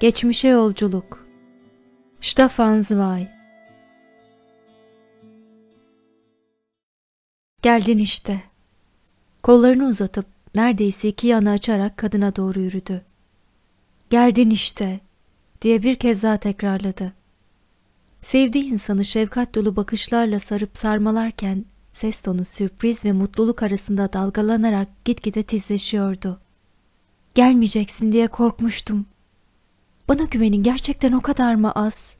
Geçmişe yolculuk. Stefan Zweig. Geldin işte. Kollarını uzatıp neredeyse iki yana açarak kadına doğru yürüdü. Geldin işte diye bir kez daha tekrarladı. Sevdiği insanı şefkat dolu bakışlarla sarıp sarmalarken ses tonu sürpriz ve mutluluk arasında dalgalanarak gitgide tizleşiyordu. Gelmeyeceksin diye korkmuştum. Bana güvenin gerçekten o kadar mı az?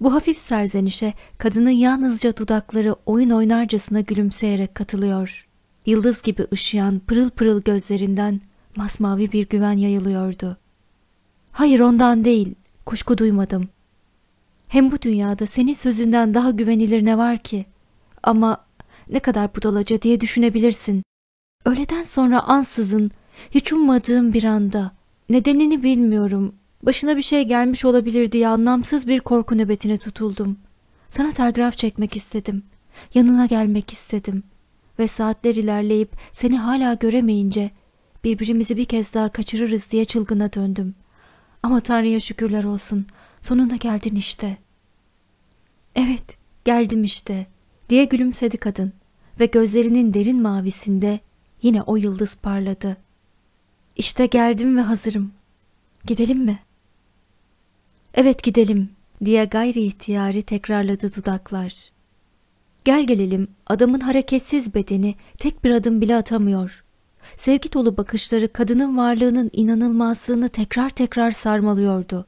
Bu hafif serzenişe kadının yalnızca dudakları oyun oynarcasına gülümseyerek katılıyor. Yıldız gibi ışıyan pırıl pırıl gözlerinden masmavi bir güven yayılıyordu. Hayır ondan değil, kuşku duymadım. Hem bu dünyada senin sözünden daha güvenilir ne var ki? Ama ne kadar budalaca diye düşünebilirsin. Öğleden sonra ansızın, hiç ummadığım bir anda, nedenini bilmiyorum, başına bir şey gelmiş olabilir diye anlamsız bir korku nöbetine tutuldum. Sana telgraf çekmek istedim. Yanına gelmek istedim. Ve saatler ilerleyip seni hala göremeyince birbirimizi bir kez daha kaçırırız diye çılgına döndüm. Ama Tanrı'ya şükürler olsun. Sonunda geldin işte. Evet, geldim işte diye gülümsedi kadın ve gözlerinin derin mavisinde yine o yıldız parladı. İşte geldim ve hazırım. Gidelim mi? Evet gidelim diye gayri ihtiyari tekrarladı dudaklar. Gel gelelim adamın hareketsiz bedeni tek bir adım bile atamıyor. Sevgi dolu bakışları kadının varlığının inanılmazlığını tekrar tekrar sarmalıyordu.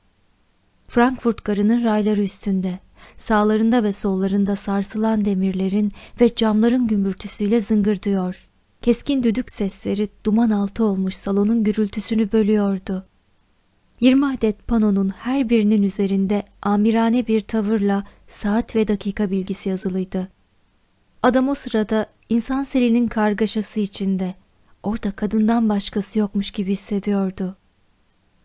Frankfurt garının rayları üstünde, sağlarında ve sollarında sarsılan demirlerin ve camların gümbürtüsüyle zıngırdıyor. Keskin düdük sesleri duman altı olmuş salonun gürültüsünü bölüyordu. 20 adet panonun her birinin üzerinde amirane bir tavırla saat ve dakika bilgisi yazılıydı. Adam o sırada insan selinin kargaşası içinde, orada kadından başkası yokmuş gibi hissediyordu.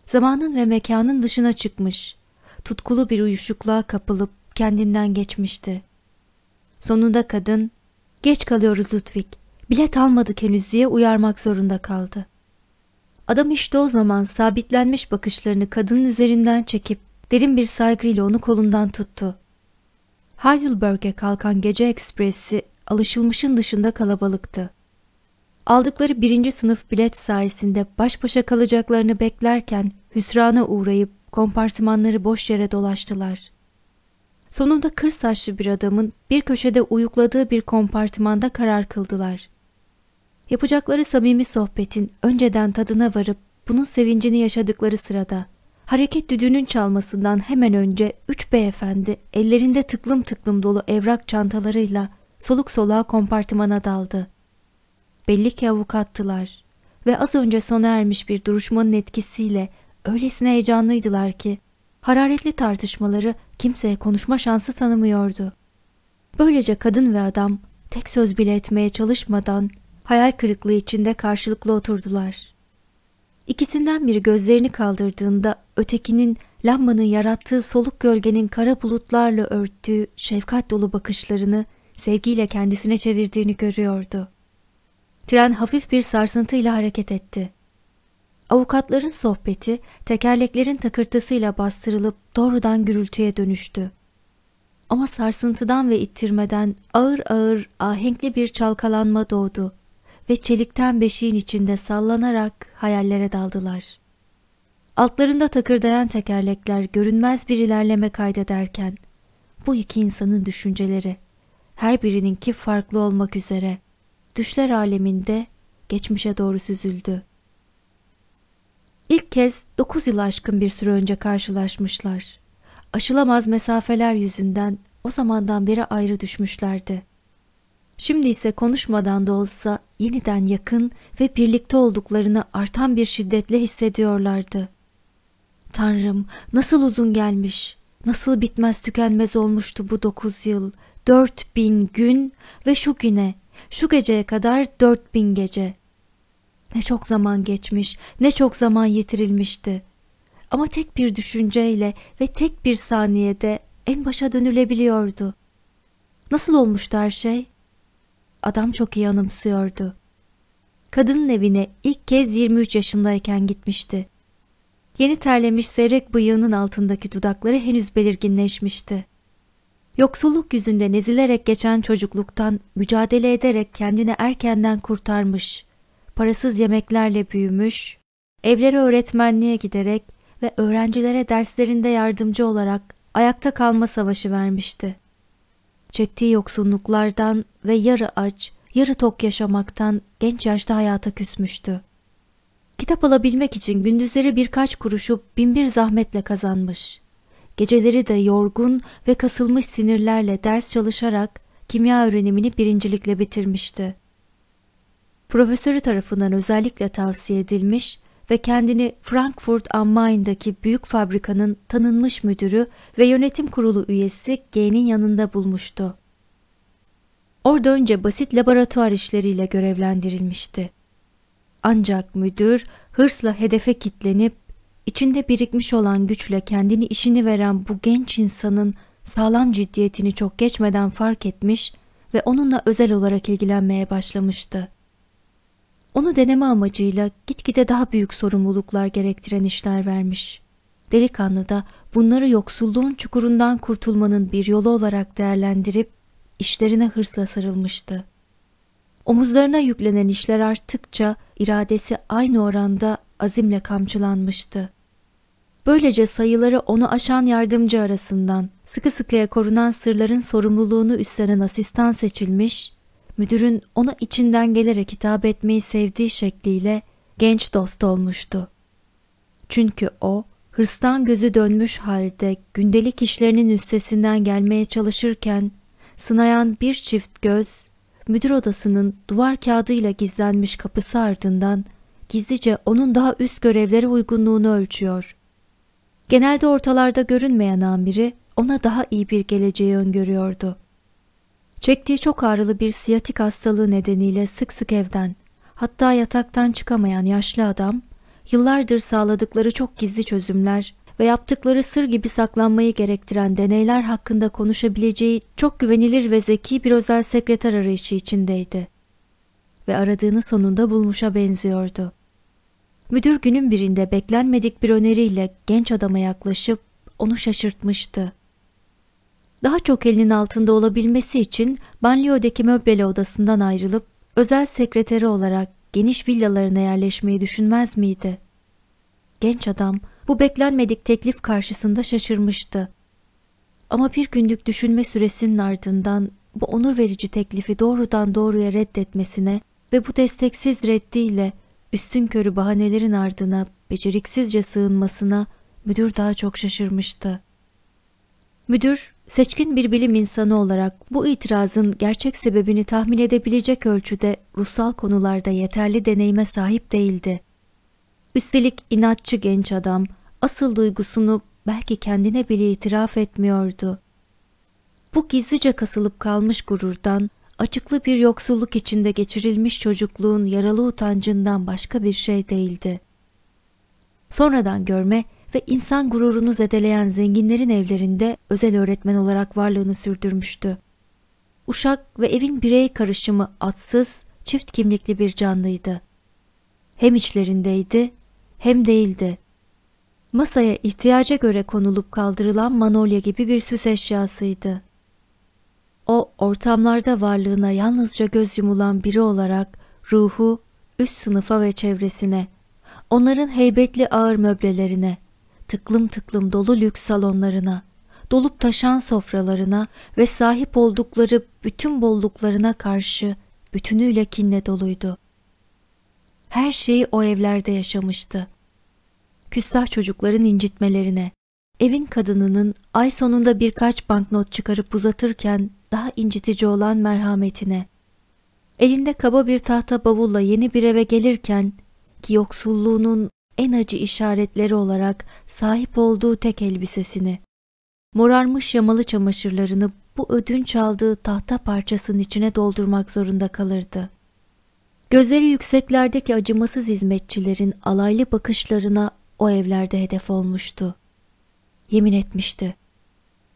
Zamanın ve mekanın dışına çıkmış, tutkulu bir uyuşukluğa kapılıp kendinden geçmişti. Sonunda kadın, geç kalıyoruz Ludwig, bilet almadık henüz diye uyarmak zorunda kaldı. Adam işte o zaman sabitlenmiş bakışlarını kadının üzerinden çekip derin bir saygıyla onu kolundan tuttu. Heidelberg'e kalkan gece ekspresi alışılmışın dışında kalabalıktı. Aldıkları birinci sınıf bilet sayesinde baş başa kalacaklarını beklerken hüsrana uğrayıp kompartımanları boş yere dolaştılar. Sonunda kır saçlı bir adamın bir köşede uyukladığı bir kompartımanda karar kıldılar. Yapacakları samimi sohbetin önceden tadına varıp bunun sevincini yaşadıkları sırada hareket düdüğünün çalmasından hemen önce üç beyefendi ellerinde tıklım tıklım dolu evrak çantalarıyla soluk soluğa kompartımana daldı. Belli ki avukattılar ve az önce sona ermiş bir duruşmanın etkisiyle öylesine heyecanlıydılar ki hararetli tartışmaları kimseye konuşma şansı tanımıyordu. Böylece kadın ve adam tek söz bile etmeye çalışmadan hayal kırıklığı içinde karşılıklı oturdular. İkisinden biri gözlerini kaldırdığında ötekinin lambanın yarattığı soluk gölgenin kara bulutlarla örttüğü şefkat dolu bakışlarını sevgiyle kendisine çevirdiğini görüyordu. Tren hafif bir sarsıntıyla hareket etti. Avukatların sohbeti tekerleklerin takırtısıyla bastırılıp doğrudan gürültüye dönüştü. Ama sarsıntıdan ve ittirmeden ağır ağır ahenkli bir çalkalanma doğdu ve çelikten beşiğin içinde sallanarak hayallere daldılar. Altlarında takırdayan tekerlekler görünmez bir ilerleme kaydederken bu iki insanın düşünceleri her birininki farklı olmak üzere düşler aleminde geçmişe doğru süzüldü. İlk kez dokuz yıl aşkın bir süre önce karşılaşmışlar. Aşılamaz mesafeler yüzünden o zamandan beri ayrı düşmüşlerdi. Şimdi ise konuşmadan da olsa yeniden yakın ve birlikte olduklarını artan bir şiddetle hissediyorlardı. Tanrım nasıl uzun gelmiş, nasıl bitmez tükenmez olmuştu bu dokuz yıl, dört bin gün ve şu güne, şu geceye kadar dört bin gece. Ne çok zaman geçmiş, ne çok zaman yitirilmişti. Ama tek bir düşünceyle ve tek bir saniyede en başa dönülebiliyordu. Nasıl olmuştu her şey? Adam çok iyi anımsıyordu. Kadının evine ilk kez 23 yaşındayken gitmişti. Yeni terlemiş seyrek bıyığının altındaki dudakları henüz belirginleşmişti. Yoksulluk yüzünden ezilerek geçen çocukluktan mücadele ederek kendini erkenden kurtarmış, parasız yemeklerle büyümüş, evlere öğretmenliğe giderek ve öğrencilere derslerinde yardımcı olarak ayakta kalma savaşı vermişti. Çektiği yoksunluklardan ve yarı aç, yarı tok yaşamaktan genç yaşta hayata küsmüştü. Kitap alabilmek için gündüzleri birkaç kuruşu binbir zahmetle kazanmış. Geceleri de yorgun ve kasılmış sinirlerle ders çalışarak kimya öğrenimini birincilikle bitirmişti. Profesörü tarafından özellikle tavsiye edilmiş ve kendini Frankfurt am Main'daki büyük fabrikanın tanınmış müdürü ve yönetim kurulu üyesi G'nin yanında bulmuştu. Orada önce basit laboratuvar işleriyle görevlendirilmişti. Ancak müdür hırsla hedefe kitlenip içinde birikmiş olan güçle kendini işini veren bu genç insanın sağlam ciddiyetini çok geçmeden fark etmiş ve onunla özel olarak ilgilenmeye başlamıştı. Onu deneme amacıyla gitgide daha büyük sorumluluklar gerektiren işler vermiş. Delikanlı da bunları yoksulluğun çukurundan kurtulmanın bir yolu olarak değerlendirip işlerine hırsla sarılmıştı. Omuzlarına yüklenen işler arttıkça iradesi aynı oranda azimle kamçılanmıştı. Böylece sayıları onu aşan yardımcı arasından sıkı sıkıya korunan sırların sorumluluğunu üstlenen asistan seçilmiş, müdürün ona içinden gelerek hitap etmeyi sevdiği şekliyle genç dost olmuştu. Çünkü o, hırstan gözü dönmüş halde gündelik işlerinin üstesinden gelmeye çalışırken, sınayan bir çift göz, müdür odasının duvar kağıdıyla gizlenmiş kapısı ardından gizlice onun daha üst görevlere uygunluğunu ölçüyor. Genelde ortalarda görünmeyen amiri ona daha iyi bir geleceği öngörüyordu. Çektiği çok ağrılı bir siyatik hastalığı nedeniyle sık sık evden, hatta yataktan çıkamayan yaşlı adam, yıllardır sağladıkları çok gizli çözümler ve yaptıkları sır gibi saklanmayı gerektiren deneyler hakkında konuşabileceği çok güvenilir ve zeki bir özel sekreter arayışı içindeydi. Ve aradığını sonunda bulmuşa benziyordu. Müdür günün birinde beklenmedik bir öneriyle genç adama yaklaşıp onu şaşırtmıştı. Daha çok elinin altında olabilmesi için banliyodaki möbleli odasından ayrılıp özel sekreteri olarak geniş villalarına yerleşmeyi düşünmez miydi? Genç adam bu beklenmedik teklif karşısında şaşırmıştı. Ama bir günlük düşünme süresinin ardından bu onur verici teklifi doğrudan doğruya reddetmesine ve bu desteksiz reddiyle üstün körü bahanelerin ardına beceriksizce sığınmasına müdür daha çok şaşırmıştı. Müdür, seçkin bir bilim insanı olarak bu itirazın gerçek sebebini tahmin edebilecek ölçüde ruhsal konularda yeterli deneyime sahip değildi. Üstelik inatçı genç adam asıl duygusunu belki kendine bile itiraf etmiyordu. Bu gizlice kasılıp kalmış gururdan, açıklı bir yoksulluk içinde geçirilmiş çocukluğun yaralı utancından başka bir şey değildi. Sonradan görme ve insan gururunu zedeleyen zenginlerin evlerinde özel öğretmen olarak varlığını sürdürmüştü. Uşak ve evin birey karışımı atsız, çift kimlikli bir canlıydı. Hem içlerindeydi hem değildi. Masaya ihtiyaca göre konulup kaldırılan manolya gibi bir süs eşyasıydı. O ortamlarda varlığına yalnızca göz yumulan biri olarak ruhu üst sınıfa ve çevresine, onların heybetli ağır möblelerine, tıklım tıklım dolu lüks salonlarına, dolup taşan sofralarına ve sahip oldukları bütün bolluklarına karşı bütünüyle kinle doluydu. Her şeyi o evlerde yaşamıştı. Küstah çocukların incitmelerine, evin kadınının ay sonunda birkaç banknot çıkarıp uzatırken daha incitici olan merhametine, elinde kaba bir tahta bavulla yeni bir eve gelirken ki yoksulluğunun en acı işaretleri olarak sahip olduğu tek elbisesini, morarmış yamalı çamaşırlarını bu ödünç aldığı tahta parçasının içine doldurmak zorunda kalırdı. Gözleri yükseklerdeki acımasız hizmetçilerin alaylı bakışlarına o evlerde hedef olmuştu. Yemin etmişti.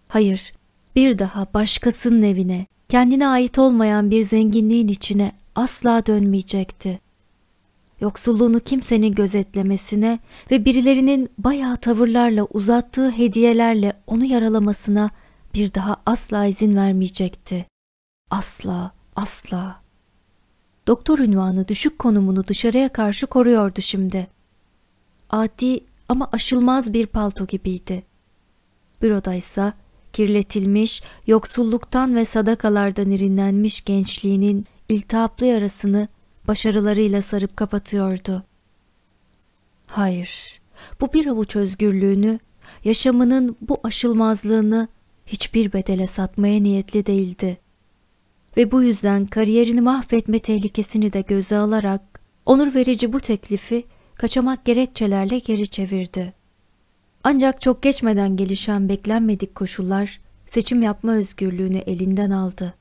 Hayır, bir daha başkasının evine, kendine ait olmayan bir zenginliğin içine asla dönmeyecekti. Yoksulluğunu kimsenin gözetlemesine ve birilerinin bayağı tavırlarla uzattığı hediyelerle onu yaralamasına bir daha asla izin vermeyecekti. Asla, asla. Doktor ünvanı düşük konumunu dışarıya karşı koruyordu şimdi. Adi ama aşılmaz bir palto gibiydi. Bürodaysa kirletilmiş, yoksulluktan ve sadakalardan irinlenmiş gençliğinin iltihaplı yarasını başarılarıyla sarıp kapatıyordu. Hayır, bu bir avuç özgürlüğünü, yaşamının bu aşılmazlığını hiçbir bedele satmaya niyetli değildi. Ve bu yüzden kariyerini mahvetme tehlikesini de göze alarak onur verici bu teklifi kaçamak gerekçelerle geri çevirdi. Ancak çok geçmeden gelişen beklenmedik koşullar seçim yapma özgürlüğünü elinden aldı.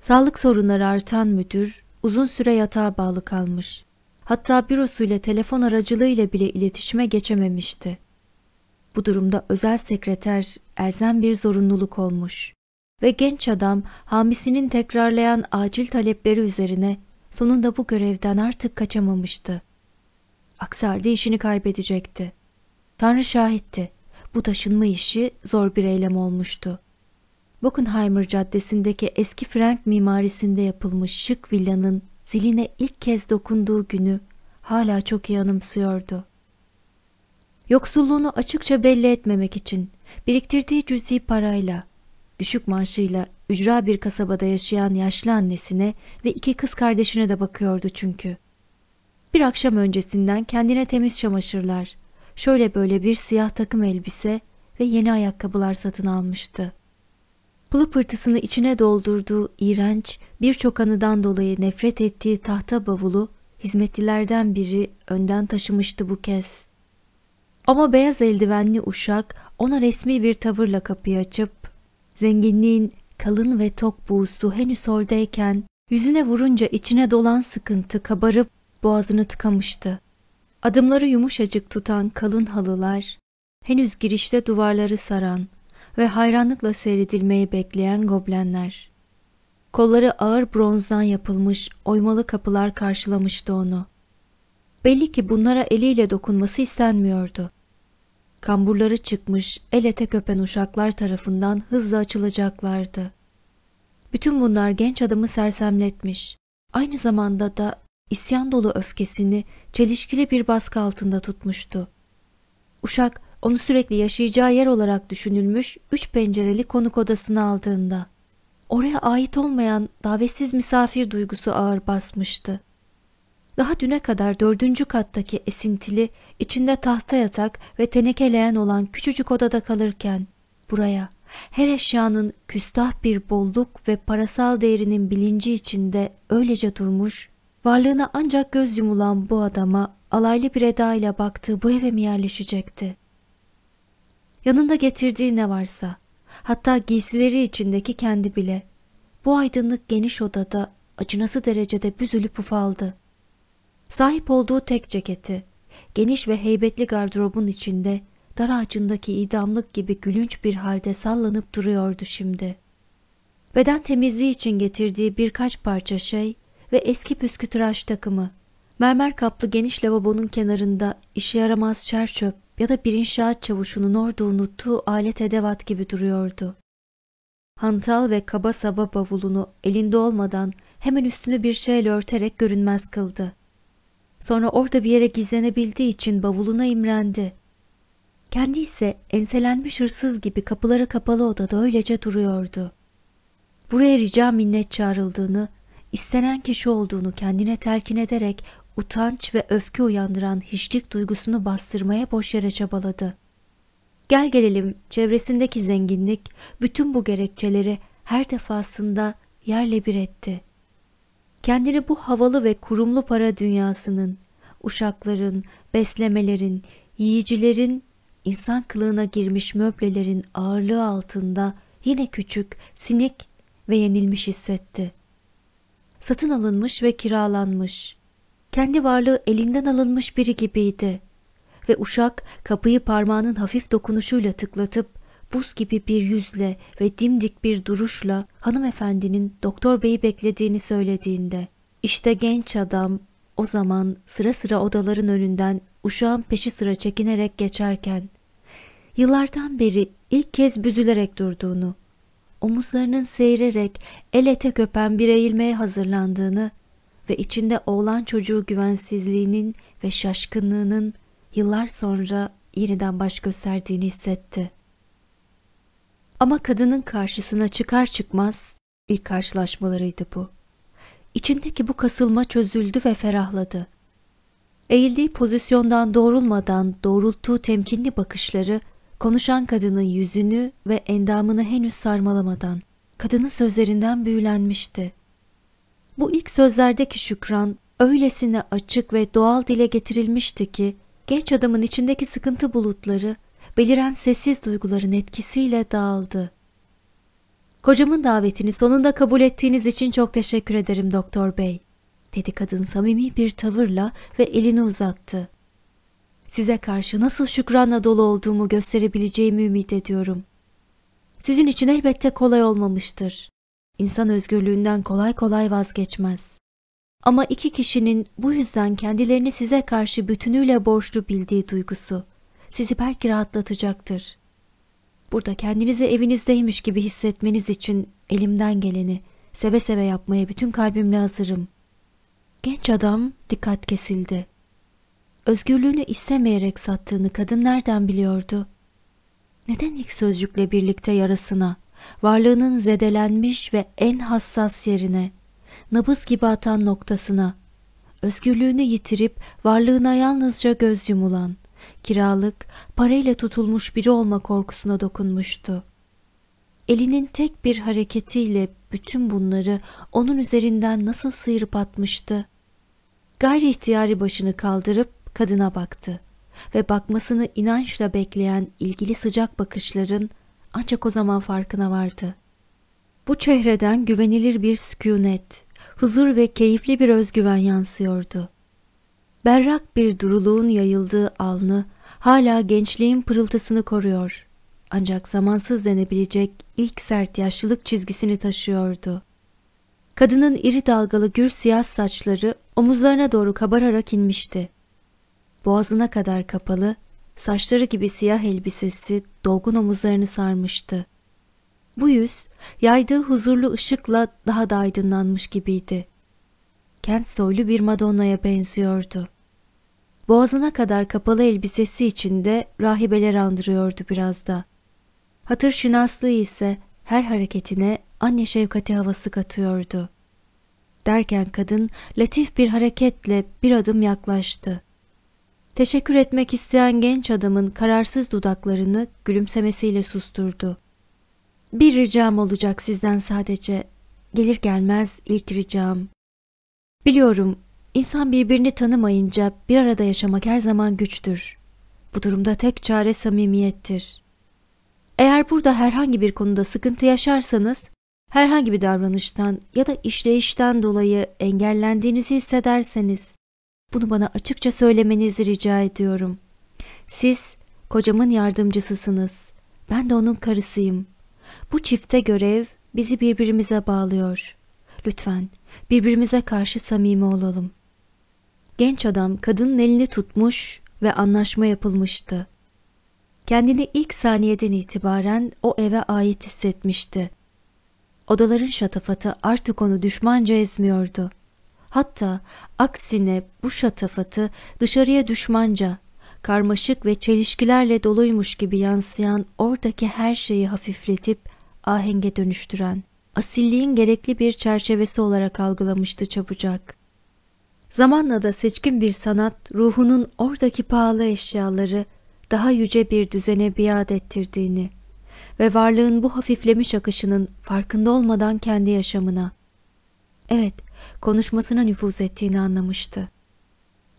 Sağlık sorunları artan müdür uzun süre yatağa bağlı kalmış. Hatta bürosuyla telefon aracılığıyla bile iletişime geçememişti. Bu durumda özel sekreter elzem bir zorunluluk olmuş ve genç adam hamisinin tekrarlayan acil talepleri üzerine sonunda bu görevden artık kaçamamıştı. Aksi halde işini kaybedecekti. Tanrı şahitti. Bu taşınma işi zor bir eylem olmuştu. Bockenheimer Caddesi'ndeki eski Frank mimarisinde yapılmış şık villanın ziline ilk kez dokunduğu günü hala çok iyi anımsıyordu. Yoksulluğunu açıkça belli etmemek için biriktirdiği cüzi parayla, düşük maaşıyla ücra bir kasabada yaşayan yaşlı annesine ve iki kız kardeşine de bakıyordu çünkü. Bir akşam öncesinden kendine temiz çamaşırlar, şöyle böyle bir siyah takım elbise ve yeni ayakkabılar satın almıştı. Pılı pırtısını içine doldurduğu iğrenç, birçok anıdan dolayı nefret ettiği tahta bavulu hizmetlilerden biri önden taşımıştı bu kez. Ama beyaz eldivenli uşak ona resmi bir tavırla kapıyı açıp zenginliğin kalın ve tok buğusu henüz oradayken yüzüne vurunca içine dolan sıkıntı kabarıp boğazını tıkamıştı. Adımları yumuşacık tutan kalın halılar, henüz girişte duvarları saran ve hayranlıkla seyredilmeyi bekleyen goblenler. Kolları ağır bronzdan yapılmış oymalı kapılar karşılamıştı onu. Belli ki bunlara eliyle dokunması istenmiyordu. Kamburları çıkmış, el ete köpen uşaklar tarafından hızla açılacaklardı. Bütün bunlar genç adamı sersemletmiş. Aynı zamanda da isyan dolu öfkesini çelişkili bir baskı altında tutmuştu. Uşak onu sürekli yaşayacağı yer olarak düşünülmüş üç pencereli konuk odasına aldığında oraya ait olmayan davetsiz misafir duygusu ağır basmıştı. Daha düne kadar dördüncü kattaki esintili, içinde tahta yatak ve teneke leğen olan küçücük odada kalırken buraya her eşyanın küstah bir bolluk ve parasal değerinin bilinci içinde öylece durmuş, varlığına ancak göz yumulan bu adama alaylı bir edayla baktığı bu eve mi yerleşecekti? Yanında getirdiği ne varsa, hatta giysileri içindeki kendi bile, bu aydınlık geniş odada acınası derecede büzülüp ufaldı. Sahip olduğu tek ceketi, geniş ve heybetli gardırobun içinde dar ağacındaki idamlık gibi gülünç bir halde sallanıp duruyordu şimdi. Beden temizliği için getirdiği birkaç parça şey ve eski püskü tıraş takımı, mermer kaplı geniş lavabonun kenarında işe yaramaz çer çöp ya da bir inşaat çavuşunun orada unuttuğu alet edevat gibi duruyordu. Hantal ve kaba saba bavulunu elinde olmadan hemen üstünü bir şeyle örterek görünmez kıldı. Sonra orada bir yere gizlenebildiği için bavuluna imrendi. Kendi ise enselenmiş hırsız gibi kapıları kapalı odada öylece duruyordu. Buraya rica minnet çağrıldığını, istenen kişi olduğunu kendine telkin ederek utanç ve öfke uyandıran hiçlik duygusunu bastırmaya boş yere çabaladı. Gel gelelim çevresindeki zenginlik bütün bu gerekçeleri her defasında yerle bir etti. Kendini bu havalı ve kurumlu para dünyasının, uşakların, beslemelerin, yiyicilerin, insan kılığına girmiş möblelerin ağırlığı altında yine küçük, sinik ve yenilmiş hissetti. Satın alınmış ve kiralanmış, kendi varlığı elinden alınmış biri gibiydi. Ve uşak kapıyı parmağının hafif dokunuşuyla tıklatıp buz gibi bir yüzle ve dimdik bir duruşla hanımefendinin doktor beyi beklediğini söylediğinde işte genç adam o zaman sıra sıra odaların önünden uşağın peşi sıra çekinerek geçerken, yıllardan beri ilk kez büzülerek durduğunu, omuzlarının seyirerek el ete köpen bir eğilmeye hazırlandığını ve içinde oğlan çocuğu güvensizliğinin ve şaşkınlığının yıllar sonra yeniden baş gösterdiğini hissetti. Ama kadının karşısına çıkar çıkmaz ilk karşılaşmalarıydı bu. İçindeki bu kasılma çözüldü ve ferahladı. Eğildiği pozisyondan doğrulmadan doğrulttuğu temkinli bakışları konuşan kadının yüzünü ve endamını henüz sarmalamadan kadının sözlerinden büyülenmişti. Bu ilk sözlerdeki şükran öylesine açık ve doğal dile getirilmişti ki genç adamın içindeki sıkıntı bulutları beliren sessiz duyguların etkisiyle dağıldı. Kocamın davetini sonunda kabul ettiğiniz için çok teşekkür ederim doktor bey, dedi kadın samimi bir tavırla ve elini uzattı. Size karşı nasıl şükranla dolu olduğumu gösterebileceğimi ümit ediyorum. Sizin için elbette kolay olmamıştır. İnsan özgürlüğünden kolay kolay vazgeçmez. Ama iki kişinin bu yüzden kendilerini size karşı bütünüyle borçlu bildiği duygusu sizi belki rahatlatacaktır. Burada kendinizi evinizdeymiş gibi hissetmeniz için elimden geleni seve seve yapmaya bütün kalbimle hazırım. Genç adam dikkat kesildi. Özgürlüğünü istemeyerek sattığını kadın nereden biliyordu? Neden ilk sözcükle birlikte yarasına, varlığının zedelenmiş ve en hassas yerine, nabız gibi atan noktasına, özgürlüğünü yitirip varlığına yalnızca göz yumulan, kiralık, parayla tutulmuş biri olma korkusuna dokunmuştu. Elinin tek bir hareketiyle bütün bunları onun üzerinden nasıl sıyırıp atmıştı. Gayri ihtiyari başını kaldırıp kadına baktı ve bakmasını inançla bekleyen ilgili sıcak bakışların ancak o zaman farkına vardı. Bu çehreden güvenilir bir sükunet, huzur ve keyifli bir özgüven yansıyordu. Berrak bir duruluğun yayıldığı alnı hala gençliğin pırıltısını koruyor. Ancak zamansız denebilecek ilk sert yaşlılık çizgisini taşıyordu. Kadının iri dalgalı gür siyah saçları omuzlarına doğru kabararak inmişti. Boğazına kadar kapalı, saçları gibi siyah elbisesi dolgun omuzlarını sarmıştı. Bu yüz yaydığı huzurlu ışıkla daha da aydınlanmış gibiydi. Kent soylu bir Madonna'ya benziyordu. Boğazına kadar kapalı elbisesi içinde rahibeler andırıyordu biraz da. Hatır şinaslığı ise her hareketine anne şefkati havası katıyordu. Derken kadın latif bir hareketle bir adım yaklaştı. Teşekkür etmek isteyen genç adamın kararsız dudaklarını gülümsemesiyle susturdu. Bir ricam olacak sizden sadece. Gelir gelmez ilk ricam. Biliyorum insan birbirini tanımayınca bir arada yaşamak her zaman güçtür. Bu durumda tek çare samimiyettir. Eğer burada herhangi bir konuda sıkıntı yaşarsanız, herhangi bir davranıştan ya da işleyişten dolayı engellendiğinizi hissederseniz, bunu bana açıkça söylemenizi rica ediyorum. Siz kocamın yardımcısısınız. Ben de onun karısıyım. Bu çifte görev bizi birbirimize bağlıyor. Lütfen birbirimize karşı samimi olalım. Genç adam kadının elini tutmuş ve anlaşma yapılmıştı. Kendini ilk saniyeden itibaren o eve ait hissetmişti. Odaların şatafatı artık onu düşmanca ezmiyordu. Hatta aksine bu şatafatı dışarıya düşmanca, karmaşık ve çelişkilerle doluymuş gibi yansıyan oradaki her şeyi hafifletip ahenge dönüştüren, asilliğin gerekli bir çerçevesi olarak algılamıştı çabucak. Zamanla da seçkin bir sanat ruhunun oradaki pahalı eşyaları daha yüce bir düzene biat ettirdiğini ve varlığın bu hafiflemiş akışının farkında olmadan kendi yaşamına, evet konuşmasına nüfuz ettiğini anlamıştı.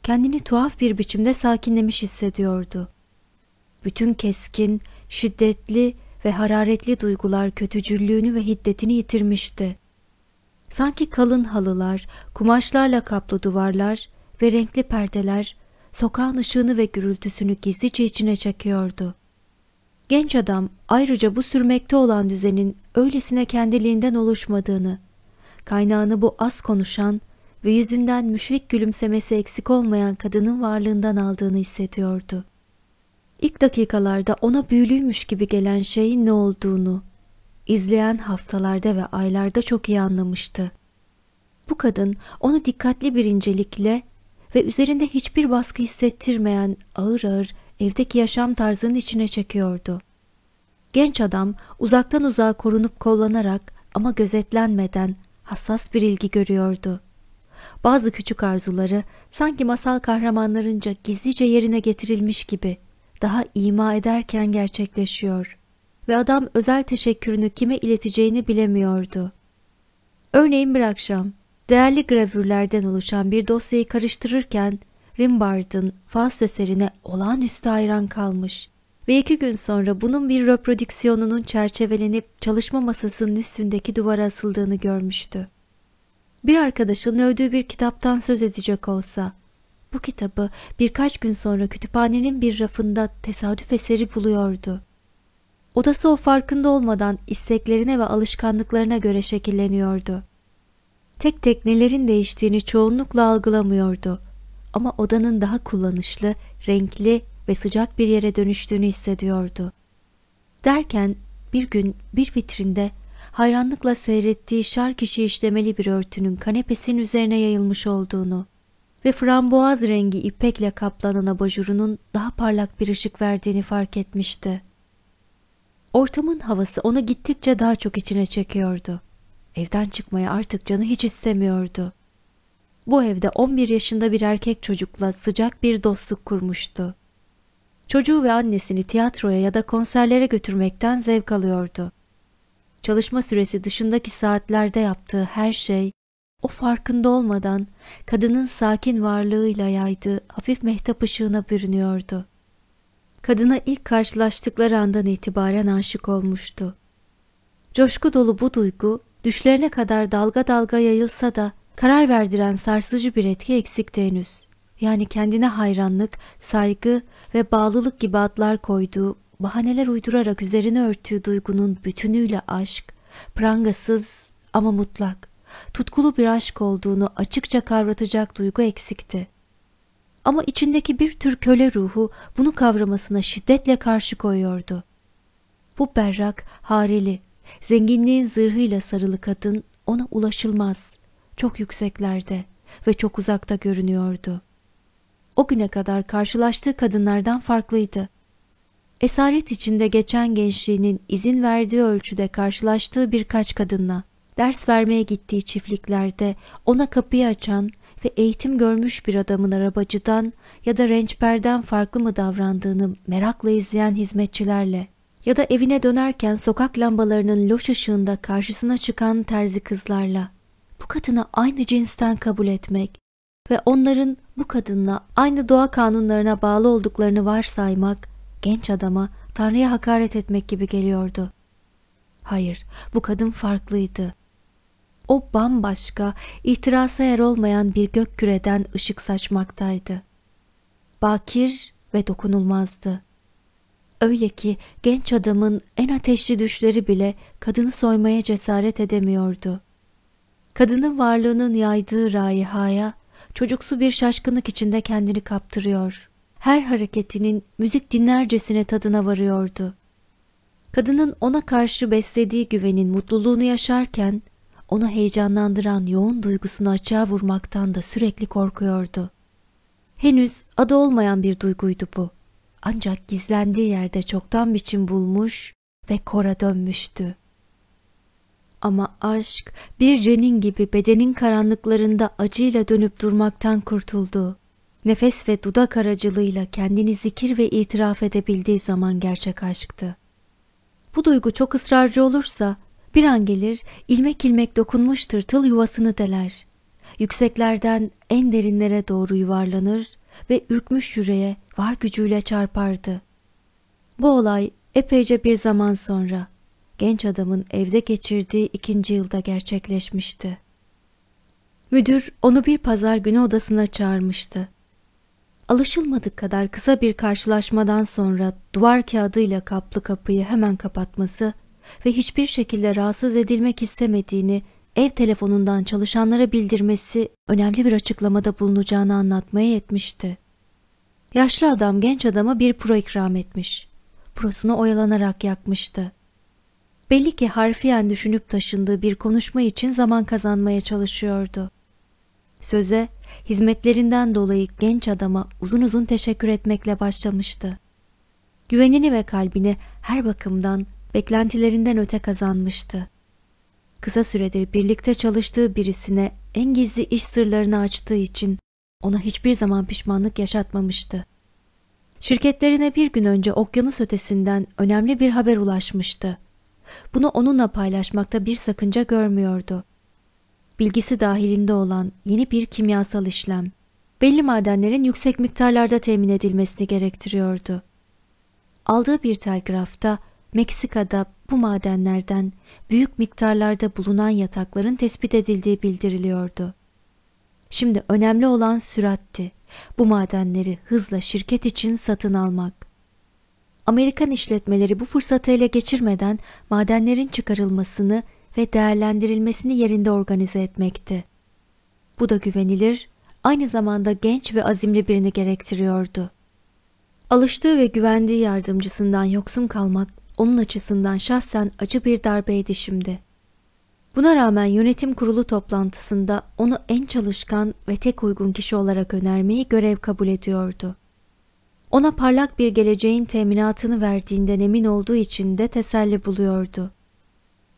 Kendini tuhaf bir biçimde sakinlemiş hissediyordu. Bütün keskin, şiddetli ve hararetli duygular kötücüllüğünü ve hiddetini yitirmişti. Sanki kalın halılar, kumaşlarla kaplı duvarlar ve renkli perdeler sokağın ışığını ve gürültüsünü gizlice içine çekiyordu. Genç adam ayrıca bu sürmekte olan düzenin öylesine kendiliğinden oluşmadığını, kaynağını bu az konuşan, ve yüzünden müşfik gülümsemesi eksik olmayan kadının varlığından aldığını hissediyordu. İlk dakikalarda ona büyülüymüş gibi gelen şeyin ne olduğunu, izleyen haftalarda ve aylarda çok iyi anlamıştı. Bu kadın onu dikkatli bir incelikle ve üzerinde hiçbir baskı hissettirmeyen ağır ağır evdeki yaşam tarzının içine çekiyordu. Genç adam uzaktan uzağa korunup kollanarak ama gözetlenmeden hassas bir ilgi görüyordu. Bazı küçük arzuları sanki masal kahramanlarınca gizlice yerine getirilmiş gibi daha ima ederken gerçekleşiyor ve adam özel teşekkürünü kime ileteceğini bilemiyordu. Örneğin bir akşam değerli gravürlerden oluşan bir dosyayı karıştırırken Rimbaud'ın Faust eserine olağanüstü hayran kalmış ve iki gün sonra bunun bir reprodüksiyonunun çerçevelenip çalışma masasının üstündeki duvara asıldığını görmüştü. Bir arkadaşın övdüğü bir kitaptan söz edecek olsa, bu kitabı birkaç gün sonra kütüphanenin bir rafında tesadüf eseri buluyordu. Odası o farkında olmadan isteklerine ve alışkanlıklarına göre şekilleniyordu. Tek tek nelerin değiştiğini çoğunlukla algılamıyordu. Ama odanın daha kullanışlı, renkli ve sıcak bir yere dönüştüğünü hissediyordu. Derken bir gün bir vitrinde hayranlıkla seyrettiği şar kişi işlemeli bir örtünün kanepesinin üzerine yayılmış olduğunu ve framboaz rengi ipekle kaplanan abajurunun daha parlak bir ışık verdiğini fark etmişti. Ortamın havası onu gittikçe daha çok içine çekiyordu. Evden çıkmaya artık canı hiç istemiyordu. Bu evde 11 yaşında bir erkek çocukla sıcak bir dostluk kurmuştu. Çocuğu ve annesini tiyatroya ya da konserlere götürmekten zevk alıyordu. Çalışma süresi dışındaki saatlerde yaptığı her şey, o farkında olmadan kadının sakin varlığıyla yaydığı hafif mehtap ışığına bürünüyordu. Kadına ilk karşılaştıkları andan itibaren aşık olmuştu. Coşku dolu bu duygu düşlerine kadar dalga dalga yayılsa da karar verdiren sarsıcı bir etki eksikti henüz. Yani kendine hayranlık, saygı ve bağlılık gibi adlar koyduğu, bahaneler uydurarak üzerine örttüğü duygunun bütünüyle aşk, prangasız ama mutlak, tutkulu bir aşk olduğunu açıkça kavratacak duygu eksikti. Ama içindeki bir tür köle ruhu bunu kavramasına şiddetle karşı koyuyordu. Bu berrak, hareli, zenginliğin zırhıyla sarılı kadın ona ulaşılmaz, çok yükseklerde ve çok uzakta görünüyordu. O güne kadar karşılaştığı kadınlardan farklıydı. Esaret içinde geçen gençliğinin izin verdiği ölçüde karşılaştığı birkaç kadınla, ders vermeye gittiği çiftliklerde ona kapıyı açan ve eğitim görmüş bir adamın arabacıdan ya da rençberden farklı mı davrandığını merakla izleyen hizmetçilerle ya da evine dönerken sokak lambalarının loş ışığında karşısına çıkan terzi kızlarla bu kadını aynı cinsten kabul etmek ve onların bu kadınla aynı doğa kanunlarına bağlı olduklarını varsaymak genç adama Tanrı'ya hakaret etmek gibi geliyordu. Hayır, bu kadın farklıydı. O bambaşka, ihtirasa yer olmayan bir gök küreden ışık saçmaktaydı. Bakir ve dokunulmazdı. Öyle ki genç adamın en ateşli düşleri bile kadını soymaya cesaret edemiyordu. Kadının varlığının yaydığı raihaya çocuksu bir şaşkınlık içinde kendini kaptırıyor. Her hareketinin müzik dinlercesine tadına varıyordu. Kadının ona karşı beslediği güvenin mutluluğunu yaşarken onu heyecanlandıran yoğun duygusunu açığa vurmaktan da sürekli korkuyordu. Henüz adı olmayan bir duyguydu bu. Ancak gizlendiği yerde çoktan biçim bulmuş ve kora dönmüştü. Ama aşk bir cenin gibi bedenin karanlıklarında acıyla dönüp durmaktan kurtuldu. Nefes ve dudak aracılığıyla kendini zikir ve itiraf edebildiği zaman gerçek aşktı. Bu duygu çok ısrarcı olursa bir an gelir ilmek ilmek dokunmuş tırtıl yuvasını deler. Yükseklerden en derinlere doğru yuvarlanır ve ürkmüş yüreğe var gücüyle çarpardı. Bu olay epeyce bir zaman sonra genç adamın evde geçirdiği ikinci yılda gerçekleşmişti. Müdür onu bir pazar günü odasına çağırmıştı. Alışılmadık kadar kısa bir karşılaşmadan sonra duvar kağıdıyla kaplı kapıyı hemen kapatması ve hiçbir şekilde rahatsız edilmek istemediğini ev telefonundan çalışanlara bildirmesi önemli bir açıklamada bulunacağını anlatmaya yetmişti. Yaşlı adam genç adama bir pro ikram etmiş. Prosunu oyalanarak yakmıştı. Belli ki harfiyen düşünüp taşındığı bir konuşma için zaman kazanmaya çalışıyordu. Söze, hizmetlerinden dolayı genç adama uzun uzun teşekkür etmekle başlamıştı. Güvenini ve kalbini her bakımdan beklentilerinden öte kazanmıştı. Kısa süredir birlikte çalıştığı birisine en gizli iş sırlarını açtığı için ona hiçbir zaman pişmanlık yaşatmamıştı. Şirketlerine bir gün önce okyanus ötesinden önemli bir haber ulaşmıştı. Bunu onunla paylaşmakta bir sakınca görmüyordu. Bilgisi dahilinde olan yeni bir kimyasal işlem, belli madenlerin yüksek miktarlarda temin edilmesini gerektiriyordu. Aldığı bir telgrafta Meksika'da bu madenlerden büyük miktarlarda bulunan yatakların tespit edildiği bildiriliyordu. Şimdi önemli olan süratti. Bu madenleri hızla şirket için satın almak. Amerikan işletmeleri bu fırsatı ele geçirmeden madenlerin çıkarılmasını ve değerlendirilmesini yerinde organize etmekti. Bu da güvenilir, aynı zamanda genç ve azimli birini gerektiriyordu. Alıştığı ve güvendiği yardımcısından yoksun kalmak onun açısından şahsen acı bir darbeydi şimdi. Buna rağmen yönetim kurulu toplantısında onu en çalışkan ve tek uygun kişi olarak önermeyi görev kabul ediyordu. Ona parlak bir geleceğin teminatını verdiğinden emin olduğu için de teselli buluyordu.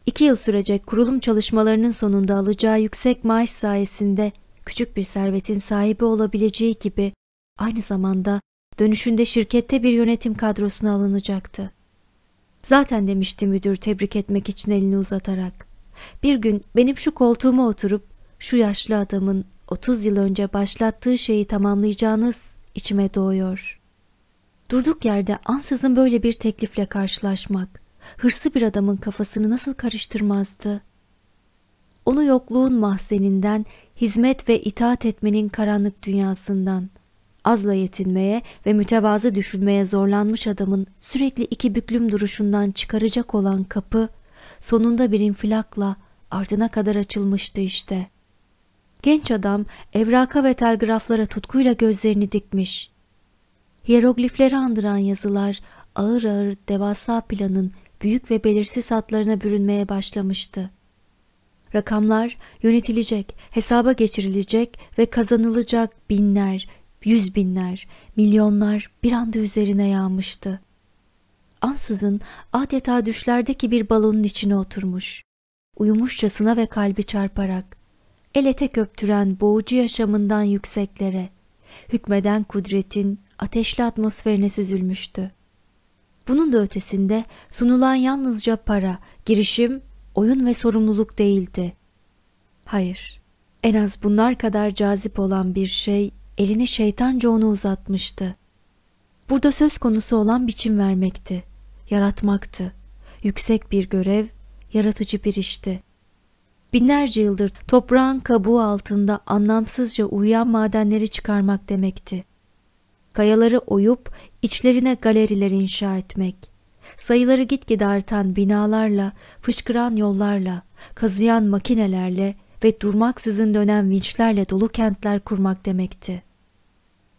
İki yıl sürecek kurulum çalışmalarının sonunda alacağı yüksek maaş sayesinde küçük bir servetin sahibi olabileceği gibi aynı zamanda dönüşünde şirkette bir yönetim kadrosuna alınacaktı. Zaten demişti müdür tebrik etmek için elini uzatarak. Bir gün benim şu koltuğuma oturup şu yaşlı adamın 30 yıl önce başlattığı şeyi tamamlayacağınız içime doğuyor. Durduk yerde ansızın böyle bir teklifle karşılaşmak, hırslı bir adamın kafasını nasıl karıştırmazdı? Onu yokluğun mahzeninden, hizmet ve itaat etmenin karanlık dünyasından, azla yetinmeye ve mütevazı düşünmeye zorlanmış adamın sürekli iki büklüm duruşundan çıkaracak olan kapı, sonunda bir infilakla ardına kadar açılmıştı işte. Genç adam evraka ve telgraflara tutkuyla gözlerini dikmiş. Hieroglifleri andıran yazılar ağır ağır devasa planın büyük ve belirsiz hatlarına bürünmeye başlamıştı. Rakamlar yönetilecek, hesaba geçirilecek ve kazanılacak binler, yüz binler, milyonlar bir anda üzerine yağmıştı. Ansızın adeta düşlerdeki bir balonun içine oturmuş. Uyumuşçasına ve kalbi çarparak, el ete köptüren boğucu yaşamından yükseklere, hükmeden kudretin ateşli atmosferine süzülmüştü. Bunun da ötesinde sunulan yalnızca para, girişim, oyun ve sorumluluk değildi. Hayır, en az bunlar kadar cazip olan bir şey elini şeytanca ona uzatmıştı. Burada söz konusu olan biçim vermekti, yaratmaktı. Yüksek bir görev, yaratıcı bir işti. Binlerce yıldır toprağın kabuğu altında anlamsızca uyuyan madenleri çıkarmak demekti. Kayaları oyup içlerine galeriler inşa etmek. Sayıları gitgide artan binalarla, fışkıran yollarla, kazıyan makinelerle ve durmaksızın dönen vinçlerle dolu kentler kurmak demekti.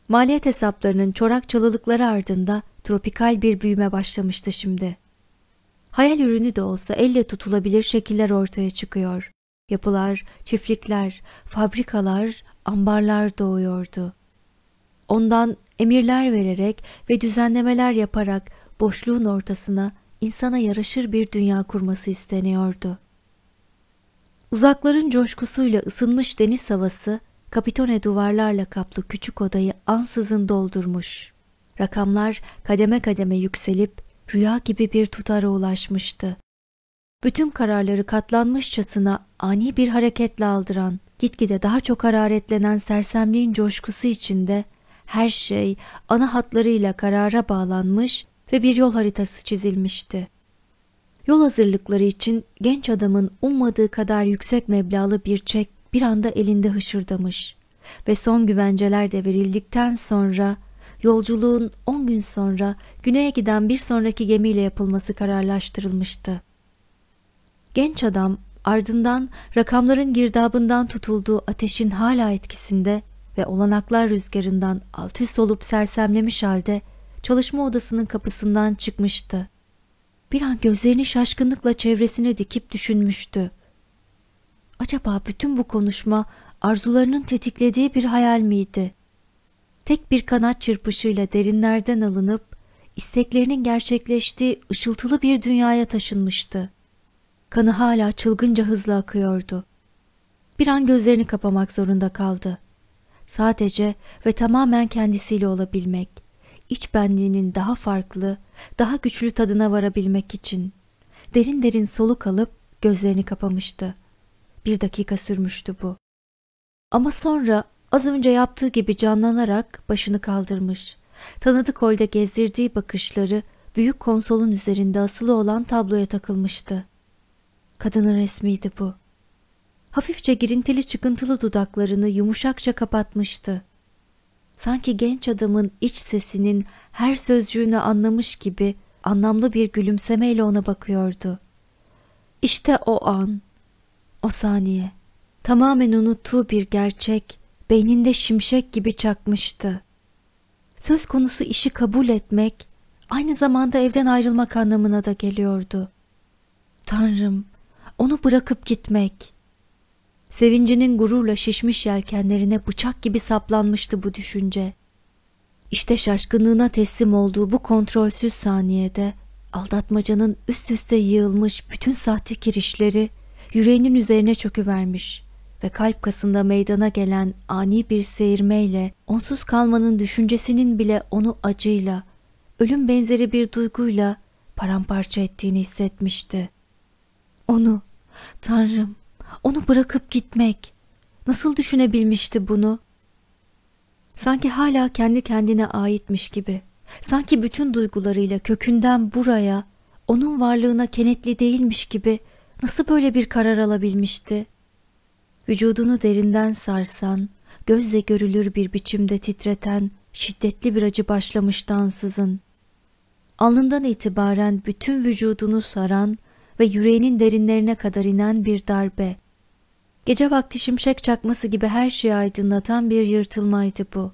Maliyet hesaplarının çorak çalılıkları ardında tropikal bir büyüme başlamıştı şimdi. Hayal ürünü de olsa elle tutulabilir şekiller ortaya çıkıyor. Yapılar, çiftlikler, fabrikalar, ambarlar doğuyordu. Ondan emirler vererek ve düzenlemeler yaparak boşluğun ortasına insana yaraşır bir dünya kurması isteniyordu. Uzakların coşkusuyla ısınmış deniz havası kapitone duvarlarla kaplı küçük odayı ansızın doldurmuş. Rakamlar kademe kademe yükselip rüya gibi bir tutara ulaşmıştı. Bütün kararları katlanmışçasına ani bir hareketle aldıran, gitgide daha çok hararetlenen sersemliğin coşkusu içinde her şey ana hatlarıyla karara bağlanmış ve bir yol haritası çizilmişti. Yol hazırlıkları için genç adamın ummadığı kadar yüksek meblağlı bir çek bir anda elinde hışırdamış ve son güvenceler de verildikten sonra yolculuğun 10 gün sonra güneye giden bir sonraki gemiyle yapılması kararlaştırılmıştı. Genç adam ardından rakamların girdabından tutulduğu ateşin hala etkisinde ve olanaklar rüzgarından alt üst olup sersemlemiş halde çalışma odasının kapısından çıkmıştı. Bir an gözlerini şaşkınlıkla çevresine dikip düşünmüştü. Acaba bütün bu konuşma arzularının tetiklediği bir hayal miydi? Tek bir kanat çırpışıyla derinlerden alınıp isteklerinin gerçekleştiği ışıltılı bir dünyaya taşınmıştı. Kanı hala çılgınca hızla akıyordu. Bir an gözlerini kapamak zorunda kaldı. Sadece ve tamamen kendisiyle olabilmek, iç benliğinin daha farklı, daha güçlü tadına varabilmek için. Derin derin soluk alıp gözlerini kapamıştı. Bir dakika sürmüştü bu. Ama sonra az önce yaptığı gibi canlanarak başını kaldırmış. Tanıdık holde gezdirdiği bakışları büyük konsolun üzerinde asılı olan tabloya takılmıştı. Kadının resmiydi bu. Hafifçe girintili çıkıntılı dudaklarını yumuşakça kapatmıştı. Sanki genç adamın iç sesinin her sözcüğünü anlamış gibi anlamlı bir gülümsemeyle ona bakıyordu. İşte o an, o saniye, tamamen unuttuğu bir gerçek beyninde şimşek gibi çakmıştı. Söz konusu işi kabul etmek aynı zamanda evden ayrılmak anlamına da geliyordu. Tanrım, onu bırakıp gitmek. Sevincinin gururla şişmiş yelkenlerine bıçak gibi saplanmıştı bu düşünce. İşte şaşkınlığına teslim olduğu bu kontrolsüz saniyede aldatmacanın üst üste yığılmış bütün sahte kirişleri yüreğinin üzerine çöküvermiş ve kalp kasında meydana gelen ani bir seyirmeyle onsuz kalmanın düşüncesinin bile onu acıyla, ölüm benzeri bir duyguyla paramparça ettiğini hissetmişti. Onu, Tanrım, onu bırakıp gitmek. Nasıl düşünebilmişti bunu? Sanki hala kendi kendine aitmiş gibi. Sanki bütün duygularıyla kökünden buraya, onun varlığına kenetli değilmiş gibi nasıl böyle bir karar alabilmişti? Vücudunu derinden sarsan, gözle görülür bir biçimde titreten, şiddetli bir acı başlamıştı ansızın. Alnından itibaren bütün vücudunu saran ve yüreğinin derinlerine kadar inen bir darbe. Gece vakti şimşek çakması gibi her şeyi aydınlatan bir yırtılmaydı bu.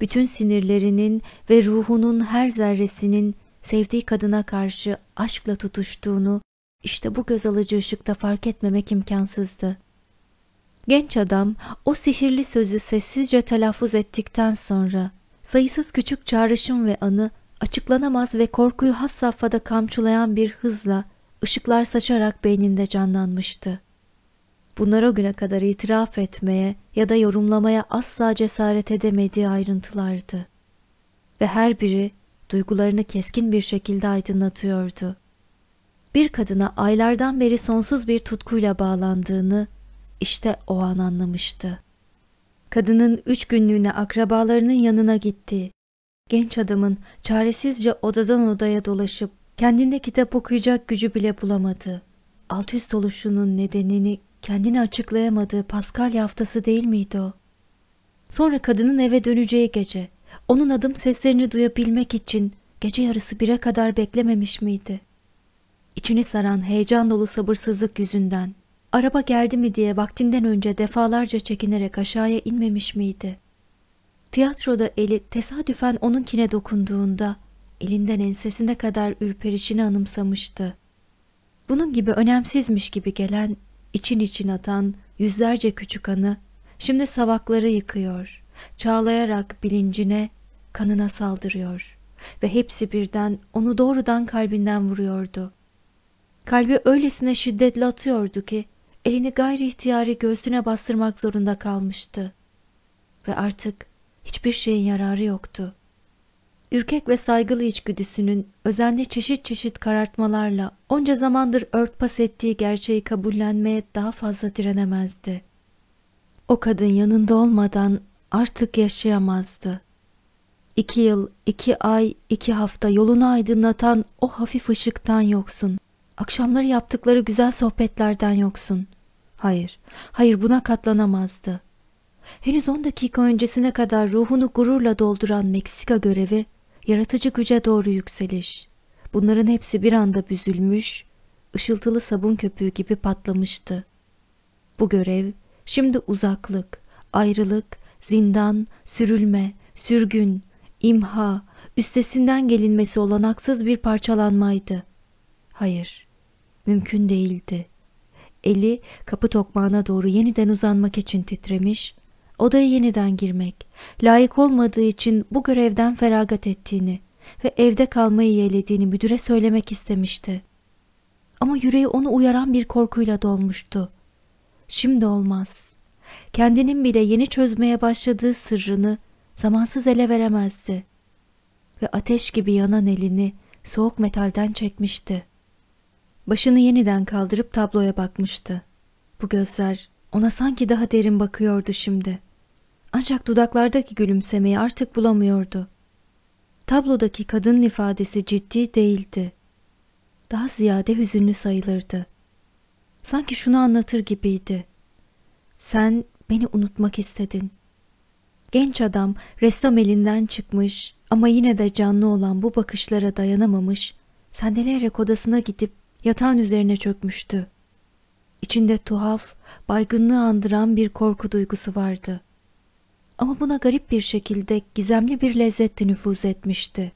Bütün sinirlerinin ve ruhunun her zerresinin sevdiği kadına karşı aşkla tutuştuğunu işte bu göz alıcı ışıkta fark etmemek imkansızdı. Genç adam o sihirli sözü sessizce telaffuz ettikten sonra sayısız küçük çağrışım ve anı açıklanamaz ve korkuyu has safhada kamçılayan bir hızla ışıklar saçarak beyninde canlanmıştı. Bunlar o güne kadar itiraf etmeye ya da yorumlamaya asla cesaret edemediği ayrıntılardı. Ve her biri duygularını keskin bir şekilde aydınlatıyordu. Bir kadına aylardan beri sonsuz bir tutkuyla bağlandığını işte o an anlamıştı. Kadının üç günlüğüne akrabalarının yanına gitti. Genç adamın çaresizce odadan odaya dolaşıp kendinde kitap okuyacak gücü bile bulamadı. Alt üst oluşunun nedenini kendini açıklayamadığı Paskalya haftası değil miydi o? Sonra kadının eve döneceği gece, onun adım seslerini duyabilmek için gece yarısı bire kadar beklememiş miydi? İçini saran heyecan dolu sabırsızlık yüzünden Araba geldi mi diye vaktinden önce defalarca çekinerek aşağıya inmemiş miydi? Tiyatroda eli tesadüfen onunkine dokunduğunda elinden ensesine kadar ürperişini anımsamıştı. Bunun gibi önemsizmiş gibi gelen, için için atan yüzlerce küçük anı şimdi savakları yıkıyor, çağlayarak bilincine, kanına saldırıyor ve hepsi birden onu doğrudan kalbinden vuruyordu. Kalbi öylesine şiddetli atıyordu ki elini gayri ihtiyari göğsüne bastırmak zorunda kalmıştı. Ve artık hiçbir şeyin yararı yoktu. Ürkek ve saygılı içgüdüsünün özenli çeşit çeşit karartmalarla onca zamandır örtbas ettiği gerçeği kabullenmeye daha fazla direnemezdi. O kadın yanında olmadan artık yaşayamazdı. İki yıl, iki ay, iki hafta yolunu aydınlatan o hafif ışıktan yoksun. Akşamları yaptıkları güzel sohbetlerden yoksun. Hayır, hayır buna katlanamazdı. Henüz on dakika öncesine kadar ruhunu gururla dolduran Meksika görevi, yaratıcı güce doğru yükseliş. Bunların hepsi bir anda büzülmüş ışıltılı sabun köpüğü gibi patlamıştı. Bu görev şimdi uzaklık, ayrılık, zindan, sürülme, sürgün, imha, üstesinden gelinmesi olanaksız bir parçalanmaydı. Hayır, mümkün değildi. Eli kapı tokmağına doğru yeniden uzanmak için titremiş, odaya yeniden girmek, layık olmadığı için bu görevden feragat ettiğini ve evde kalmayı yeğlediğini müdüre söylemek istemişti. Ama yüreği onu uyaran bir korkuyla dolmuştu. Şimdi olmaz. Kendinin bile yeni çözmeye başladığı sırrını zamansız ele veremezdi. Ve ateş gibi yanan elini soğuk metalden çekmişti. Başını yeniden kaldırıp tabloya bakmıştı. Bu gözler ona sanki daha derin bakıyordu şimdi. Ancak dudaklardaki gülümsemeyi artık bulamıyordu. Tablodaki kadının ifadesi ciddi değildi. Daha ziyade hüzünlü sayılırdı. Sanki şunu anlatır gibiydi. Sen beni unutmak istedin. Genç adam ressam elinden çıkmış ama yine de canlı olan bu bakışlara dayanamamış, sendeleyerek odasına gidip yatağın üzerine çökmüştü. İçinde tuhaf, baygınlığı andıran bir korku duygusu vardı. Ama buna garip bir şekilde gizemli bir lezzet de nüfuz etmişti.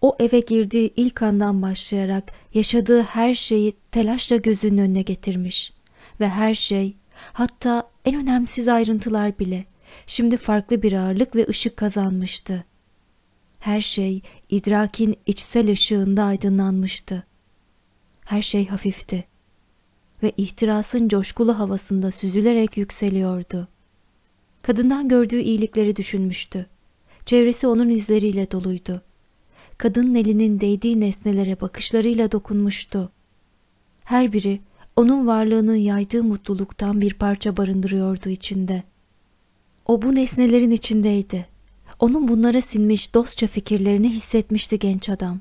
O eve girdiği ilk andan başlayarak yaşadığı her şeyi telaşla gözünün önüne getirmiş ve her şey, hatta en önemsiz ayrıntılar bile şimdi farklı bir ağırlık ve ışık kazanmıştı. Her şey idrakin içsel ışığında aydınlanmıştı. Her şey hafifti ve ihtirasın coşkulu havasında süzülerek yükseliyordu. Kadından gördüğü iyilikleri düşünmüştü. Çevresi onun izleriyle doluydu. Kadının elinin değdiği nesnelere bakışlarıyla dokunmuştu. Her biri onun varlığının yaydığı mutluluktan bir parça barındırıyordu içinde. O bu nesnelerin içindeydi. Onun bunlara sinmiş dostça fikirlerini hissetmişti genç adam.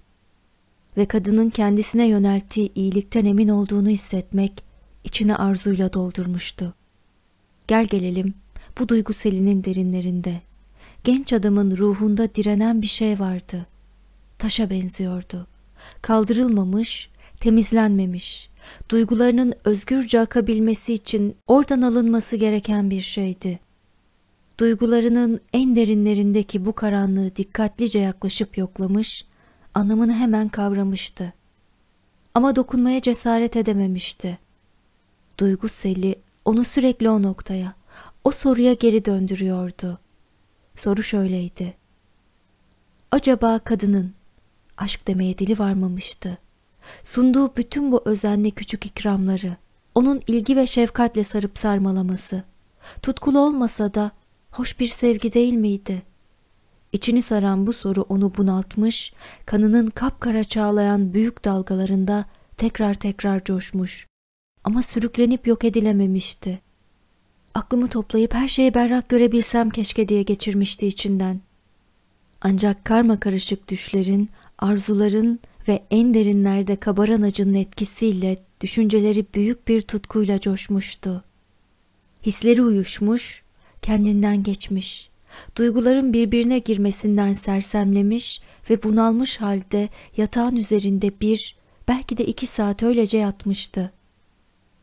Ve kadının kendisine yönelttiği iyilikten emin olduğunu hissetmek içini arzuyla doldurmuştu. Gel gelelim bu duygu selinin derinlerinde. Genç adamın ruhunda direnen bir şey vardı. Taşa benziyordu. Kaldırılmamış, temizlenmemiş. Duygularının özgürce akabilmesi için oradan alınması gereken bir şeydi. Duygularının en derinlerindeki bu karanlığı dikkatlice yaklaşıp yoklamış, anlamını hemen kavramıştı. Ama dokunmaya cesaret edememişti. Duygu seli onu sürekli o noktaya, o soruya geri döndürüyordu. Soru şöyleydi. Acaba kadının aşk demeye dili varmamıştı. Sunduğu bütün bu özenli küçük ikramları, onun ilgi ve şefkatle sarıp sarmalaması, tutkulu olmasa da hoş bir sevgi değil miydi? İçini saran bu soru onu bunaltmış, kanının kapkara çağlayan büyük dalgalarında tekrar tekrar coşmuş. Ama sürüklenip yok edilememişti. Aklımı toplayıp her şeyi berrak görebilsem keşke diye geçirmişti içinden. Ancak karma karışık düşlerin, arzuların ve en derinlerde kabaran acının etkisiyle düşünceleri büyük bir tutkuyla coşmuştu. Hisleri uyuşmuş, kendinden geçmiş, duyguların birbirine girmesinden sersemlemiş ve bunalmış halde yatağın üzerinde bir, belki de iki saat öylece yatmıştı.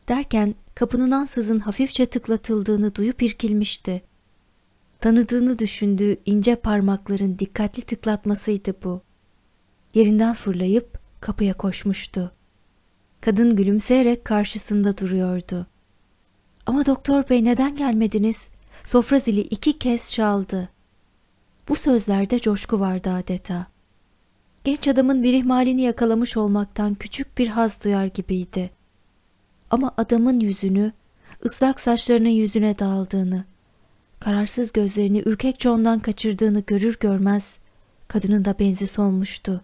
Derken kapının ansızın hafifçe tıklatıldığını duyup irkilmişti. Tanıdığını düşündüğü ince parmakların dikkatli tıklatmasıydı bu. Yerinden fırlayıp kapıya koşmuştu. Kadın gülümseyerek karşısında duruyordu. Ama doktor bey neden gelmediniz? Sofra zili iki kez çaldı. Bu sözlerde coşku vardı adeta. Genç adamın bir ihmalini yakalamış olmaktan küçük bir haz duyar gibiydi. Ama adamın yüzünü, ıslak saçlarının yüzüne dağıldığını, kararsız gözlerini ürkekçe ondan kaçırdığını görür görmez kadının da benzi solmuştu.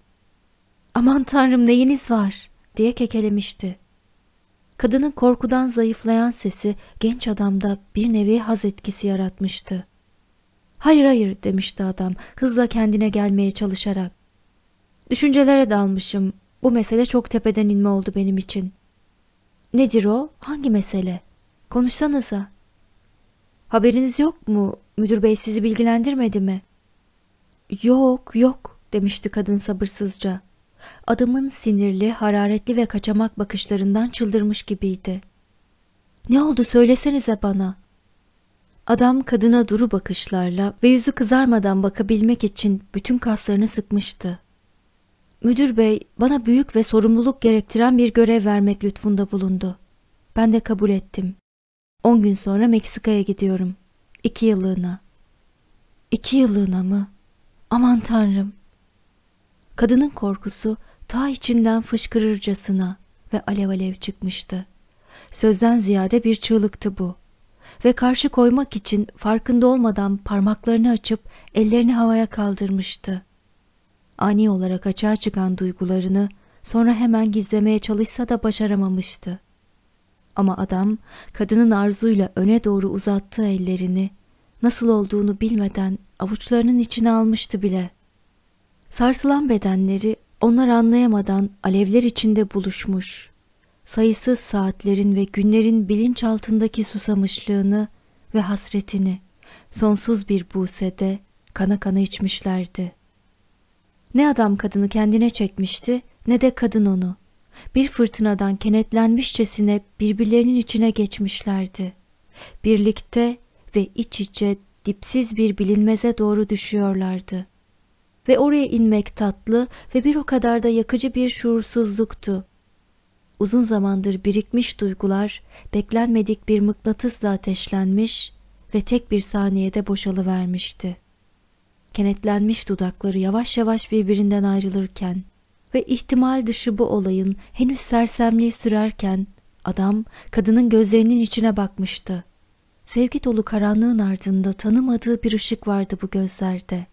Aman tanrım neyiniz var diye kekelemişti. Kadının korkudan zayıflayan sesi genç adamda bir nevi haz etkisi yaratmıştı. Hayır hayır demişti adam hızla kendine gelmeye çalışarak. Düşüncelere dalmışım. Bu mesele çok tepeden inme oldu benim için. Nedir o? Hangi mesele? Konuşsanıza. Haberiniz yok mu? Müdür bey sizi bilgilendirmedi mi? Yok yok demişti kadın sabırsızca. Adamın sinirli, hararetli ve kaçamak bakışlarından çıldırmış gibiydi. Ne oldu söylesenize bana. Adam kadına duru bakışlarla ve yüzü kızarmadan bakabilmek için bütün kaslarını sıkmıştı. Müdür bey bana büyük ve sorumluluk gerektiren bir görev vermek lütfunda bulundu. Ben de kabul ettim. On gün sonra Meksika'ya gidiyorum. İki yıllığına. İki yıllığına mı? Aman tanrım. Kadının korkusu ta içinden fışkırırcasına ve alev alev çıkmıştı. Sözden ziyade bir çığlıktı bu. Ve karşı koymak için farkında olmadan parmaklarını açıp ellerini havaya kaldırmıştı. Ani olarak açığa çıkan duygularını sonra hemen gizlemeye çalışsa da başaramamıştı. Ama adam kadının arzuyla öne doğru uzattığı ellerini nasıl olduğunu bilmeden avuçlarının içine almıştı bile. Sarsılan bedenleri onlar anlayamadan alevler içinde buluşmuş. Sayısız saatlerin ve günlerin bilinçaltındaki susamışlığını ve hasretini sonsuz bir busede kana kana içmişlerdi. Ne adam kadını kendine çekmişti ne de kadın onu. Bir fırtınadan kenetlenmişçesine birbirlerinin içine geçmişlerdi. Birlikte ve iç içe dipsiz bir bilinmeze doğru düşüyorlardı. Ve oraya inmek tatlı ve bir o kadar da yakıcı bir şuursuzluktu. Uzun zamandır birikmiş duygular beklenmedik bir mıknatısla ateşlenmiş ve tek bir saniyede boşalıvermişti. Kenetlenmiş dudakları yavaş yavaş birbirinden ayrılırken ve ihtimal dışı bu olayın henüz sersemliği sürerken adam kadının gözlerinin içine bakmıştı. Sevgi dolu karanlığın ardında tanımadığı bir ışık vardı bu gözlerde.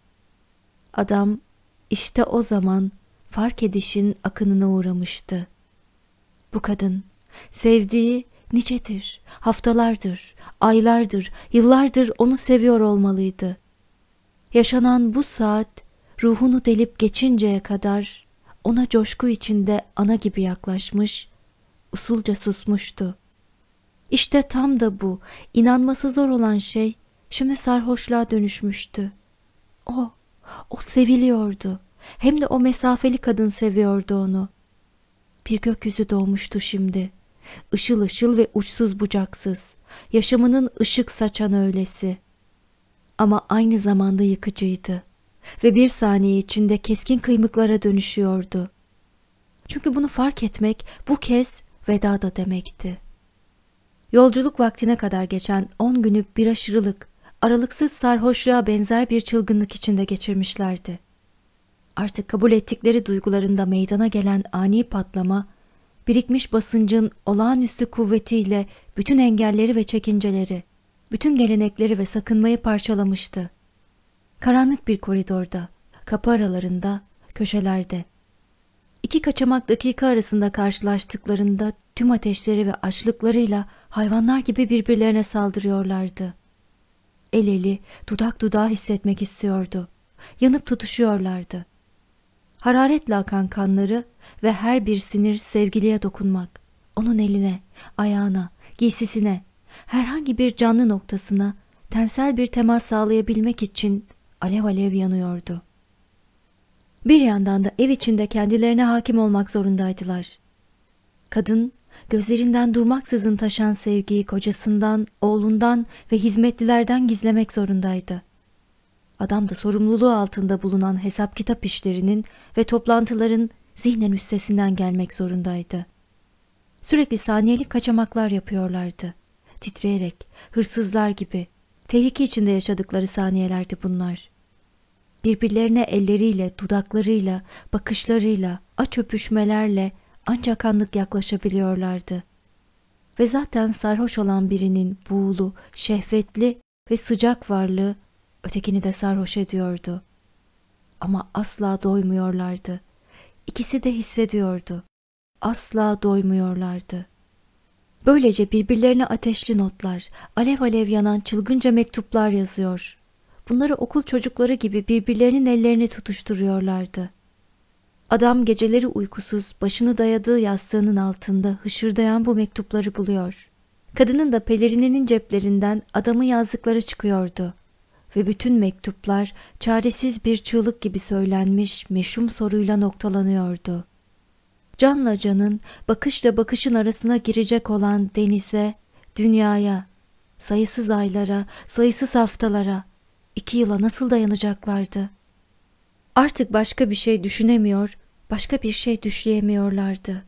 Adam işte o zaman fark edişin akınına uğramıştı. Bu kadın sevdiği nicedir, haftalardır, aylardır, yıllardır onu seviyor olmalıydı. Yaşanan bu saat ruhunu delip geçinceye kadar ona coşku içinde ana gibi yaklaşmış, usulca susmuştu. İşte tam da bu, inanması zor olan şey şimdi sarhoşluğa dönüşmüştü. O, o seviliyordu. Hem de o mesafeli kadın seviyordu onu. Bir gökyüzü doğmuştu şimdi. Işıl ışıl ve uçsuz bucaksız. Yaşamının ışık saçan öylesi. Ama aynı zamanda yıkıcıydı. Ve bir saniye içinde keskin kıymıklara dönüşüyordu. Çünkü bunu fark etmek bu kez veda da demekti. Yolculuk vaktine kadar geçen on günü bir aşırılık, aralıksız sarhoşluğa benzer bir çılgınlık içinde geçirmişlerdi. Artık kabul ettikleri duygularında meydana gelen ani patlama, birikmiş basıncın olağanüstü kuvvetiyle bütün engelleri ve çekinceleri, bütün gelenekleri ve sakınmayı parçalamıştı. Karanlık bir koridorda, kapı aralarında, köşelerde. İki kaçamak dakika arasında karşılaştıklarında tüm ateşleri ve açlıklarıyla hayvanlar gibi birbirlerine saldırıyorlardı. El eli, dudak dudağı hissetmek istiyordu. Yanıp tutuşuyorlardı. Hararetle akan kanları ve her bir sinir sevgiliye dokunmak. Onun eline, ayağına, giysisine, herhangi bir canlı noktasına tensel bir temas sağlayabilmek için alev alev yanıyordu. Bir yandan da ev içinde kendilerine hakim olmak zorundaydılar. Kadın gözlerinden durmaksızın taşan sevgiyi kocasından, oğlundan ve hizmetlilerden gizlemek zorundaydı. Adam da sorumluluğu altında bulunan hesap kitap işlerinin ve toplantıların zihnen üstesinden gelmek zorundaydı. Sürekli saniyelik kaçamaklar yapıyorlardı. Titreyerek, hırsızlar gibi, tehlike içinde yaşadıkları saniyelerdi bunlar. Birbirlerine elleriyle, dudaklarıyla, bakışlarıyla, aç öpüşmelerle ancak anlık yaklaşabiliyorlardı. Ve zaten sarhoş olan birinin buğulu, şehvetli ve sıcak varlığı ötekini de sarhoş ediyordu. Ama asla doymuyorlardı. İkisi de hissediyordu. Asla doymuyorlardı. Böylece birbirlerine ateşli notlar, alev alev yanan çılgınca mektuplar yazıyor. Bunları okul çocukları gibi birbirlerinin ellerini tutuşturuyorlardı. Adam geceleri uykusuz başını dayadığı yastığının altında hışırdayan bu mektupları buluyor. Kadının da pelerininin ceplerinden adamın yazdıkları çıkıyordu ve bütün mektuplar çaresiz bir çığlık gibi söylenmiş meşhum soruyla noktalanıyordu. Canla canın bakışla bakışın arasına girecek olan denize, dünyaya, sayısız aylara, sayısız haftalara, iki yıla nasıl dayanacaklardı? Artık başka bir şey düşünemiyor, başka bir şey düşleyemiyorlardı.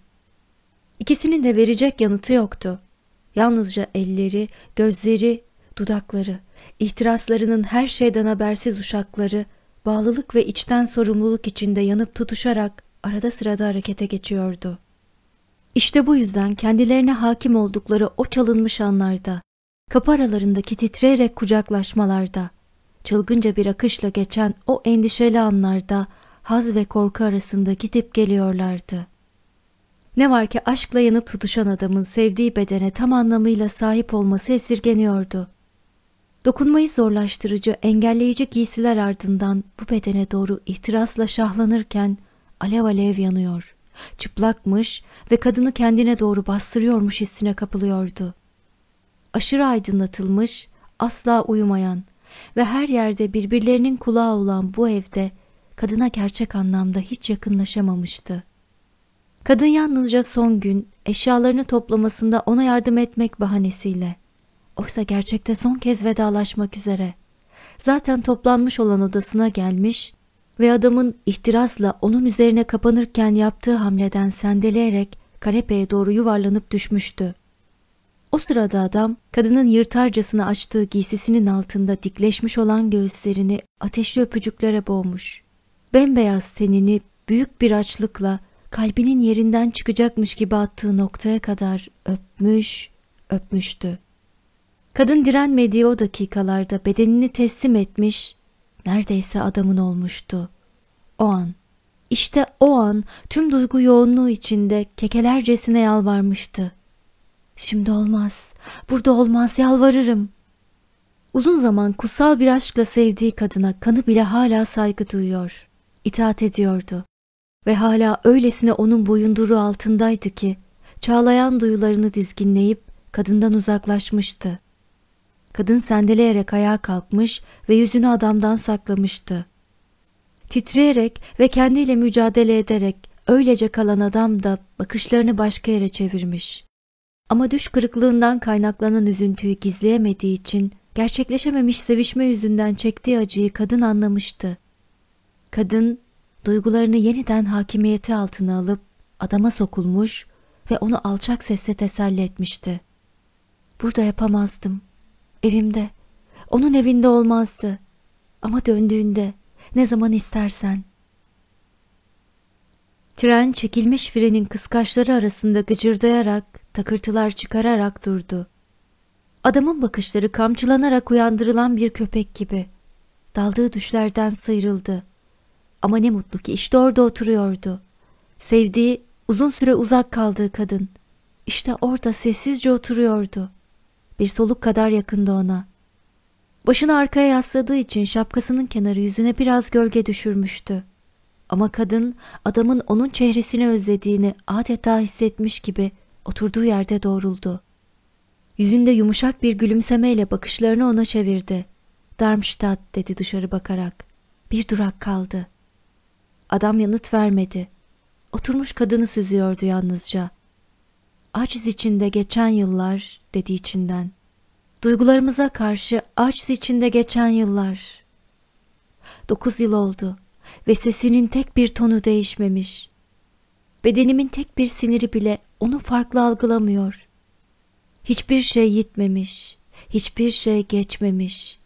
İkisinin de verecek yanıtı yoktu. Yalnızca elleri, gözleri, dudakları, ihtiraslarının her şeyden habersiz uşakları, bağlılık ve içten sorumluluk içinde yanıp tutuşarak arada sırada harekete geçiyordu. İşte bu yüzden kendilerine hakim oldukları o çalınmış anlarda, kapı aralarındaki titreyerek kucaklaşmalarda, çılgınca bir akışla geçen o endişeli anlarda haz ve korku arasında gidip geliyorlardı. Ne var ki aşkla yanıp tutuşan adamın sevdiği bedene tam anlamıyla sahip olması esirgeniyordu. Dokunmayı zorlaştırıcı, engelleyici giysiler ardından bu bedene doğru ihtirasla şahlanırken alev alev yanıyor. Çıplakmış ve kadını kendine doğru bastırıyormuş hissine kapılıyordu. Aşırı aydınlatılmış, asla uyumayan ve her yerde birbirlerinin kulağı olan bu evde kadına gerçek anlamda hiç yakınlaşamamıştı. Kadın yalnızca son gün eşyalarını toplamasında ona yardım etmek bahanesiyle. Oysa gerçekte son kez vedalaşmak üzere. Zaten toplanmış olan odasına gelmiş ve adamın ihtirasla onun üzerine kapanırken yaptığı hamleden sendeleyerek kanepeye doğru yuvarlanıp düşmüştü. O sırada adam kadının yırtarcasına açtığı giysisinin altında dikleşmiş olan göğüslerini ateşli öpücüklere boğmuş. Bembeyaz tenini büyük bir açlıkla kalbinin yerinden çıkacakmış gibi attığı noktaya kadar öpmüş, öpmüştü. Kadın direnmediği o dakikalarda bedenini teslim etmiş, neredeyse adamın olmuştu. O an, işte o an tüm duygu yoğunluğu içinde kekelercesine yalvarmıştı. Şimdi olmaz, burada olmaz yalvarırım. Uzun zaman kutsal bir aşkla sevdiği kadına kanı bile hala saygı duyuyor, itaat ediyordu. Ve hala öylesine onun boyunduruğu altındaydı ki, çağlayan duyularını dizginleyip kadından uzaklaşmıştı. Kadın sendeleyerek ayağa kalkmış ve yüzünü adamdan saklamıştı. Titreyerek ve kendiyle mücadele ederek öylece kalan adam da bakışlarını başka yere çevirmiş. Ama düş kırıklığından kaynaklanan üzüntüyü gizleyemediği için gerçekleşememiş sevişme yüzünden çektiği acıyı kadın anlamıştı. Kadın duygularını yeniden hakimiyeti altına alıp adama sokulmuş ve onu alçak sesle teselli etmişti. Burada yapamazdım. Evimde. Onun evinde olmazdı. Ama döndüğünde ne zaman istersen. Tren çekilmiş frenin kıskaçları arasında gıcırdayarak, takırtılar çıkararak durdu. Adamın bakışları kamçılanarak uyandırılan bir köpek gibi. Daldığı düşlerden sıyrıldı. Ama ne mutlu ki işte orada oturuyordu. Sevdiği, uzun süre uzak kaldığı kadın. İşte orada sessizce oturuyordu. Bir soluk kadar yakındı ona. Başını arkaya yasladığı için şapkasının kenarı yüzüne biraz gölge düşürmüştü. Ama kadın adamın onun çehresini özlediğini adeta hissetmiş gibi oturduğu yerde doğruldu. Yüzünde yumuşak bir gülümsemeyle bakışlarını ona çevirdi. Darmstadt dedi dışarı bakarak. Bir durak kaldı. Adam yanıt vermedi. Oturmuş kadını süzüyordu yalnızca. Aciz içinde geçen yıllar dedi içinden. Duygularımıza karşı aciz içinde geçen yıllar. Dokuz yıl oldu ve sesinin tek bir tonu değişmemiş. Bedenimin tek bir siniri bile onu farklı algılamıyor. Hiçbir şey yitmemiş, hiçbir şey geçmemiş.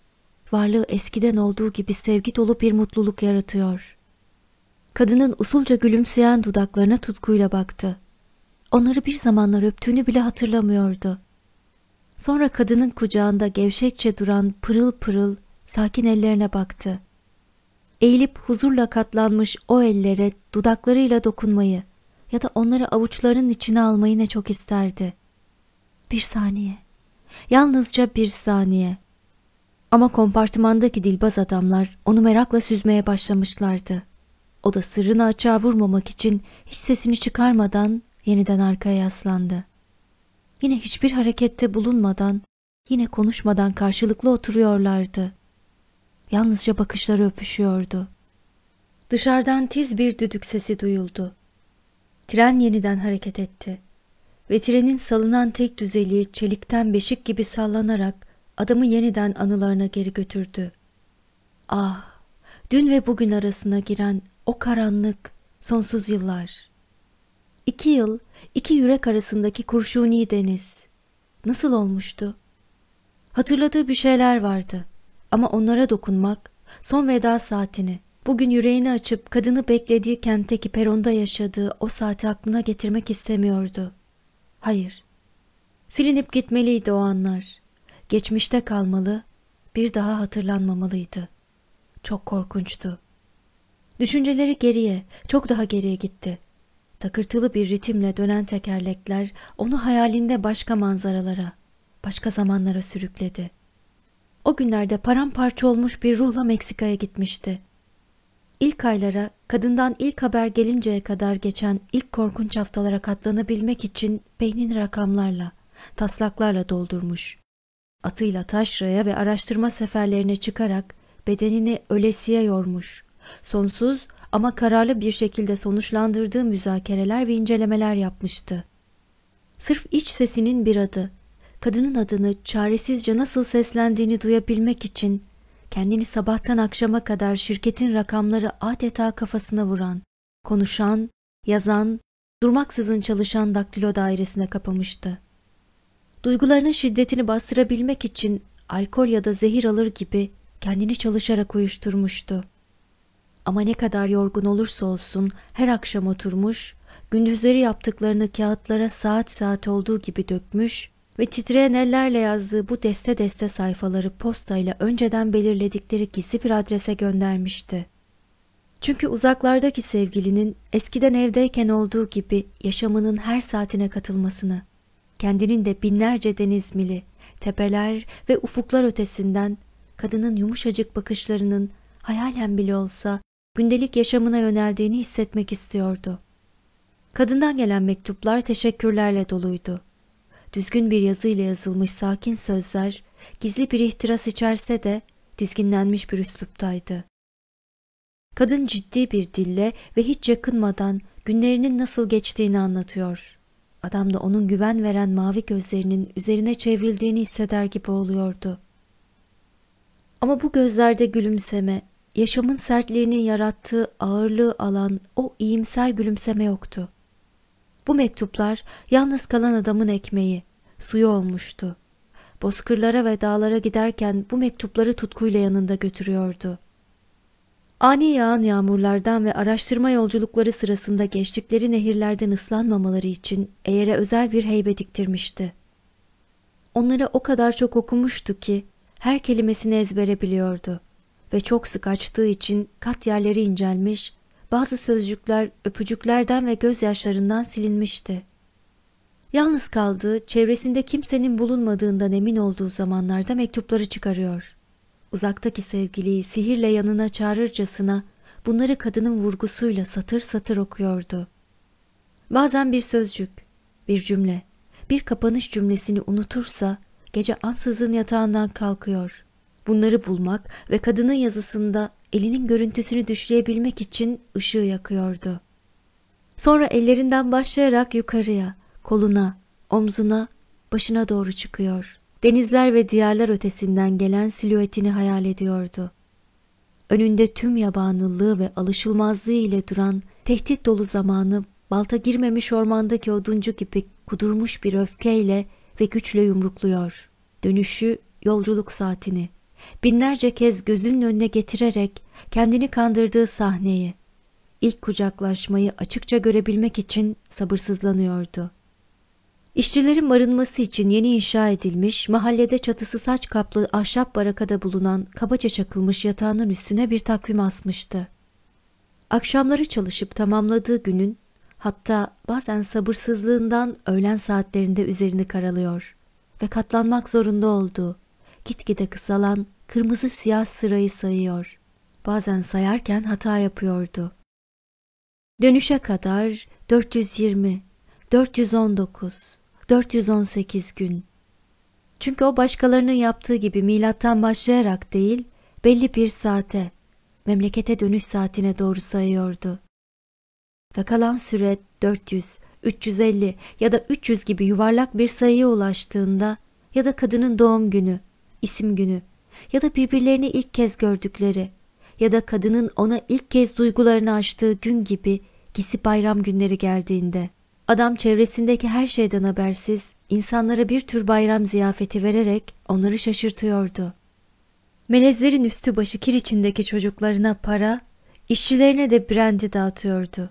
Varlığı eskiden olduğu gibi sevgi dolu bir mutluluk yaratıyor. Kadının usulca gülümseyen dudaklarına tutkuyla baktı. Onları bir zamanlar öptüğünü bile hatırlamıyordu. Sonra kadının kucağında gevşekçe duran pırıl pırıl sakin ellerine baktı. Eğilip huzurla katlanmış o ellere dudaklarıyla dokunmayı ya da onları avuçlarının içine almayı ne çok isterdi. Bir saniye. Yalnızca bir saniye. Ama kompartımandaki dilbaz adamlar onu merakla süzmeye başlamışlardı. O da sırrını açığa vurmamak için hiç sesini çıkarmadan yeniden arkaya yaslandı. Yine hiçbir harekette bulunmadan, yine konuşmadan karşılıklı oturuyorlardı. Yalnızca bakışları öpüşüyordu. Dışarıdan tiz bir düdük sesi duyuldu. Tren yeniden hareket etti ve trenin salınan tek düzeliği çelikten beşik gibi sallanarak adamı yeniden anılarına geri götürdü. Ah, dün ve bugün arasına giren o karanlık, sonsuz yıllar. İki yıl, iki yürek arasındaki kurşuni deniz. Nasıl olmuştu? Hatırladığı bir şeyler vardı ama onlara dokunmak, son veda saatini, bugün yüreğini açıp kadını beklediği kentteki peronda yaşadığı o saati aklına getirmek istemiyordu. Hayır, silinip gitmeliydi o anlar. Geçmişte kalmalı, bir daha hatırlanmamalıydı. Çok korkunçtu. Düşünceleri geriye, çok daha geriye gitti. Takırtılı bir ritimle dönen tekerlekler onu hayalinde başka manzaralara, başka zamanlara sürükledi. O günlerde paramparça olmuş bir ruhla Meksika'ya gitmişti. İlk aylara, kadından ilk haber gelinceye kadar geçen ilk korkunç haftalara katlanabilmek için beynini rakamlarla, taslaklarla doldurmuş. Atıyla taşraya ve araştırma seferlerine çıkarak bedenini ölesiye yormuş. Sonsuz ama kararlı bir şekilde sonuçlandırdığı müzakereler ve incelemeler yapmıştı. Sırf iç sesinin bir adı, kadının adını çaresizce nasıl seslendiğini duyabilmek için kendini sabahtan akşama kadar şirketin rakamları adeta kafasına vuran, konuşan, yazan, durmaksızın çalışan daktilo dairesine kapamıştı. Duygularının şiddetini bastırabilmek için alkol ya da zehir alır gibi kendini çalışarak uyuşturmuştu. Ama ne kadar yorgun olursa olsun her akşam oturmuş, gündüzleri yaptıklarını kağıtlara saat saat olduğu gibi dökmüş ve titreyen ellerle yazdığı bu deste deste sayfaları postayla önceden belirledikleri gizli bir adrese göndermişti. Çünkü uzaklardaki sevgilinin eskiden evdeyken olduğu gibi yaşamının her saatine katılmasını, kendinin de binlerce deniz mili, tepeler ve ufuklar ötesinden kadının yumuşacık bakışlarının hayalen bile olsa gündelik yaşamına yöneldiğini hissetmek istiyordu. Kadından gelen mektuplar teşekkürlerle doluydu. Düzgün bir yazıyla yazılmış sakin sözler, gizli bir ihtiras içerse de dizginlenmiş bir üsluptaydı. Kadın ciddi bir dille ve hiç yakınmadan günlerinin nasıl geçtiğini anlatıyor. Adam da onun güven veren mavi gözlerinin üzerine çevrildiğini hisseder gibi oluyordu. Ama bu gözlerde gülümseme, yaşamın sertliğinin yarattığı ağırlığı alan o iyimser gülümseme yoktu. Bu mektuplar yalnız kalan adamın ekmeği, suyu olmuştu. Bozkırlara ve dağlara giderken bu mektupları tutkuyla yanında götürüyordu. Ani yağan yağmurlardan ve araştırma yolculukları sırasında geçtikleri nehirlerden ıslanmamaları için eğere özel bir heybe diktirmişti. Onları o kadar çok okumuştu ki her kelimesini ezbere biliyordu ve çok sık açtığı için kat yerleri incelmiş, bazı sözcükler öpücüklerden ve gözyaşlarından silinmişti. Yalnız kaldığı, çevresinde kimsenin bulunmadığından emin olduğu zamanlarda mektupları çıkarıyor. Uzaktaki sevgiliyi sihirle yanına çağırırcasına bunları kadının vurgusuyla satır satır okuyordu. Bazen bir sözcük, bir cümle, bir kapanış cümlesini unutursa gece ansızın yatağından kalkıyor. Bunları bulmak ve kadının yazısında elinin görüntüsünü düşleyebilmek için ışığı yakıyordu. Sonra ellerinden başlayarak yukarıya, koluna, omzuna, başına doğru çıkıyor. Denizler ve diyarlar ötesinden gelen silüetini hayal ediyordu. Önünde tüm yabanıllığı ve alışılmazlığı ile duran tehdit dolu zamanı balta girmemiş ormandaki oduncu gibi kudurmuş bir öfkeyle ve güçle yumrukluyor. Dönüşü yolculuk saatini binlerce kez gözünün önüne getirerek kendini kandırdığı sahneyi, ilk kucaklaşmayı açıkça görebilmek için sabırsızlanıyordu. İşçilerin barınması için yeni inşa edilmiş, mahallede çatısı saç kaplı ahşap barakada bulunan kabaca çakılmış yatağının üstüne bir takvim asmıştı. Akşamları çalışıp tamamladığı günün, hatta bazen sabırsızlığından öğlen saatlerinde üzerini karalıyor ve katlanmak zorunda olduğu, gitgide kısalan kırmızı siyah sırayı sayıyor. Bazen sayarken hata yapıyordu. Dönüşe kadar 420, 419, 418 gün. Çünkü o başkalarının yaptığı gibi milattan başlayarak değil, belli bir saate, memlekete dönüş saatine doğru sayıyordu. Ve kalan süre 400, 350 ya da 300 gibi yuvarlak bir sayıya ulaştığında ya da kadının doğum günü, isim günü ya da birbirlerini ilk kez gördükleri ya da kadının ona ilk kez duygularını açtığı gün gibi gisi bayram günleri geldiğinde adam çevresindeki her şeyden habersiz insanlara bir tür bayram ziyafeti vererek onları şaşırtıyordu. Melezlerin üstü başı kir içindeki çocuklarına para, işçilerine de brendi dağıtıyordu.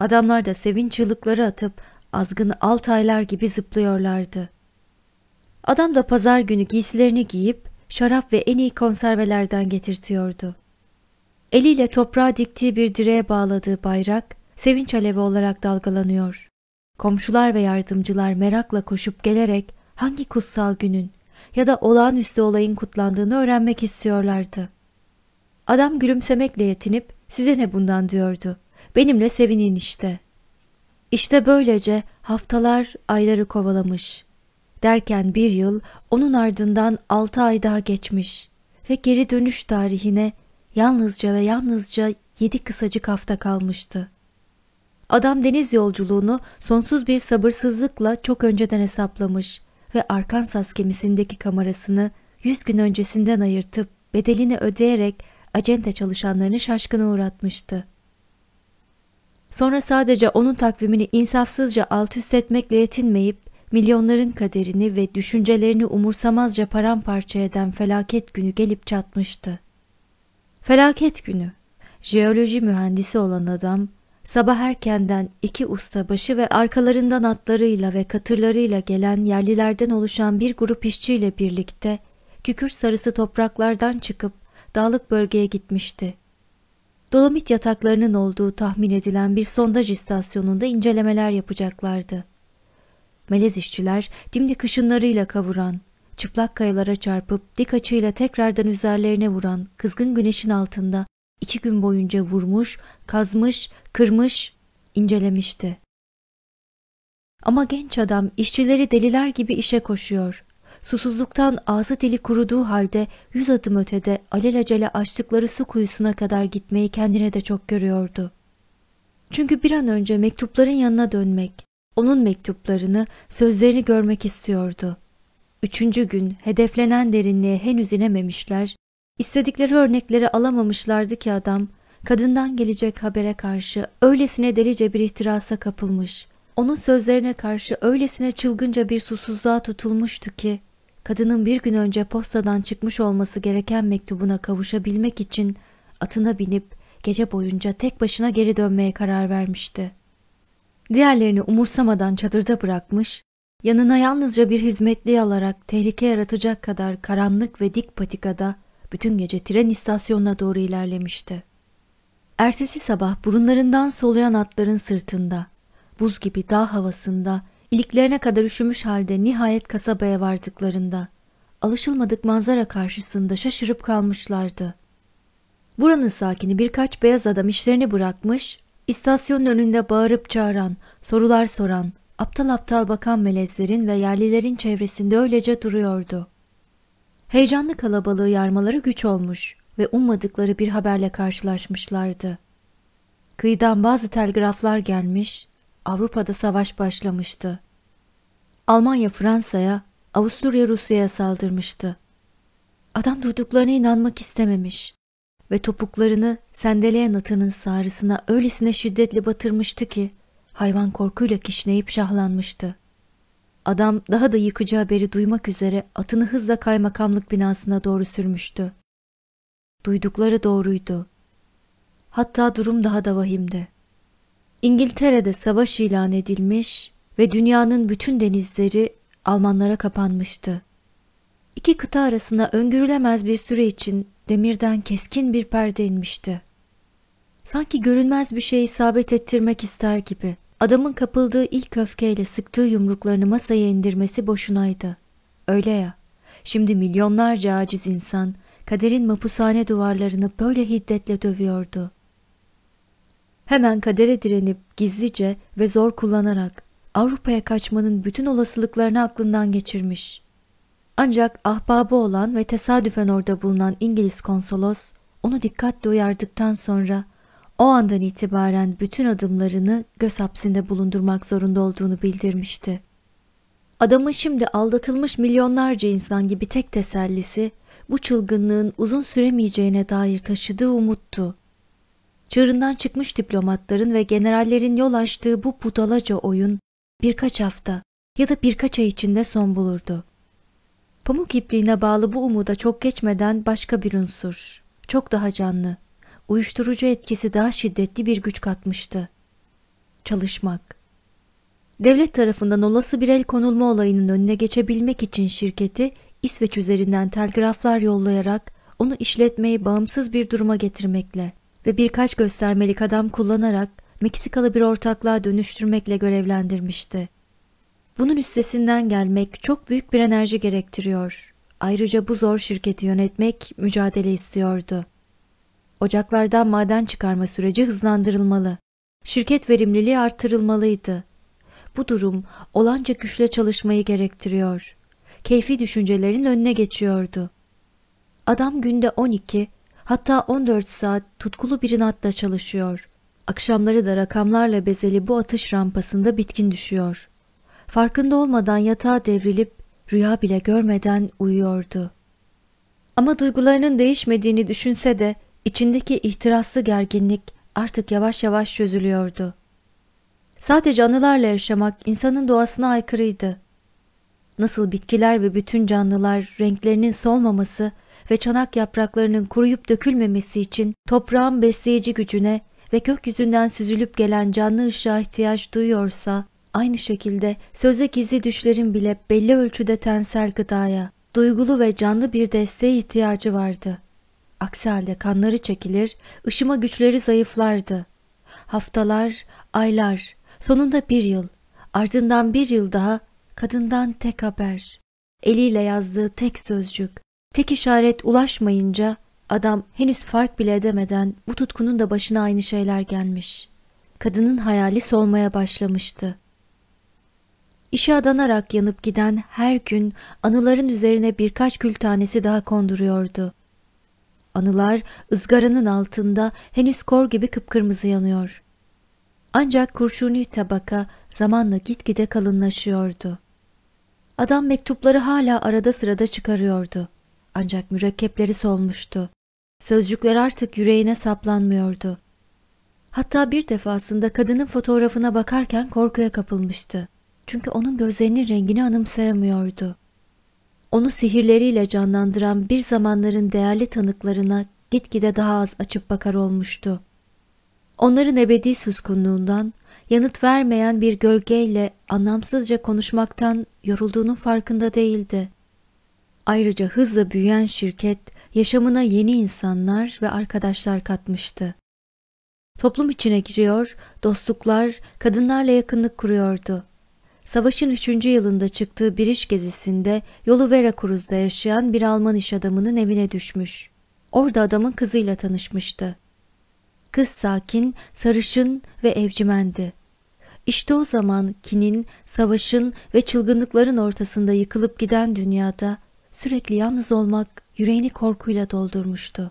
Adamlar da sevinç çığlıkları atıp azgın altaylar gibi zıplıyorlardı. Adam da pazar günü giysilerini giyip şarap ve en iyi konservelerden getirtiyordu. Eliyle toprağa diktiği bir direğe bağladığı bayrak sevinç alevi olarak dalgalanıyor. Komşular ve yardımcılar merakla koşup gelerek hangi kutsal günün ya da olağanüstü olayın kutlandığını öğrenmek istiyorlardı. Adam gülümsemekle yetinip size ne bundan diyordu. Benimle sevinin işte. İşte böylece haftalar ayları kovalamış. Derken bir yıl onun ardından altı ay daha geçmiş ve geri dönüş tarihine yalnızca ve yalnızca yedi kısacık hafta kalmıştı. Adam deniz yolculuğunu sonsuz bir sabırsızlıkla çok önceden hesaplamış ve Arkansas gemisindeki kamerasını yüz gün öncesinden ayırtıp bedelini ödeyerek acente çalışanlarını şaşkına uğratmıştı. Sonra sadece onun takvimini insafsızca alt üst etmekle yetinmeyip milyonların kaderini ve düşüncelerini umursamazca paramparça eden felaket günü gelip çatmıştı. Felaket günü. Jeoloji mühendisi olan adam sabah erkenden iki ustabaşı ve arkalarından atlarıyla ve katırlarıyla gelen yerlilerden oluşan bir grup işçiyle birlikte kükürt sarısı topraklardan çıkıp dağlık bölgeye gitmişti. Dolomit yataklarının olduğu tahmin edilen bir sondaj istasyonunda incelemeler yapacaklardı. Melez işçiler dimdik ışınlarıyla kavuran, çıplak kayalara çarpıp dik açıyla tekrardan üzerlerine vuran kızgın güneşin altında iki gün boyunca vurmuş, kazmış, kırmış, incelemişti. Ama genç adam işçileri deliler gibi işe koşuyor. Susuzluktan ağzı dili kuruduğu halde yüz adım ötede alelacele açtıkları su kuyusuna kadar gitmeyi kendine de çok görüyordu. Çünkü bir an önce mektupların yanına dönmek, onun mektuplarını, sözlerini görmek istiyordu. Üçüncü gün hedeflenen derinliğe henüz inememişler, istedikleri örnekleri alamamışlardı ki adam, kadından gelecek habere karşı öylesine delice bir ihtirasa kapılmış, onun sözlerine karşı öylesine çılgınca bir susuzluğa tutulmuştu ki, kadının bir gün önce postadan çıkmış olması gereken mektubuna kavuşabilmek için atına binip gece boyunca tek başına geri dönmeye karar vermişti. Diğerlerini umursamadan çadırda bırakmış, yanına yalnızca bir hizmetli alarak tehlike yaratacak kadar karanlık ve dik patikada bütün gece tren istasyonuna doğru ilerlemişti. Ertesi sabah burunlarından soluyan atların sırtında, buz gibi dağ havasında, iliklerine kadar üşümüş halde nihayet kasabaya vardıklarında, alışılmadık manzara karşısında şaşırıp kalmışlardı. Buranın sakini birkaç beyaz adam işlerini bırakmış, İstasyonun önünde bağırıp çağıran, sorular soran, aptal aptal bakan melezlerin ve yerlilerin çevresinde öylece duruyordu. Heyecanlı kalabalığı yarmaları güç olmuş ve ummadıkları bir haberle karşılaşmışlardı. Kıyıdan bazı telgraflar gelmiş, Avrupa'da savaş başlamıştı. Almanya Fransa'ya, Avusturya Rusya'ya saldırmıştı. Adam duyduklarına inanmak istememiş ve topuklarını sendeleyen atının sağrısına öylesine şiddetli batırmıştı ki hayvan korkuyla kişneyip şahlanmıştı. Adam daha da yıkıcı haberi duymak üzere atını hızla kaymakamlık binasına doğru sürmüştü. Duydukları doğruydu. Hatta durum daha da vahimdi. İngiltere'de savaş ilan edilmiş ve dünyanın bütün denizleri Almanlara kapanmıştı. İki kıta arasında öngörülemez bir süre için demirden keskin bir perde inmişti. Sanki görünmez bir şey isabet ettirmek ister gibi. Adamın kapıldığı ilk öfkeyle sıktığı yumruklarını masaya indirmesi boşunaydı. Öyle ya, şimdi milyonlarca aciz insan kaderin mapushane duvarlarını böyle hiddetle dövüyordu. Hemen kadere direnip gizlice ve zor kullanarak Avrupa'ya kaçmanın bütün olasılıklarını aklından geçirmiş. Ancak ahbabı olan ve tesadüfen orada bulunan İngiliz konsolos onu dikkatle uyardıktan sonra o andan itibaren bütün adımlarını göz hapsinde bulundurmak zorunda olduğunu bildirmişti. Adamın şimdi aldatılmış milyonlarca insan gibi tek tesellisi bu çılgınlığın uzun süremeyeceğine dair taşıdığı umuttu. Çığırından çıkmış diplomatların ve generallerin yol açtığı bu budalaca oyun birkaç hafta ya da birkaç ay içinde son bulurdu. Pamuk ipliğine bağlı bu umuda çok geçmeden başka bir unsur, çok daha canlı, uyuşturucu etkisi daha şiddetli bir güç katmıştı. Çalışmak. Devlet tarafından olası bir el konulma olayının önüne geçebilmek için şirketi İsveç üzerinden telgraflar yollayarak onu işletmeyi bağımsız bir duruma getirmekle ve birkaç göstermelik adam kullanarak Meksikalı bir ortaklığa dönüştürmekle görevlendirmişti. Bunun üstesinden gelmek çok büyük bir enerji gerektiriyor. Ayrıca bu zor şirketi yönetmek mücadele istiyordu. Ocaklardan maden çıkarma süreci hızlandırılmalı. Şirket verimliliği artırılmalıydı. Bu durum olanca güçle çalışmayı gerektiriyor. Keyfi düşüncelerin önüne geçiyordu. Adam günde 12 hatta 14 saat tutkulu bir inatla çalışıyor. Akşamları da rakamlarla bezeli bu atış rampasında bitkin düşüyor. Farkında olmadan yatağa devrilip rüya bile görmeden uyuyordu. Ama duygularının değişmediğini düşünse de içindeki ihtiraslı gerginlik artık yavaş yavaş çözülüyordu. Sadece anılarla yaşamak insanın doğasına aykırıydı. Nasıl bitkiler ve bütün canlılar renklerinin solmaması ve çanak yapraklarının kuruyup dökülmemesi için toprağın besleyici gücüne ve gökyüzünden süzülüp gelen canlı ışığa ihtiyaç duyuyorsa, aynı şekilde sözde gizli düşlerin bile belli ölçüde tensel gıdaya, duygulu ve canlı bir desteğe ihtiyacı vardı. Aksi halde kanları çekilir, ışıma güçleri zayıflardı. Haftalar, aylar, sonunda bir yıl, ardından bir yıl daha kadından tek haber. Eliyle yazdığı tek sözcük, tek işaret ulaşmayınca adam henüz fark bile edemeden bu tutkunun da başına aynı şeyler gelmiş. Kadının hayali solmaya başlamıştı. İşe adanarak yanıp giden her gün anıların üzerine birkaç gül tanesi daha konduruyordu. Anılar ızgaranın altında henüz kor gibi kıpkırmızı yanıyor. Ancak kurşuni tabaka zamanla gitgide kalınlaşıyordu. Adam mektupları hala arada sırada çıkarıyordu. Ancak mürekkepleri solmuştu. Sözcükler artık yüreğine saplanmıyordu. Hatta bir defasında kadının fotoğrafına bakarken korkuya kapılmıştı. Çünkü onun gözlerinin rengini anımsayamıyordu. Onu sihirleriyle canlandıran bir zamanların değerli tanıklarına gitgide daha az açıp bakar olmuştu. Onların ebedi suskunluğundan, yanıt vermeyen bir gölgeyle anlamsızca konuşmaktan yorulduğunun farkında değildi. Ayrıca hızla büyüyen şirket yaşamına yeni insanlar ve arkadaşlar katmıştı. Toplum içine giriyor, dostluklar, kadınlarla yakınlık kuruyordu. Savaşın üçüncü yılında çıktığı bir iş gezisinde yolu Veracruz'da yaşayan bir Alman iş adamının evine düşmüş. Orada adamın kızıyla tanışmıştı. Kız sakin, sarışın ve evcimendi. İşte o zaman kinin, savaşın ve çılgınlıkların ortasında yıkılıp giden dünyada sürekli yalnız olmak yüreğini korkuyla doldurmuştu.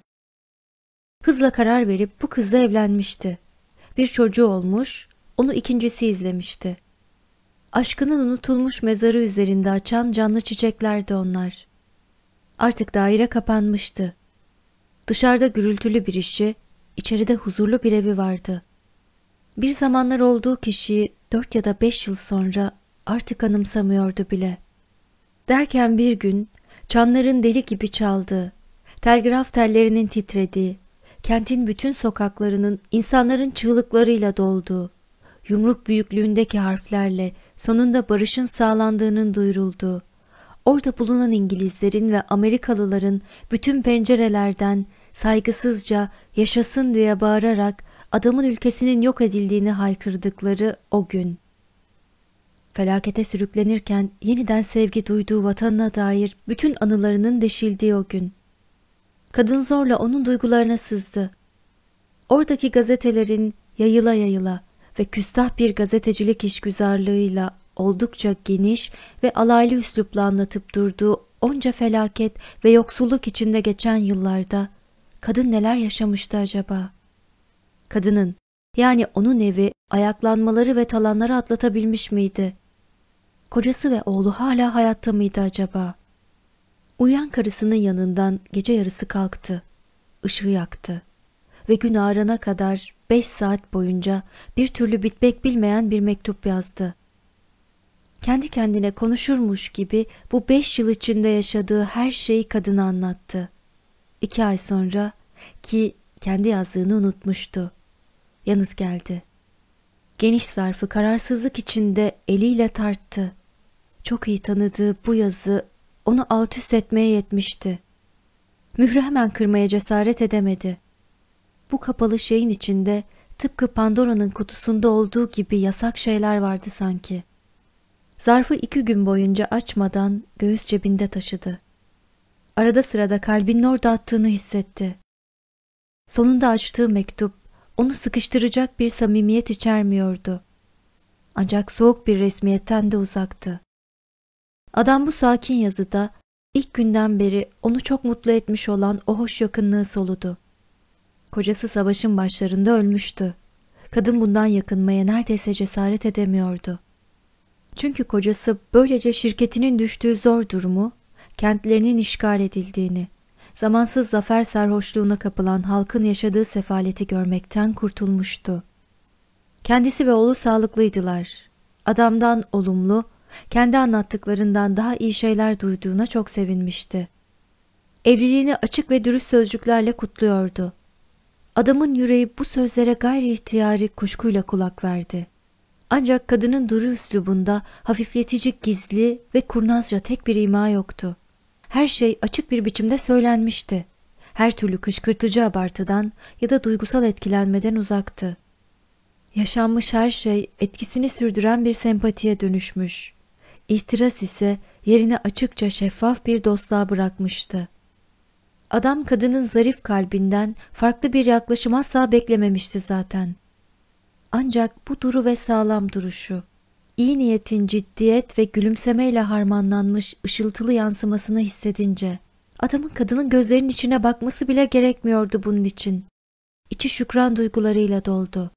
Hızla karar verip bu kızla evlenmişti. Bir çocuğu olmuş, onu ikincisi izlemişti. Aşkının unutulmuş mezarı üzerinde açan canlı çiçeklerdi onlar. Artık daire kapanmıştı. Dışarıda gürültülü bir işi, içeride huzurlu bir evi vardı. Bir zamanlar olduğu kişiyi dört ya da beş yıl sonra artık anımsamıyordu bile. Derken bir gün çanların deli gibi çaldığı, telgraf tellerinin titrediği, kentin bütün sokaklarının insanların çığlıklarıyla dolduğu, yumruk büyüklüğündeki harflerle sonunda barışın sağlandığının duyurulduğu, orada bulunan İngilizlerin ve Amerikalıların bütün pencerelerden saygısızca yaşasın diye bağırarak adamın ülkesinin yok edildiğini haykırdıkları o gün. Felakete sürüklenirken yeniden sevgi duyduğu vatanına dair bütün anılarının deşildiği o gün. Kadın zorla onun duygularına sızdı. Oradaki gazetelerin yayıla yayıla ve küstah bir gazetecilik işgüzarlığıyla oldukça geniş ve alaylı üslupla anlatıp durduğu onca felaket ve yoksulluk içinde geçen yıllarda kadın neler yaşamıştı acaba? Kadının yani onun evi ayaklanmaları ve talanları atlatabilmiş miydi? Kocası ve oğlu hala hayatta mıydı acaba? Uyuyan karısının yanından gece yarısı kalktı. Işığı yaktı. Ve gün ağarana kadar beş saat boyunca bir türlü bitmek bilmeyen bir mektup yazdı. Kendi kendine konuşurmuş gibi bu beş yıl içinde yaşadığı her şeyi kadına anlattı. İki ay sonra ki kendi yazdığını unutmuştu. Yanıt geldi. Geniş zarfı kararsızlık içinde eliyle tarttı. Çok iyi tanıdığı bu yazı onu alt üst etmeye yetmişti. Mührü hemen kırmaya cesaret edemedi. Bu kapalı şeyin içinde tıpkı Pandora'nın kutusunda olduğu gibi yasak şeyler vardı sanki. Zarfı iki gün boyunca açmadan göğüs cebinde taşıdı. Arada sırada kalbinin orada attığını hissetti. Sonunda açtığı mektup onu sıkıştıracak bir samimiyet içermiyordu. Ancak soğuk bir resmiyetten de uzaktı. Adam bu sakin yazıda ilk günden beri onu çok mutlu etmiş olan o hoş yakınlığı soludu. Kocası savaşın başlarında ölmüştü. Kadın bundan yakınmaya neredeyse cesaret edemiyordu. Çünkü kocası böylece şirketinin düştüğü zor durumu, kentlerinin işgal edildiğini, zamansız zafer sarhoşluğuna kapılan halkın yaşadığı sefaleti görmekten kurtulmuştu. Kendisi ve oğlu sağlıklıydılar. Adamdan olumlu, kendi anlattıklarından daha iyi şeyler duyduğuna çok sevinmişti. Evliliğini açık ve dürüst sözcüklerle kutluyordu. Adamın yüreği bu sözlere gayri ihtiyari kuşkuyla kulak verdi. Ancak kadının duru üslubunda hafifletici gizli ve kurnazca tek bir ima yoktu. Her şey açık bir biçimde söylenmişti. Her türlü kışkırtıcı abartıdan ya da duygusal etkilenmeden uzaktı. Yaşanmış her şey etkisini sürdüren bir sempatiye dönüşmüş. İhtiras ise yerine açıkça şeffaf bir dostluğa bırakmıştı. Adam kadının zarif kalbinden farklı bir yaklaşım asla beklememişti zaten. Ancak bu duru ve sağlam duruşu, iyi niyetin ciddiyet ve gülümsemeyle harmanlanmış ışıltılı yansımasını hissedince, adamın kadının gözlerinin içine bakması bile gerekmiyordu bunun için. İçi şükran duygularıyla doldu.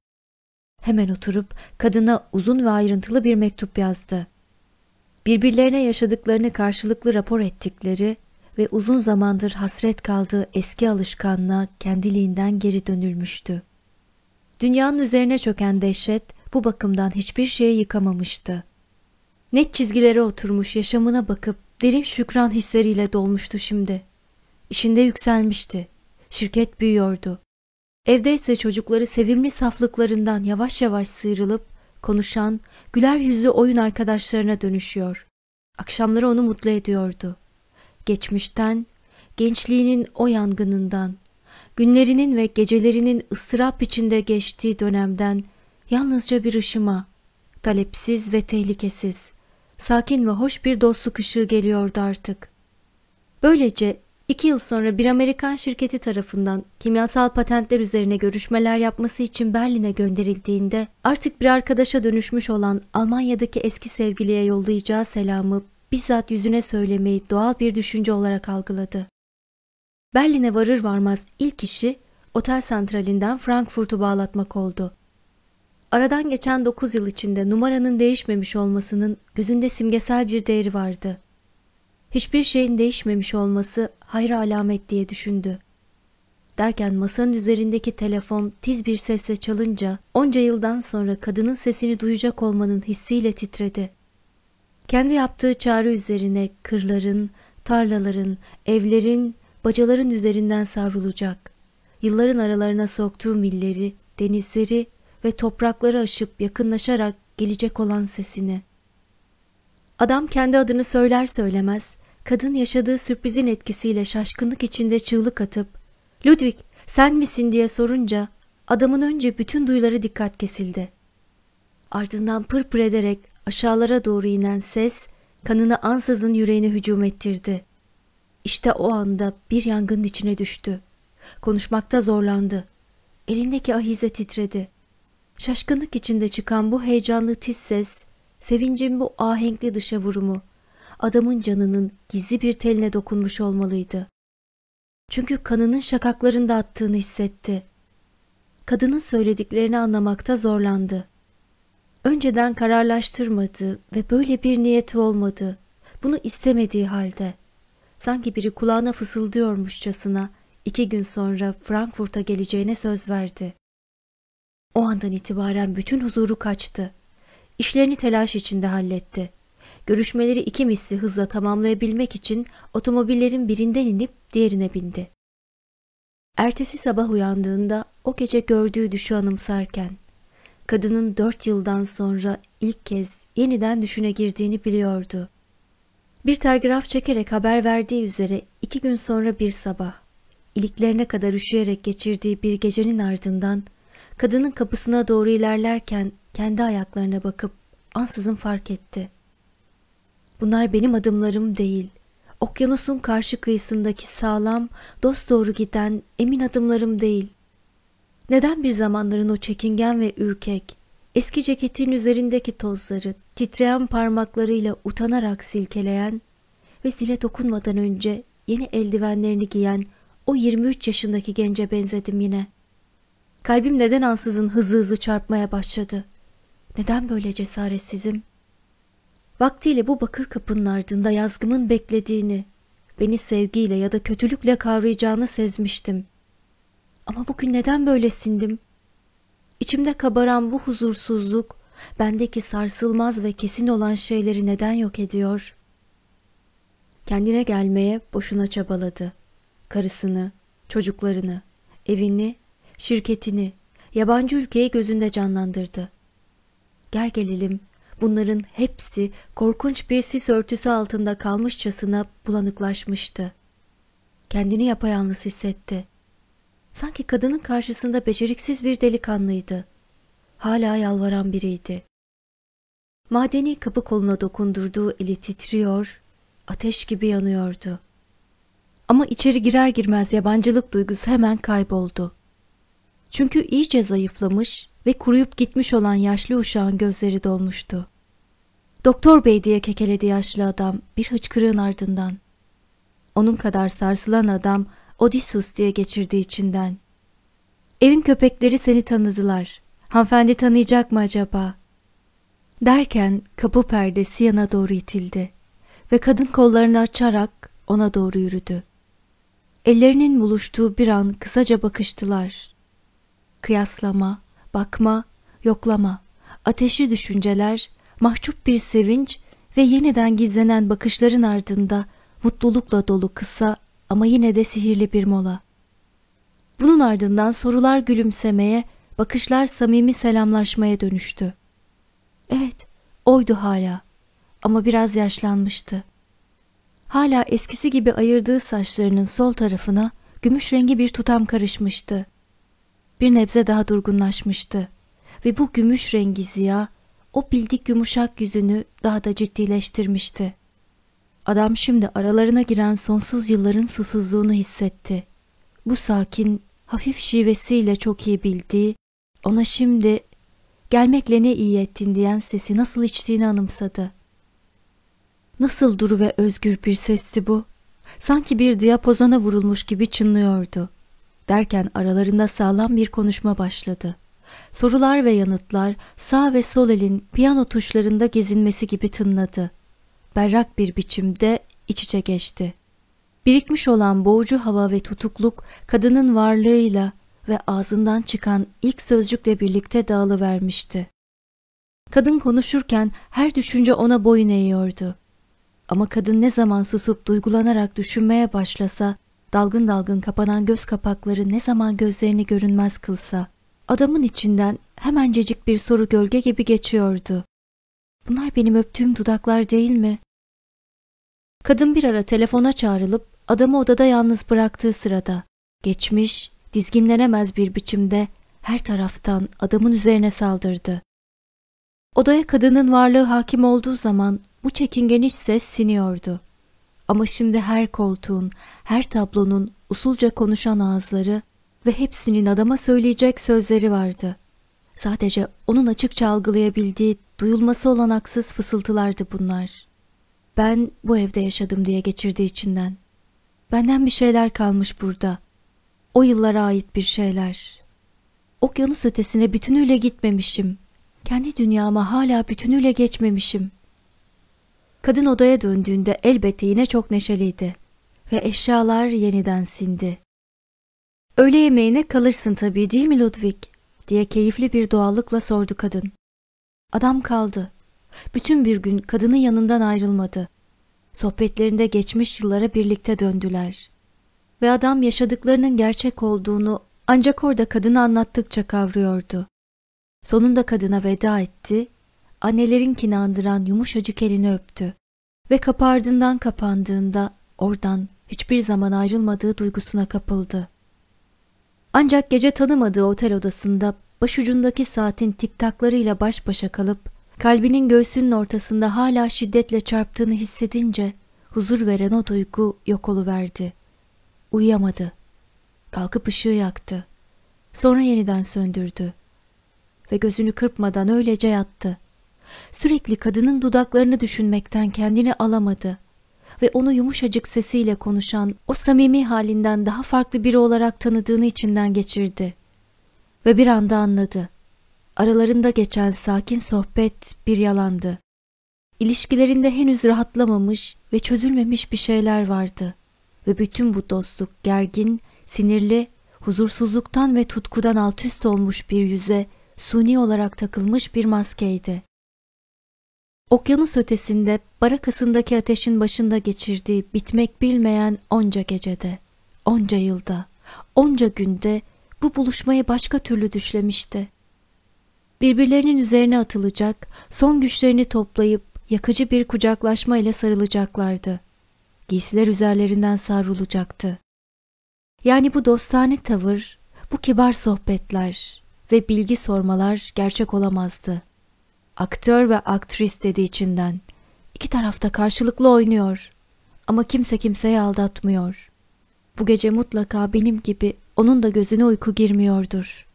Hemen oturup kadına uzun ve ayrıntılı bir mektup yazdı. Birbirlerine yaşadıklarını karşılıklı rapor ettikleri ve uzun zamandır hasret kaldığı eski alışkanlığa kendiliğinden geri dönülmüştü. Dünyanın üzerine çöken dehşet bu bakımdan hiçbir şeyi yıkamamıştı. Net çizgilere oturmuş yaşamına bakıp derin şükran hisleriyle dolmuştu şimdi. İşinde yükselmişti. Şirket büyüyordu. Evde ise çocukları sevimli saflıklarından yavaş yavaş sıyrılıp konuşan, güler yüzlü oyun arkadaşlarına dönüşüyor. Akşamları onu mutlu ediyordu. Geçmişten, gençliğinin o yangınından, günlerinin ve gecelerinin ıstırap içinde geçtiği dönemden yalnızca bir ışıma, talepsiz ve tehlikesiz, sakin ve hoş bir dostluk ışığı geliyordu artık. Böylece iki yıl sonra bir Amerikan şirketi tarafından kimyasal patentler üzerine görüşmeler yapması için Berlin'e gönderildiğinde artık bir arkadaşa dönüşmüş olan Almanya'daki eski sevgiliye yollayacağı selamı bizzat yüzüne söylemeyi doğal bir düşünce olarak algıladı. Berlin'e varır varmaz ilk işi otel santralinden Frankfurt'u bağlatmak oldu. Aradan geçen dokuz yıl içinde numaranın değişmemiş olmasının gözünde simgesel bir değeri vardı. Hiçbir şeyin değişmemiş olması hayra alamet diye düşündü. Derken masanın üzerindeki telefon tiz bir sesle çalınca onca yıldan sonra kadının sesini duyacak olmanın hissiyle titredi. Kendi yaptığı çağrı üzerine kırların, tarlaların, evlerin, bacaların üzerinden savrulacak. Yılların aralarına soktuğu milleri, denizleri ve toprakları aşıp yakınlaşarak gelecek olan sesini. Adam kendi adını söyler söylemez, kadın yaşadığı sürprizin etkisiyle şaşkınlık içinde çığlık atıp, ''Ludwig, sen misin?'' diye sorunca, adamın önce bütün duyuları dikkat kesildi. Ardından pırpır ederek aşağılara doğru inen ses, kanını ansızın yüreğine hücum ettirdi. İşte o anda bir yangının içine düştü. Konuşmakta zorlandı. Elindeki ahize titredi. Şaşkınlık içinde çıkan bu heyecanlı tiz ses, sevincin bu ahenkli dışa vurumu, adamın canının gizli bir teline dokunmuş olmalıydı. Çünkü kanının şakaklarında attığını hissetti. Kadının söylediklerini anlamakta zorlandı. Önceden kararlaştırmadı ve böyle bir niyeti olmadı. Bunu istemediği halde. Sanki biri kulağına fısıldıyormuşçasına iki gün sonra Frankfurt'a geleceğine söz verdi. O andan itibaren bütün huzuru kaçtı. İşlerini telaş içinde halletti. Görüşmeleri iki misli hızla tamamlayabilmek için otomobillerin birinden inip diğerine bindi. Ertesi sabah uyandığında o gece gördüğü düşü anımsarken, kadının dört yıldan sonra ilk kez yeniden düşüne girdiğini biliyordu. Bir telgraf çekerek haber verdiği üzere iki gün sonra bir sabah, iliklerine kadar üşüyerek geçirdiği bir gecenin ardından, kadının kapısına doğru ilerlerken kendi ayaklarına bakıp ansızın fark etti. Bunlar benim adımlarım değil. Okyanusun karşı kıyısındaki sağlam, dosdoğru giden emin adımlarım değil. Neden bir zamanların o çekingen ve ürkek, eski ceketin üzerindeki tozları titreyen parmaklarıyla utanarak silkeleyen ve zile dokunmadan önce yeni eldivenlerini giyen o 23 yaşındaki gence benzedim yine. Kalbim neden ansızın hızlı hızlı çarpmaya başladı. Neden böyle cesaretsizim? Vaktiyle bu bakır kapının ardında yazgımın beklediğini, beni sevgiyle ya da kötülükle kavrayacağını sezmiştim. Ama bugün neden böyle sindim? İçimde kabaran bu huzursuzluk, bendeki sarsılmaz ve kesin olan şeyleri neden yok ediyor? Kendine gelmeye boşuna çabaladı. Karısını, çocuklarını, evini, şirketini, yabancı ülkeyi gözünde canlandırdı. Gel gelelim bunların hepsi korkunç bir sis örtüsü altında kalmışçasına bulanıklaşmıştı. Kendini yapayalnız hissetti. Sanki kadının karşısında beceriksiz bir delikanlıydı. Hala yalvaran biriydi. Madeni kapı koluna dokundurduğu eli titriyor, ateş gibi yanıyordu. Ama içeri girer girmez yabancılık duygusu hemen kayboldu. Çünkü iyice zayıflamış ve kuruyup gitmiş olan yaşlı uşağın gözleri dolmuştu. Doktor bey diye kekeledi yaşlı adam bir hıçkırığın ardından. Onun kadar sarsılan adam Odysseus diye geçirdi içinden. Evin köpekleri seni tanıdılar. Hanımefendi tanıyacak mı acaba? Derken kapı perdesi yana doğru itildi ve kadın kollarını açarak ona doğru yürüdü. Ellerinin buluştuğu bir an kısaca bakıştılar. Kıyaslama, bakma, yoklama, ateşli düşünceler, mahcup bir sevinç ve yeniden gizlenen bakışların ardında mutlulukla dolu kısa ama yine de sihirli bir mola. Bunun ardından sorular gülümsemeye, bakışlar samimi selamlaşmaya dönüştü. Evet, oydu hala ama biraz yaşlanmıştı. Hala eskisi gibi ayırdığı saçlarının sol tarafına gümüş rengi bir tutam karışmıştı. Bir nebze daha durgunlaşmıştı ve bu gümüş rengi ziya o bildik yumuşak yüzünü daha da ciddileştirmişti. Adam şimdi aralarına giren sonsuz yılların susuzluğunu hissetti. Bu sakin, hafif şivesiyle çok iyi bildiği, ona şimdi gelmekle ne iyi ettin diyen sesi nasıl içtiğini anımsadı. Nasıl duru ve özgür bir sesti bu. Sanki bir diapozona vurulmuş gibi çınlıyordu. Derken aralarında sağlam bir konuşma başladı. Sorular ve yanıtlar sağ ve sol elin piyano tuşlarında gezinmesi gibi tınladı. Berrak bir biçimde iç içe geçti. Birikmiş olan boğucu hava ve tutukluk kadının varlığıyla ve ağzından çıkan ilk sözcükle birlikte dağılıvermişti. Kadın konuşurken her düşünce ona boyun eğiyordu. Ama kadın ne zaman susup duygulanarak düşünmeye başlasa, dalgın dalgın kapanan göz kapakları ne zaman gözlerini görünmez kılsa, adamın içinden hemencecik bir soru gölge gibi geçiyordu. Bunlar benim öptüğüm dudaklar değil mi? Kadın bir ara telefona çağrılıp adamı odada yalnız bıraktığı sırada geçmiş, dizginlenemez bir biçimde her taraftan adamın üzerine saldırdı. Odaya kadının varlığı hakim olduğu zaman bu çekingeniş ses siniyordu. Ama şimdi her koltuğun, her tablonun usulca konuşan ağızları ve hepsinin adama söyleyecek sözleri vardı. Sadece onun açıkça algılayabildiği, duyulması olanaksız fısıltılardı bunlar. Ben bu evde yaşadım diye geçirdi içinden. Benden bir şeyler kalmış burada. O yıllara ait bir şeyler. Okyanus ötesine bütünüyle gitmemişim. Kendi dünyama hala bütünüyle geçmemişim. Kadın odaya döndüğünde elbette yine çok neşeliydi. Ve eşyalar yeniden sindi. Öğle yemeğine kalırsın tabii değil mi Ludwig? diye keyifli bir doğallıkla sordu kadın. Adam kaldı. Bütün bir gün kadının yanından ayrılmadı. Sohbetlerinde geçmiş yıllara birlikte döndüler. Ve adam yaşadıklarının gerçek olduğunu ancak orada kadını anlattıkça kavruyordu. Sonunda kadına veda etti, annelerinkini andıran yumuşacık elini öptü ve kapı ardından kapandığında oradan hiçbir zaman ayrılmadığı duygusuna kapıldı. Ancak gece tanımadığı otel odasında başucundaki saatin tiktaklarıyla baş başa kalıp kalbinin göğsünün ortasında hala şiddetle çarptığını hissedince huzur veren o duygu yok oluverdi. Uyuyamadı. Kalkıp ışığı yaktı. Sonra yeniden söndürdü. Ve gözünü kırpmadan öylece yattı. Sürekli kadının dudaklarını düşünmekten kendini alamadı ve onu yumuşacık sesiyle konuşan o samimi halinden daha farklı biri olarak tanıdığını içinden geçirdi. Ve bir anda anladı. Aralarında geçen sakin sohbet bir yalandı. İlişkilerinde henüz rahatlamamış ve çözülmemiş bir şeyler vardı. Ve bütün bu dostluk gergin, sinirli, huzursuzluktan ve tutkudan altüst olmuş bir yüze suni olarak takılmış bir maskeydi. Okyanus ötesinde barakasındaki ateşin başında geçirdiği bitmek bilmeyen onca gecede, onca yılda, onca günde bu buluşmayı başka türlü düşlemişti. Birbirlerinin üzerine atılacak, son güçlerini toplayıp yakıcı bir kucaklaşma ile sarılacaklardı. Giysiler üzerlerinden savrulacaktı. Yani bu dostane tavır, bu kibar sohbetler ve bilgi sormalar gerçek olamazdı. Aktör ve aktris dedi içinden. İki tarafta karşılıklı oynuyor. Ama kimse kimseyi aldatmıyor. Bu gece mutlaka benim gibi onun da gözüne uyku girmiyordur.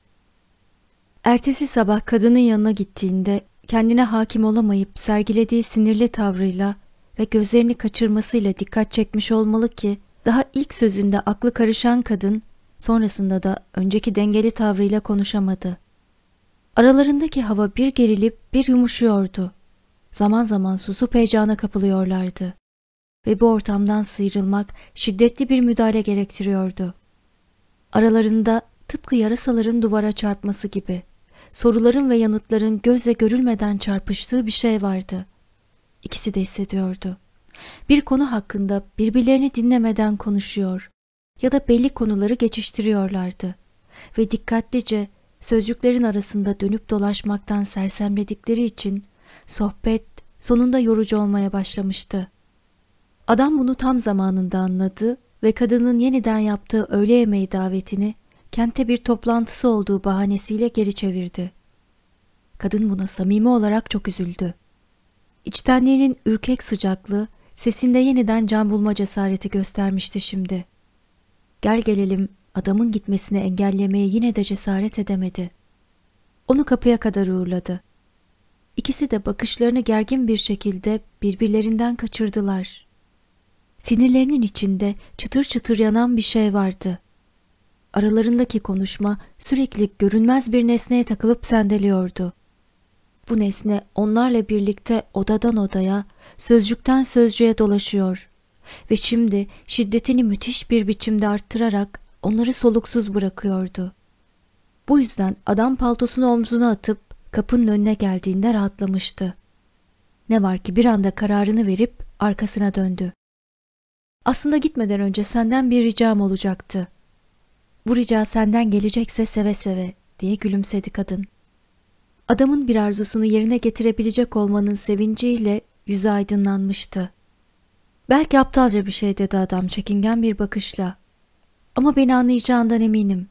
Ertesi sabah kadının yanına gittiğinde kendine hakim olamayıp sergilediği sinirli tavrıyla ve gözlerini kaçırmasıyla dikkat çekmiş olmalı ki daha ilk sözünde aklı karışan kadın sonrasında da önceki dengeli tavrıyla konuşamadı. Aralarındaki hava bir gerilip bir yumuşuyordu. Zaman zaman susup heyecana kapılıyorlardı. Ve bu ortamdan sıyrılmak şiddetli bir müdahale gerektiriyordu. Aralarında tıpkı yarasaların duvara çarpması gibi soruların ve yanıtların gözle görülmeden çarpıştığı bir şey vardı. İkisi de hissediyordu. Bir konu hakkında birbirlerini dinlemeden konuşuyor ya da belli konuları geçiştiriyorlardı ve dikkatlice sözcüklerin arasında dönüp dolaşmaktan sersemledikleri için sohbet sonunda yorucu olmaya başlamıştı. Adam bunu tam zamanında anladı ve kadının yeniden yaptığı öğle yemeği davetini kente bir toplantısı olduğu bahanesiyle geri çevirdi. Kadın buna samimi olarak çok üzüldü. İçtenliğinin ürkek sıcaklığı sesinde yeniden can bulma cesareti göstermişti şimdi. Gel gelelim adamın gitmesini engellemeye yine de cesaret edemedi. Onu kapıya kadar uğurladı. İkisi de bakışlarını gergin bir şekilde birbirlerinden kaçırdılar. Sinirlerinin içinde çıtır çıtır yanan bir şey vardı. Aralarındaki konuşma sürekli görünmez bir nesneye takılıp sendeliyordu. Bu nesne onlarla birlikte odadan odaya, sözcükten sözcüğe dolaşıyor ve şimdi şiddetini müthiş bir biçimde arttırarak onları soluksuz bırakıyordu. Bu yüzden adam paltosunu omzuna atıp kapının önüne geldiğinde rahatlamıştı. Ne var ki bir anda kararını verip arkasına döndü. Aslında gitmeden önce senden bir ricam olacaktı. Bu rica senden gelecekse seve seve diye gülümsedi kadın. Adamın bir arzusunu yerine getirebilecek olmanın sevinciyle yüzü aydınlanmıştı. Belki aptalca bir şey dedi adam çekingen bir bakışla. Ama beni anlayacağından eminim.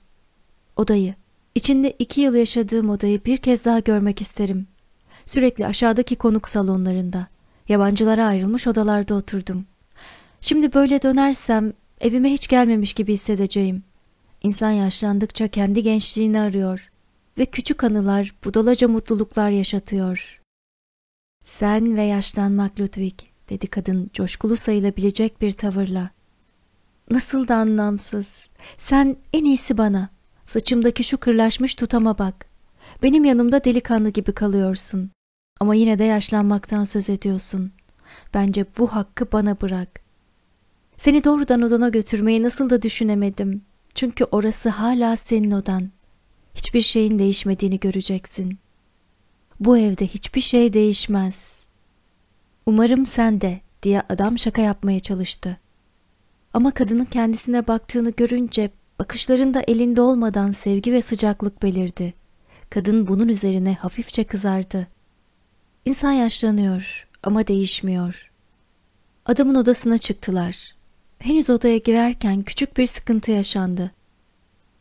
Odayı, içinde iki yıl yaşadığım odayı bir kez daha görmek isterim. Sürekli aşağıdaki konuk salonlarında, yabancılara ayrılmış odalarda oturdum. Şimdi böyle dönersem evime hiç gelmemiş gibi hissedeceğim. İnsan yaşlandıkça kendi gençliğini arıyor ve küçük anılar budalaca mutluluklar yaşatıyor. Sen ve yaşlanmak Ludwig dedi kadın coşkulu sayılabilecek bir tavırla. Nasıl da anlamsız. Sen en iyisi bana. Saçımdaki şu kırlaşmış tutama bak. Benim yanımda delikanlı gibi kalıyorsun. Ama yine de yaşlanmaktan söz ediyorsun. Bence bu hakkı bana bırak. Seni doğrudan odana götürmeyi nasıl da düşünemedim. Çünkü orası hala senin odan. Hiçbir şeyin değişmediğini göreceksin. Bu evde hiçbir şey değişmez. Umarım sen de diye adam şaka yapmaya çalıştı. Ama kadının kendisine baktığını görünce bakışlarında elinde olmadan sevgi ve sıcaklık belirdi. Kadın bunun üzerine hafifçe kızardı. İnsan yaşlanıyor ama değişmiyor. Adamın odasına çıktılar. Henüz odaya girerken küçük bir sıkıntı yaşandı.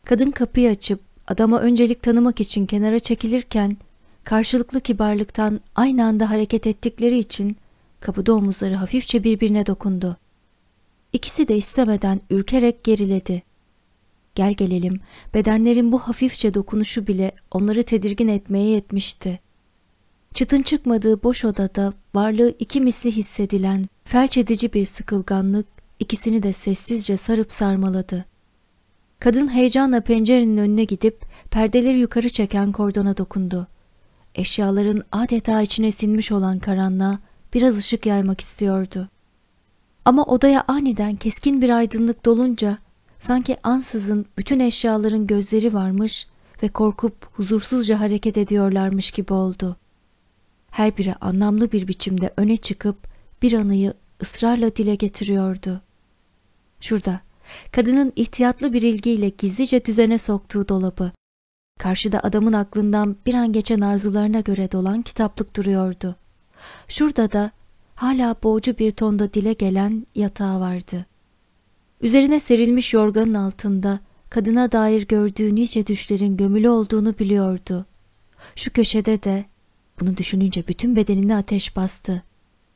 Kadın kapıyı açıp adama öncelik tanımak için kenara çekilirken karşılıklı kibarlıktan aynı anda hareket ettikleri için kapıda omuzları hafifçe birbirine dokundu. İkisi de istemeden ürkerek geriledi. Gel gelelim, bedenlerin bu hafifçe dokunuşu bile onları tedirgin etmeye yetmişti. Çıtın çıkmadığı boş odada varlığı iki misli hissedilen felç edici bir sıkılganlık ikisini de sessizce sarıp sarmaladı. Kadın heyecanla pencerenin önüne gidip perdeleri yukarı çeken kordona dokundu. Eşyaların adeta içine sinmiş olan karanlığa biraz ışık yaymak istiyordu. Ama odaya aniden keskin bir aydınlık dolunca sanki ansızın bütün eşyaların gözleri varmış ve korkup huzursuzca hareket ediyorlarmış gibi oldu. Her biri anlamlı bir biçimde öne çıkıp bir anıyı ısrarla dile getiriyordu. Şurada, kadının ihtiyatlı bir ilgiyle gizlice düzene soktuğu dolabı. Karşıda adamın aklından bir an geçen arzularına göre dolan kitaplık duruyordu. Şurada da hala boğucu bir tonda dile gelen yatağı vardı. Üzerine serilmiş yorganın altında kadına dair gördüğü nice düşlerin gömülü olduğunu biliyordu. Şu köşede de bunu düşününce bütün bedenine ateş bastı.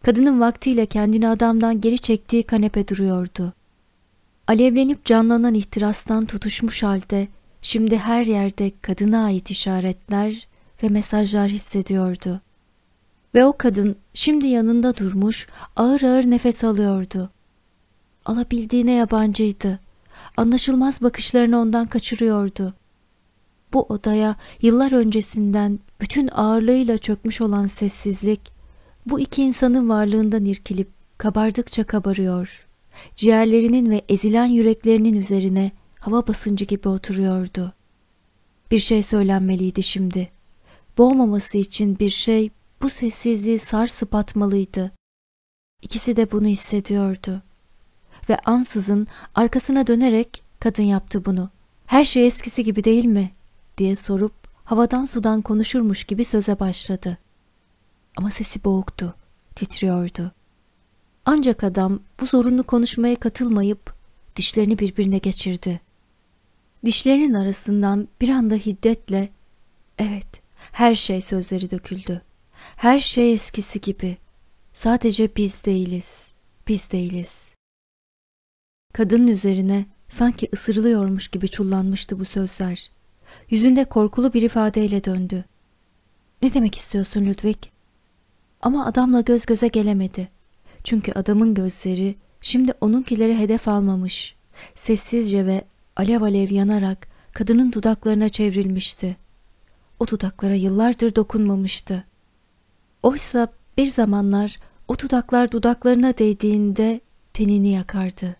Kadının vaktiyle kendini adamdan geri çektiği kanepe duruyordu. Alevlenip canlanan ihtirastan tutuşmuş halde şimdi her yerde kadına ait işaretler ve mesajlar hissediyordu. Ve o kadın şimdi yanında durmuş ağır ağır nefes alıyordu. Alabildiğine yabancıydı. Anlaşılmaz bakışlarını ondan kaçırıyordu. Bu odaya yıllar öncesinden bütün ağırlığıyla çökmüş olan sessizlik, bu iki insanın varlığından irkilip kabardıkça kabarıyor. Ciğerlerinin ve ezilen yüreklerinin üzerine hava basıncı gibi oturuyordu. Bir şey söylenmeliydi şimdi. Boğmaması için bir şey bu sessizliği sarsıp atmalıydı. İkisi de bunu hissediyordu. Ve ansızın arkasına dönerek kadın yaptı bunu. Her şey eskisi gibi değil mi? diye sorup havadan sudan konuşurmuş gibi söze başladı. Ama sesi boğuktu, titriyordu. Ancak adam bu zorunlu konuşmaya katılmayıp dişlerini birbirine geçirdi. Dişlerinin arasından bir anda hiddetle evet her şey sözleri döküldü. Her şey eskisi gibi. Sadece biz değiliz. Biz değiliz. Kadının üzerine sanki ısırılıyormuş gibi çullanmıştı bu sözler. Yüzünde korkulu bir ifadeyle döndü. Ne demek istiyorsun Ludwig? Ama adamla göz göze gelemedi. Çünkü adamın gözleri şimdi onunkileri hedef almamış. Sessizce ve alev alev yanarak kadının dudaklarına çevrilmişti. O dudaklara yıllardır dokunmamıştı. Oysa bir zamanlar o dudaklar dudaklarına değdiğinde tenini yakardı.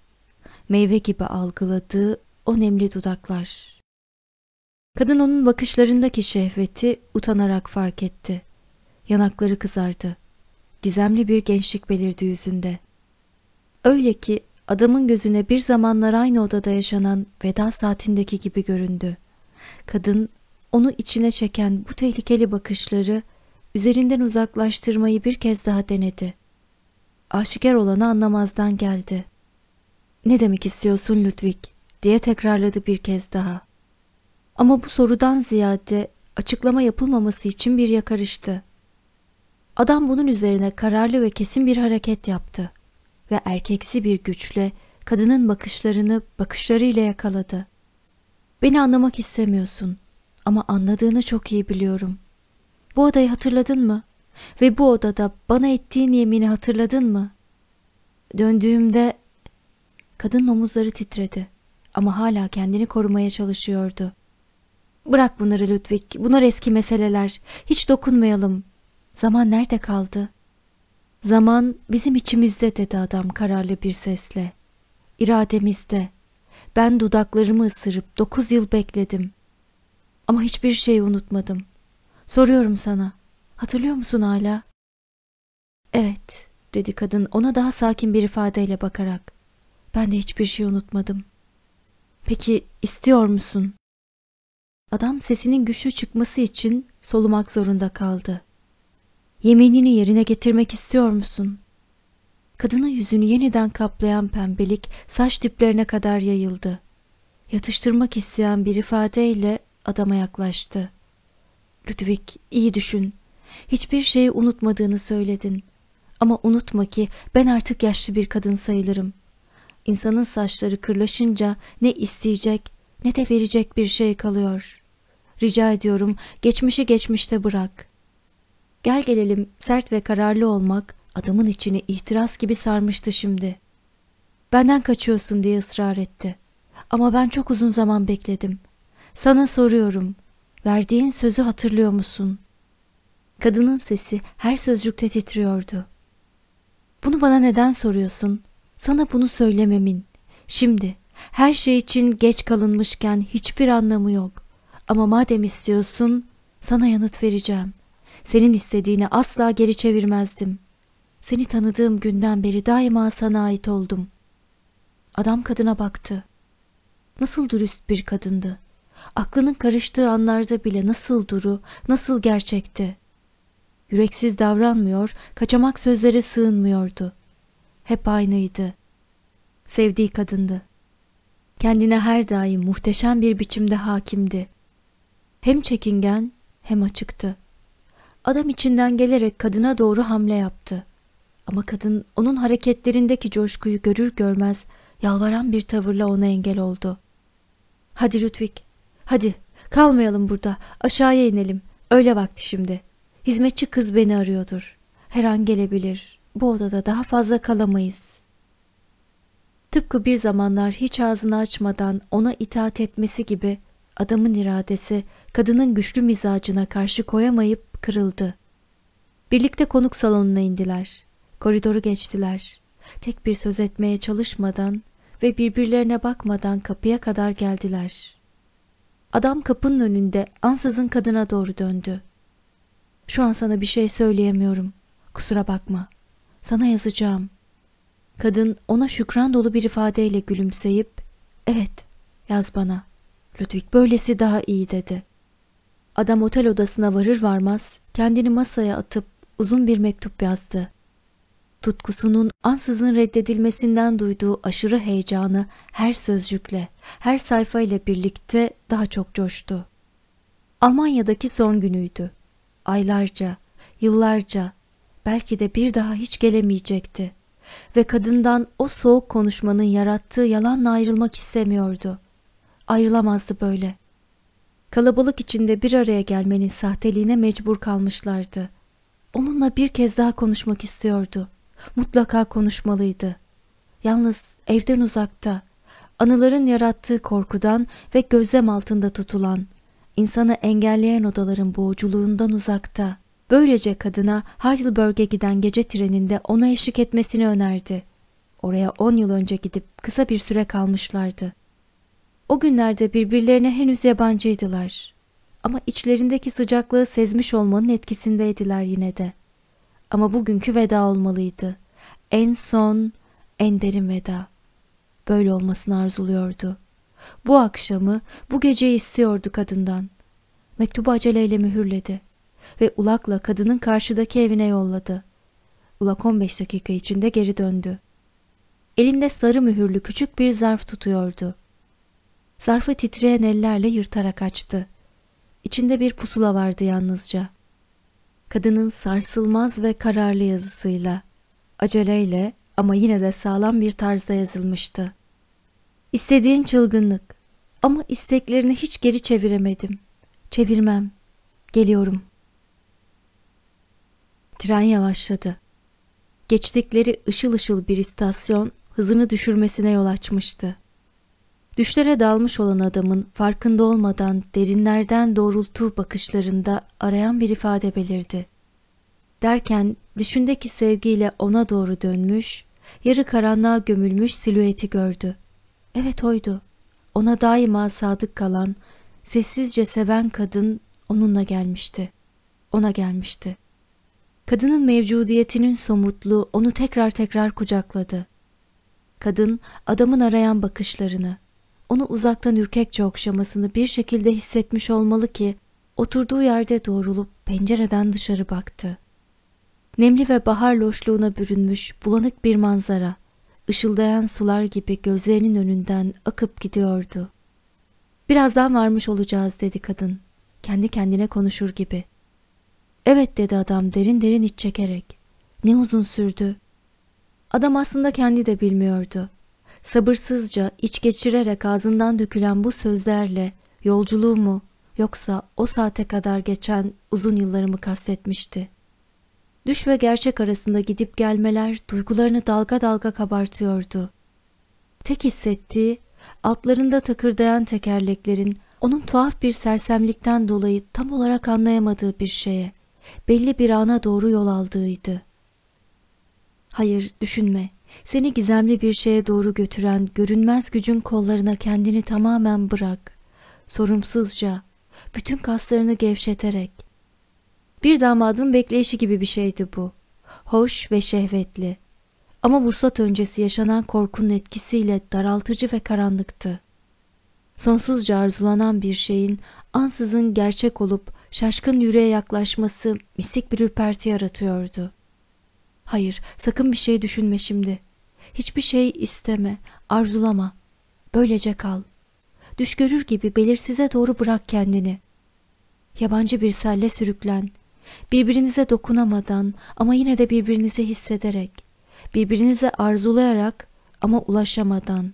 Meyve gibi algıladığı o nemli dudaklar. Kadın onun bakışlarındaki şehveti utanarak fark etti. Yanakları kızardı. Gizemli bir gençlik belirdi yüzünde. Öyle ki adamın gözüne bir zamanlar aynı odada yaşanan veda saatindeki gibi göründü. Kadın onu içine çeken bu tehlikeli bakışları üzerinden uzaklaştırmayı bir kez daha denedi. Aşikar olanı anlamazdan geldi. Ne demek istiyorsun Ludwig? diye tekrarladı bir kez daha. Ama bu sorudan ziyade açıklama yapılmaması için bir yakarıştı. Adam bunun üzerine kararlı ve kesin bir hareket yaptı ve erkeksi bir güçle kadının bakışlarını bakışlarıyla yakaladı. Beni anlamak istemiyorsun ama anladığını çok iyi biliyorum. Bu odayı hatırladın mı? Ve bu odada bana ettiğin yemini hatırladın mı? Döndüğümde kadın omuzları titredi ama hala kendini korumaya çalışıyordu. Bırak bunları Ludwig, bunlar eski meseleler. Hiç dokunmayalım. Zaman nerede kaldı? Zaman bizim içimizde dedi adam kararlı bir sesle. İrademizde. Ben dudaklarımı ısırıp dokuz yıl bekledim. Ama hiçbir şeyi unutmadım. Soruyorum sana. Hatırlıyor musun hala? Evet, dedi kadın ona daha sakin bir ifadeyle bakarak. Ben de hiçbir şey unutmadım. Peki istiyor musun? Adam sesinin güçlü çıkması için solumak zorunda kaldı. Yeminini yerine getirmek istiyor musun? Kadının yüzünü yeniden kaplayan pembelik saç diplerine kadar yayıldı. Yatıştırmak isteyen bir ifadeyle adama yaklaştı. Ludwig, iyi düşün. Hiçbir şeyi unutmadığını söyledin. Ama unutma ki ben artık yaşlı bir kadın sayılırım. İnsanın saçları kırlaşınca ne isteyecek ne de verecek bir şey kalıyor. Rica ediyorum geçmişi geçmişte bırak. Gel gelelim sert ve kararlı olmak adamın içini ihtiras gibi sarmıştı şimdi. Benden kaçıyorsun diye ısrar etti. Ama ben çok uzun zaman bekledim. Sana soruyorum. Verdiğin sözü hatırlıyor musun? Kadının sesi her sözcükte titriyordu. Bunu bana neden soruyorsun? Sana bunu söylememin. Şimdi her şey için geç kalınmışken hiçbir anlamı yok. Ama madem istiyorsun sana yanıt vereceğim. Senin istediğini asla geri çevirmezdim. Seni tanıdığım günden beri daima sana ait oldum. Adam kadına baktı. Nasıl dürüst bir kadındı. Aklının karıştığı anlarda bile nasıl duru, nasıl gerçekti. Yüreksiz davranmıyor, kaçamak sözlere sığınmıyordu. Hep aynıydı. Sevdiği kadındı. Kendine her daim muhteşem bir biçimde hakimdi. Hem çekingen hem açıktı. Adam içinden gelerek kadına doğru hamle yaptı. Ama kadın onun hareketlerindeki coşkuyu görür görmez yalvaran bir tavırla ona engel oldu. Hadi Ludwig, hadi kalmayalım burada aşağıya inelim. Öyle vakti şimdi. Hizmetçi kız beni arıyordur. Her an gelebilir. Bu odada daha fazla kalamayız. Tıpkı bir zamanlar hiç ağzını açmadan ona itaat etmesi gibi adamın iradesi kadının güçlü mizacına karşı koyamayıp kırıldı. Birlikte konuk salonuna indiler. Koridoru geçtiler. Tek bir söz etmeye çalışmadan ve birbirlerine bakmadan kapıya kadar geldiler. Adam kapının önünde ansızın kadına doğru döndü. Şu an sana bir şey söyleyemiyorum. Kusura bakma. Sana yazacağım. Kadın ona şükran dolu bir ifadeyle gülümseyip evet yaz bana. Ludwig böylesi daha iyi dedi. Adam otel odasına varır varmaz kendini masaya atıp uzun bir mektup yazdı. Tutkusunun ansızın reddedilmesinden duyduğu aşırı heyecanı her sözcükle, her sayfa ile birlikte daha çok coştu. Almanya'daki son günüydü. Aylarca, yıllarca, belki de bir daha hiç gelemeyecekti. Ve kadından o soğuk konuşmanın yarattığı yalanla ayrılmak istemiyordu. Ayrılamazdı böyle. Kalabalık içinde bir araya gelmenin sahteliğine mecbur kalmışlardı. Onunla bir kez daha konuşmak istiyordu. Mutlaka konuşmalıydı. Yalnız evden uzakta, anıların yarattığı korkudan ve gözlem altında tutulan, insanı engelleyen odaların boğuculuğundan uzakta. Böylece kadına Heidelberg'e giden gece treninde ona eşlik etmesini önerdi. Oraya on yıl önce gidip kısa bir süre kalmışlardı. O günlerde birbirlerine henüz yabancıydılar. Ama içlerindeki sıcaklığı sezmiş olmanın etkisindeydiler yine de. Ama bugünkü veda olmalıydı. En son, en derin veda. Böyle olmasını arzuluyordu. Bu akşamı, bu geceyi istiyordu kadından. Mektubu aceleyle mühürledi ve ulakla kadının karşıdaki evine yolladı. Ulak 15 dakika içinde geri döndü. Elinde sarı mühürlü küçük bir zarf tutuyordu. Zarfı titreyen ellerle yırtarak açtı. İçinde bir pusula vardı yalnızca. Kadının sarsılmaz ve kararlı yazısıyla, aceleyle ama yine de sağlam bir tarzda yazılmıştı. İstediğin çılgınlık ama isteklerini hiç geri çeviremedim. geçtikleri ışıl ışıl bir istasyon hızını düşürmesine yol açmıştı. Düşlere dalmış olan adamın farkında olmadan derinlerden doğrultuğu bakışlarında arayan bir ifade belirdi. Derken düşündeki sevgiyle ona doğru dönmüş, yarı karanlığa gömülmüş silüeti gördü. Evet oydu. Ona daima sadık kalan, sessizce seven kadın onunla gelmişti. Ona gelmişti. Kadının mevcudiyetinin somutluğu onu tekrar tekrar kucakladı. Kadın adamın arayan bakışlarını, onu uzaktan ürkekçe okşamasını bir şekilde hissetmiş olmalı ki oturduğu yerde doğrulup pencereden dışarı baktı. Nemli ve bahar loşluğuna bürünmüş bulanık bir manzara, ışıldayan sular gibi gözlerinin önünden akıp gidiyordu. Birazdan varmış olacağız dedi kadın, kendi kendine konuşur gibi. Evet dedi adam derin derin iç çekerek. Ne uzun sürdü. Adam aslında kendi de bilmiyordu. Sabırsızca iç geçirerek ağzından dökülen bu sözlerle yolculuğu mu yoksa o saate kadar geçen uzun yıllarımı kastetmişti. Düş ve gerçek arasında gidip gelmeler duygularını dalga dalga kabartıyordu. Tek hissettiği altlarında takırdayan tekerleklerin onun tuhaf bir sersemlikten dolayı tam olarak anlayamadığı bir şeye, belli bir ana doğru yol aldığıydı. Hayır, düşünme. Seni gizemli bir şeye doğru götüren görünmez gücün kollarına kendini tamamen bırak. Sorumsuzca, bütün kaslarını gevşeterek. Bir damadın bekleyişi gibi bir şeydi bu. Hoş ve şehvetli. Ama vuslat öncesi yaşanan korkunun etkisiyle daraltıcı ve karanlıktı. Sonsuzca arzulanan bir şeyin ansızın gerçek olup şaşkın yüreğe yaklaşması mistik bir ürperti yaratıyordu. Hayır, sakın bir şey düşünme şimdi. Hiçbir şey isteme, arzulama. Böylece kal. Düş görür gibi belirsize doğru bırak kendini. Yabancı bir selle sürüklen. Birbirinize dokunamadan ama yine de birbirinizi hissederek. Birbirinize arzulayarak ama ulaşamadan.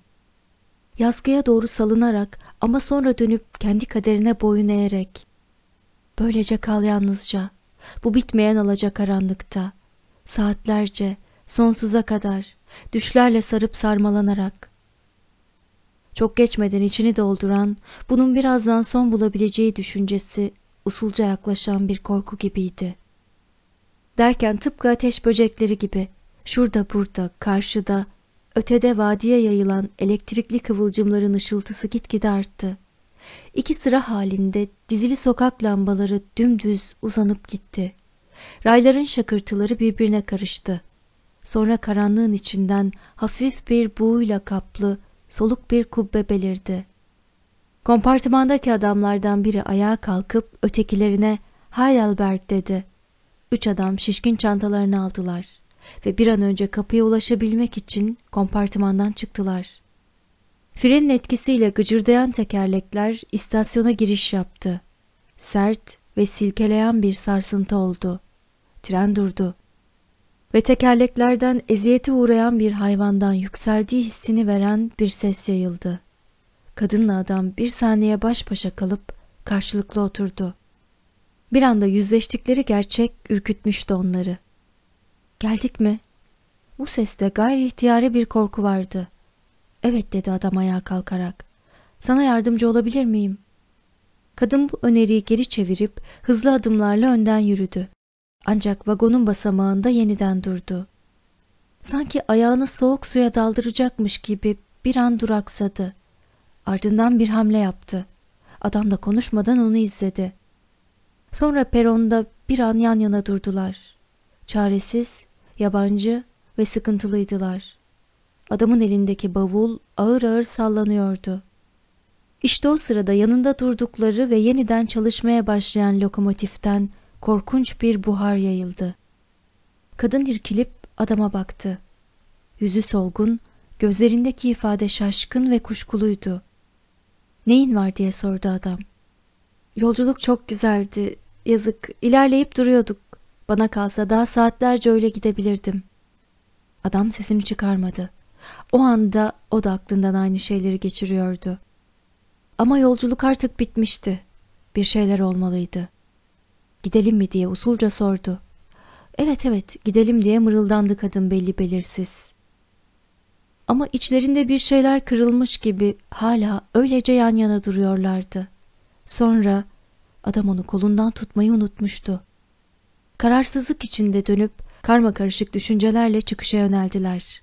Yazgıya doğru salınarak ama sonra dönüp kendi kaderine boyun eğerek. Böylece kal yalnızca. Bu bitmeyen alacakaranlıkta. Saatlerce, sonsuza kadar, düşlerle sarıp sarmalanarak. Çok geçmeden içini dolduran, bunun birazdan son bulabileceği düşüncesi usulca yaklaşan bir korku gibiydi. Derken tıpkı ateş böcekleri gibi şurada burada, karşıda, ötede vadiye yayılan elektrikli kıvılcımların ışıltısı gitgide arttı. İki sıra halinde dizili sokak lambaları dümdüz uzanıp gitti. Rayların şakırtıları birbirine karıştı. Sonra karanlığın içinden hafif bir buğuyla kaplı soluk bir kubbe belirdi. Kompartımandaki adamlardan biri ayağa kalkıp ötekilerine Heidelberg dedi. Üç adam şişkin çantalarını aldılar ve bir an önce kapıya ulaşabilmek için kompartımandan çıktılar. Frenin etkisiyle gıcırdayan tekerlekler istasyona giriş yaptı. Sert ve silkeleyen bir sarsıntı oldu. Tren durdu. Ve tekerleklerden eziyete uğrayan bir hayvandan yükseldiği hissini veren bir ses yayıldı. Kadınla adam bir saniye baş başa kalıp karşılıklı oturdu. Bir anda yüzleştikleri gerçek ürkütmüştü onları. Geldik mi? Bu seste gayri ihtiyari bir korku vardı. Evet dedi adam ayağa kalkarak. Sana yardımcı olabilir miyim? Kadın bu öneriyi geri çevirip hızlı adımlarla önden yürüdü. Ancak vagonun basamağında yeniden durdu. Sanki ayağını soğuk suya daldıracakmış gibi bir an duraksadı. Ardından bir hamle yaptı. Adam da konuşmadan onu izledi. Sonra peronda bir an yan yana durdular. Çaresiz, yabancı ve sıkıntılıydılar. Adamın elindeki bavul ağır ağır sallanıyordu. İşte o sırada yanında durdukları ve yeniden çalışmaya başlayan lokomotiften korkunç bir buhar yayıldı. Kadın irkilip adama baktı. Yüzü solgun, gözlerindeki ifade şaşkın ve kuşkuluydu. Neyin var diye sordu adam. Yolculuk çok güzeldi. Yazık, ilerleyip duruyorduk. Bana kalsa daha saatlerce öyle gidebilirdim. Adam sesini çıkarmadı. O anda o da aklından aynı şeyleri geçiriyordu. Ama yolculuk artık bitmişti. Bir şeyler olmalıydı. Gidelim mi diye usulca sordu. Evet evet gidelim diye mırıldandı kadın belli belirsiz. Ama içlerinde bir şeyler kırılmış gibi hala öylece yan yana duruyorlardı. Sonra adam onu kolundan tutmayı unutmuştu. Kararsızlık içinde dönüp karma karışık düşüncelerle çıkışa yöneldiler.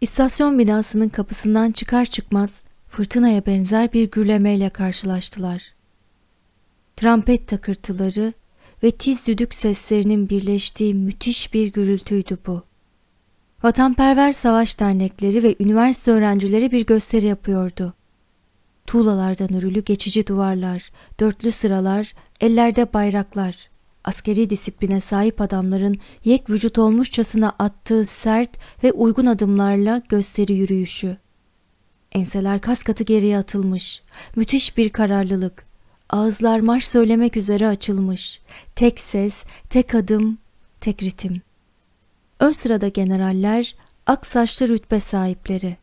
İstasyon binasının kapısından çıkar çıkmaz fırtınaya benzer bir gürlemeyle karşılaştılar. Trampet takırtıları ve tiz düdük seslerinin birleştiği müthiş bir gürültüydü bu. Vatanperver savaş dernekleri ve üniversite öğrencileri bir gösteri yapıyordu. Tuğlalardan örülü geçici duvarlar, dörtlü sıralar, ellerde bayraklar, askeri disipline sahip adamların yek vücut olmuşçasına attığı sert ve uygun adımlarla gösteri yürüyüşü. Enseler kas katı geriye atılmış, müthiş bir kararlılık, ağızlar marş söylemek üzere açılmış, tek ses, tek adım, tek ritim. Ön sırada generaller, ak saçlı rütbe sahipleri.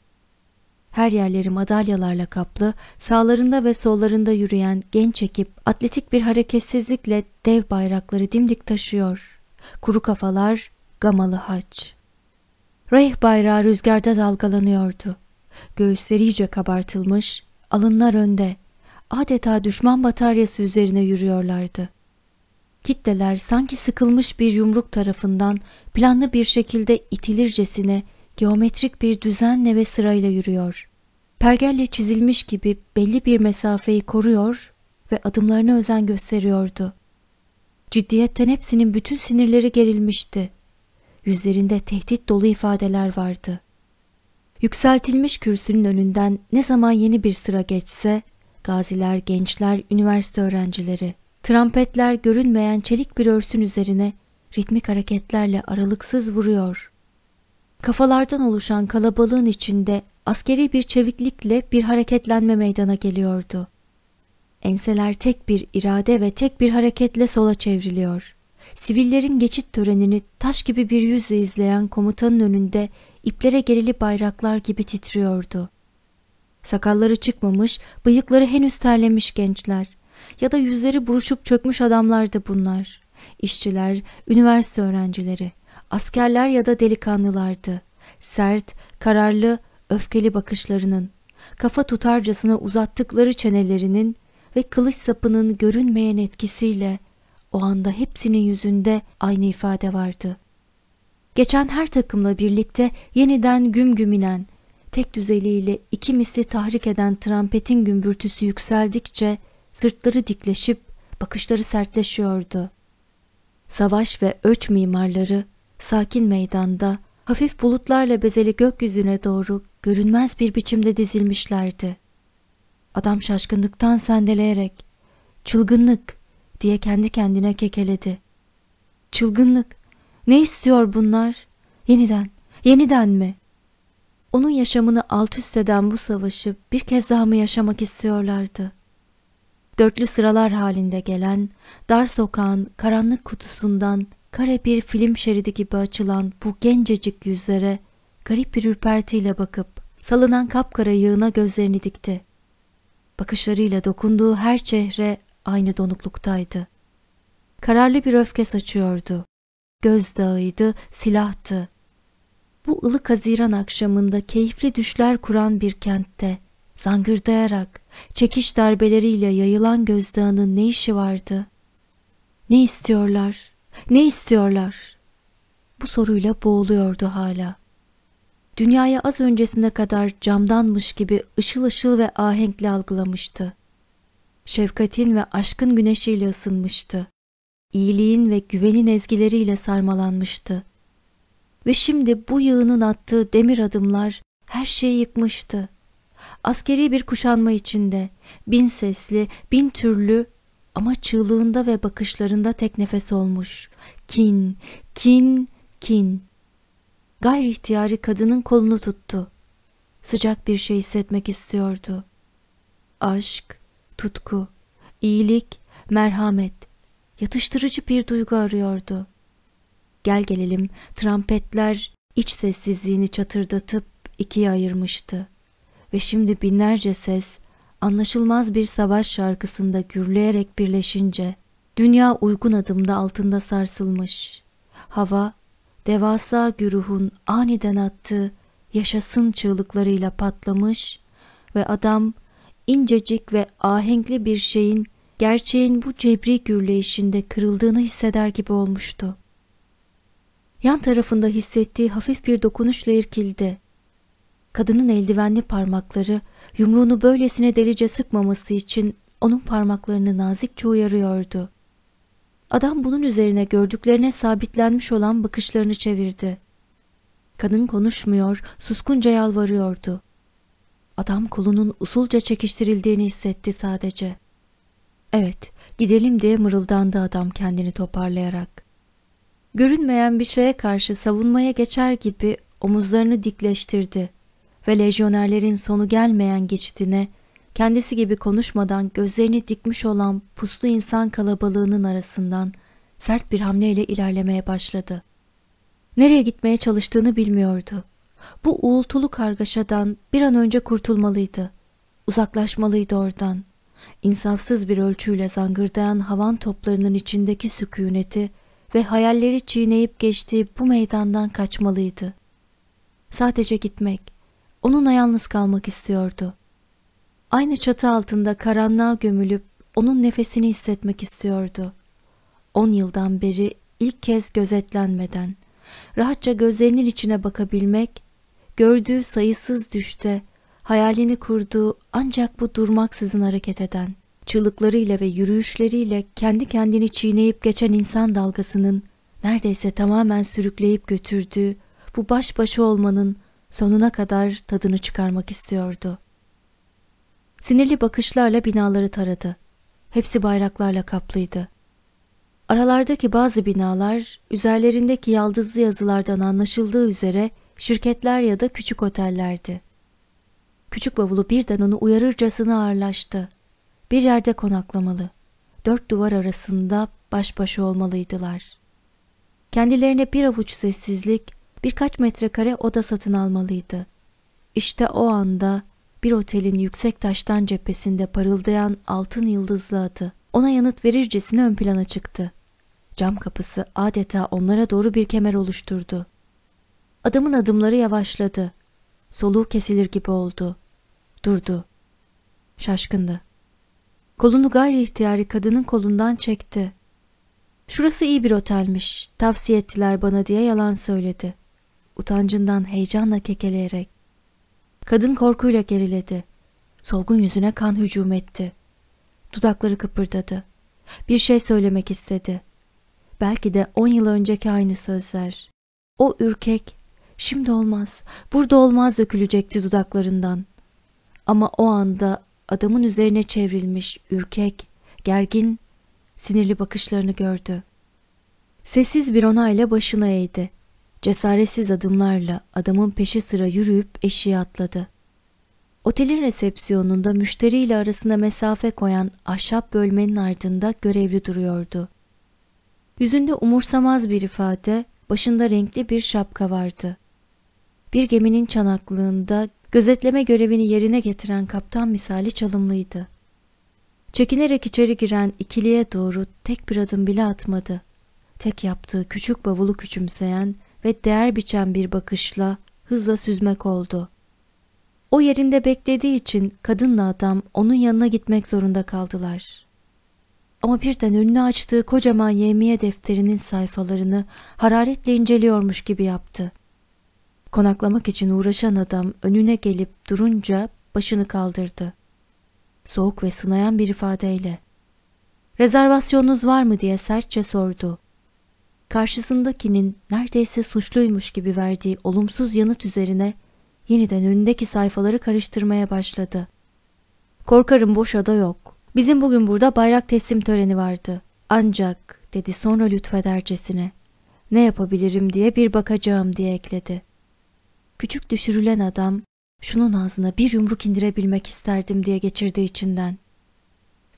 Her yerleri madalyalarla kaplı, sağlarında ve sollarında yürüyen genç ekip atletik bir hareketsizlikle dev bayrakları dimdik taşıyor. Kuru kafalar, gamalı haç. Reyh bayrağı rüzgarda dalgalanıyordu. Göğüsleri iyice kabartılmış, alınlar önde. Adeta düşman bataryası üzerine yürüyorlardı. Kitleler sanki sıkılmış bir yumruk tarafından planlı bir şekilde itilircesine geometrik bir düzenle ve sırayla yürüyor. Pergelle çizilmiş gibi belli bir mesafeyi koruyor ve adımlarına özen gösteriyordu. Ciddiyetten hepsinin bütün sinirleri gerilmişti. Yüzlerinde tehdit dolu ifadeler vardı. Yükseltilmiş kürsünün önünden ne zaman yeni bir sıra geçse, gaziler, gençler, üniversite öğrencileri, trampetler görünmeyen çelik bir örsün üzerine ritmik hareketlerle aralıksız vuruyor. Kafalardan oluşan kalabalığın içinde askeri bir çeviklikle bir hareketlenme meydana geliyordu. Enseler tek bir irade ve tek bir hareketle sola çevriliyor. Sivillerin geçit törenini taş gibi bir yüzle izleyen komutanın önünde iplere gerili bayraklar gibi titriyordu. Sakalları çıkmamış, bıyıkları henüz terlemiş gençler ya da yüzleri buruşup çökmüş adamlardı bunlar. İşçiler, üniversite öğrencileri, askerler ya da delikanlılardı. Sert, kararlı, öfkeli bakışlarının, kafa tutarcasına uzattıkları çenelerinin ve kılıç sapının görünmeyen etkisiyle o anda hepsinin yüzünde aynı ifade vardı. Geçen her takımla birlikte yeniden güm güm inen, tek düzeliğiyle iki misli tahrik eden trampetin gümbürtüsü yükseldikçe sırtları dikleşip bakışları sertleşiyordu. Savaş ve öç mimarları sakin meydanda hafif bulutlarla bezeli gökyüzüne doğru görünmez bir biçimde dizilmişlerdi. Adam şaşkınlıktan sendeleyerek çılgınlık diye kendi kendine kekeledi. Çılgınlık ne istiyor bunlar? Yeniden, yeniden mi? Onun yaşamını alt üst eden bu savaşı bir kez daha mı yaşamak istiyorlardı? Dörtlü sıralar halinde gelen, dar sokağın karanlık kutusundan kare bir film şeridi gibi açılan bu gencecik yüzlere garip bir ürpertiyle bakıp salınan kapkara yığına gözlerini dikti. Bakışlarıyla dokunduğu her çehre aynı donukluktaydı. Kararlı bir öfke saçıyordu. Gözdağıydı, silahtı. Bu ılık Haziran akşamında keyifli düşler kuran bir kentte, zangırdayarak, çekiş darbeleriyle yayılan gözdağının ne işi vardı? Ne istiyorlar? Ne istiyorlar? Bu soruyla boğuluyordu hala. Dünyaya az öncesine kadar camdanmış gibi ışıl ışıl ve ahenkli algılamıştı. Şefkatin ve aşkın güneşiyle ısınmıştı. İyiliğin ve güvenin ezgileriyle sarmalanmıştı. Ve şimdi bu yığının attığı demir adımlar her şeyi yıkmıştı. Askeri bir kuşanma içinde, bin sesli, bin türlü ama çığlığında ve bakışlarında tek nefes olmuş. Kin, kin, kin. Gayri ihtiyari kadının kolunu tuttu. Sıcak bir şey hissetmek istiyordu. Aşk, tutku, iyilik, merhamet, yatıştırıcı bir duygu arıyordu. Gel gelelim trampetler iç sessizliğini çatırdatıp ikiye ayırmıştı. Ve şimdi binlerce ses anlaşılmaz bir savaş şarkısında gürleyerek birleşince dünya uygun adımda altında sarsılmış. hava, devasa güruhun aniden attığı yaşasın çığlıklarıyla patlamış ve adam incecik ve ahenkli bir şeyin gerçeğin bu cebri gürleyişinde kırıldığını hisseder gibi olmuştu. Yan tarafında hissettiği hafif bir dokunuşla irkildi. Kadının eldivenli parmakları yumruğunu böylesine delice sıkmaması için onun parmaklarını nazikçe uyarıyordu. Adam bunun üzerine gördüklerine sabitlenmiş olan bakışlarını çevirdi. Kadın konuşmuyor, suskunca yalvarıyordu. Adam kolunun usulca çekiştirildiğini hissetti sadece. Evet, gidelim diye mırıldandı adam kendini toparlayarak. Görünmeyen bir şeye karşı savunmaya geçer gibi omuzlarını dikleştirdi ve lejyonerlerin sonu gelmeyen geçidine kendisi gibi konuşmadan gözlerini dikmiş olan puslu insan kalabalığının arasından sert bir hamleyle ilerlemeye başladı. Nereye gitmeye çalıştığını bilmiyordu. Bu uğultulu kargaşadan bir an önce kurtulmalıydı. Uzaklaşmalıydı oradan. İnsafsız bir ölçüyle zangırdayan havan toplarının içindeki sükuneti ve hayalleri çiğneyip geçtiği bu meydandan kaçmalıydı. Sadece gitmek, onunla yalnız kalmak istiyordu. Aynı çatı altında karanlığa gömülüp onun nefesini hissetmek istiyordu. On yıldan beri ilk kez gözetlenmeden, rahatça gözlerinin içine bakabilmek, gördüğü sayısız düşte, hayalini kurduğu ancak bu durmaksızın hareket eden, çığlıklarıyla ve yürüyüşleriyle kendi kendini çiğneyip geçen insan dalgasının neredeyse tamamen sürükleyip götürdüğü bu baş başa olmanın sonuna kadar tadını çıkarmak istiyordu. Sinirli bakışlarla binaları taradı. Hepsi bayraklarla kaplıydı. Aralardaki bazı binalar üzerlerindeki yaldızlı yazılardan anlaşıldığı üzere şirketler ya da küçük otellerdi. Küçük bavulu birden onu uyarırcasına ağırlaştı. Bir yerde konaklamalı. Dört duvar arasında baş başa olmalıydılar. Kendilerine bir avuç sessizlik, birkaç metrekare oda satın almalıydı. İşte o anda bir otelin yüksek taştan cephesinde parıldayan altın yıldızlı adı ona yanıt verircesine ön plana çıktı. Cam kapısı adeta onlara doğru bir kemer oluşturdu. Adamın adımları yavaşladı. Soluğu kesilir gibi oldu. Durdu. Şaşkındı. Kolunu gayri ihtiyari kadının kolundan çekti. Şurası iyi bir otelmiş, tavsiye ettiler bana diye yalan söyledi. Utancından heyecanla kekeleyerek. Kadın korkuyla geriledi. Solgun yüzüne kan hücum etti. Dudakları kıpırdadı. Bir şey söylemek istedi. Belki de on yıl önceki aynı sözler. O ürkek, şimdi olmaz, burada olmaz dökülecekti dudaklarından. Ama o anda adamın üzerine çevrilmiş, ürkek, gergin, sinirli bakışlarını gördü. Sessiz bir onayla başına eğdi. Cesaretsiz adımlarla adamın peşi sıra yürüyüp eşiğe atladı. Otelin resepsiyonunda müşteriyle arasına mesafe koyan ahşap bölmenin ardında görevli duruyordu. Yüzünde umursamaz bir ifade, başında renkli bir şapka vardı. Bir geminin çanaklığında gözetleme görevini yerine getiren kaptan misali çalımlıydı. Çekinerek içeri giren ikiliye doğru tek bir adım bile atmadı. Tek yaptığı küçük bavulu küçümseyen ve değer biçen bir bakışla hızla süzmek oldu. O yerinde beklediği için kadınla adam onun yanına gitmek zorunda kaldılar. Ama birden önünü açtığı kocaman yemiye defterinin sayfalarını hararetle inceliyormuş gibi yaptı. Konaklamak için uğraşan adam önüne gelip durunca başını kaldırdı. Soğuk ve sınayan bir ifadeyle. Rezervasyonunuz var mı diye sertçe sordu karşısındakinin neredeyse suçluymuş gibi verdiği olumsuz yanıt üzerine yeniden önündeki sayfaları karıştırmaya başladı. Korkarım boş ada yok. Bizim bugün burada bayrak teslim töreni vardı. Ancak dedi sonra lütfedercesine. Ne yapabilirim diye bir bakacağım diye ekledi. Küçük düşürülen adam şunun ağzına bir yumruk indirebilmek isterdim diye geçirdi içinden.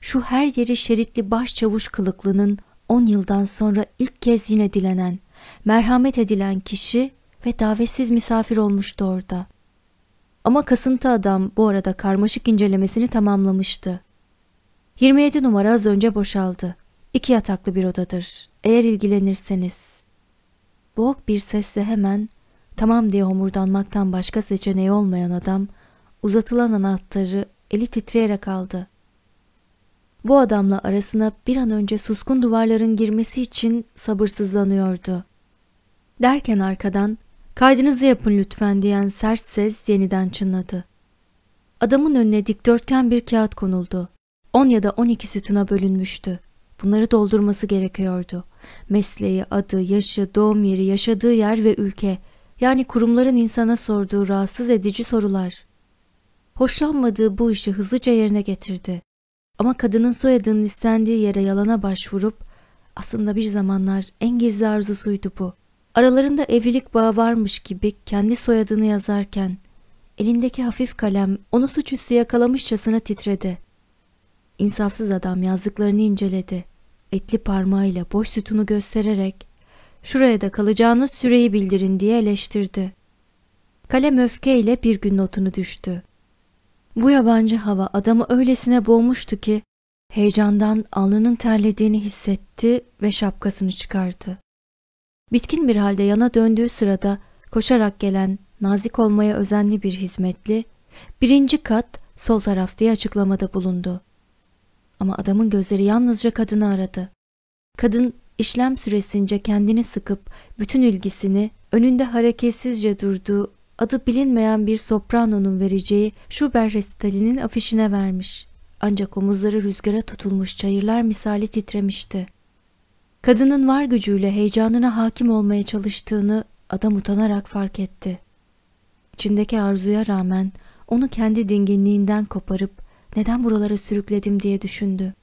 Şu her yeri şeritli başçavuş kılıklının on yıldan sonra ilk kez yine dilenen, merhamet edilen kişi ve davetsiz misafir olmuştu orada. Ama kasıntı adam bu arada karmaşık incelemesini tamamlamıştı. 27 numara az önce boşaldı. İki yataklı bir odadır. Eğer ilgilenirseniz. boğuk bir sesle hemen tamam diye homurdanmaktan başka seçeneği olmayan adam uzatılan anahtarı eli titreyerek aldı. Bu adamla arasına bir an önce suskun duvarların girmesi için sabırsızlanıyordu. Derken arkadan kaydınızı yapın lütfen diyen sert ses yeniden çınladı. Adamın önüne dikdörtgen bir kağıt konuldu. 10 ya da 12 sütuna bölünmüştü. Bunları doldurması gerekiyordu. Mesleği, adı, yaşı, doğum yeri, yaşadığı yer ve ülke. Yani kurumların insana sorduğu rahatsız edici sorular. Hoşlanmadığı bu işi hızlıca yerine getirdi. Ama kadının soyadının istendiği yere yalana başvurup aslında bir zamanlar en gizli arzusuydu bu. Aralarında evlilik bağı varmış gibi kendi soyadını yazarken elindeki hafif kalem onu suçüstü yakalamışçasına titredi. İnsafsız adam yazdıklarını inceledi. Etli parmağıyla boş sütunu göstererek şuraya da kalacağınız süreyi bildirin diye eleştirdi. Kalem öfkeyle bir gün notunu düştü. Bu yabancı hava adamı öylesine boğmuştu ki heyecandan alnının terlediğini hissetti ve şapkasını çıkardı. Bitkin bir halde yana döndüğü sırada koşarak gelen nazik olmaya özenli bir hizmetli birinci kat sol taraf diye açıklamada bulundu. Ama adamın gözleri yalnızca kadını aradı. Kadın işlem süresince kendini sıkıp bütün ilgisini önünde hareketsizce durduğu adı bilinmeyen bir sopranonun vereceği Schubert resitalinin afişine vermiş. Ancak omuzları rüzgara tutulmuş çayırlar misali titremişti. Kadının var gücüyle heyecanına hakim olmaya çalıştığını adam utanarak fark etti. İçindeki arzuya rağmen onu kendi dinginliğinden koparıp neden buralara sürükledim diye düşündü.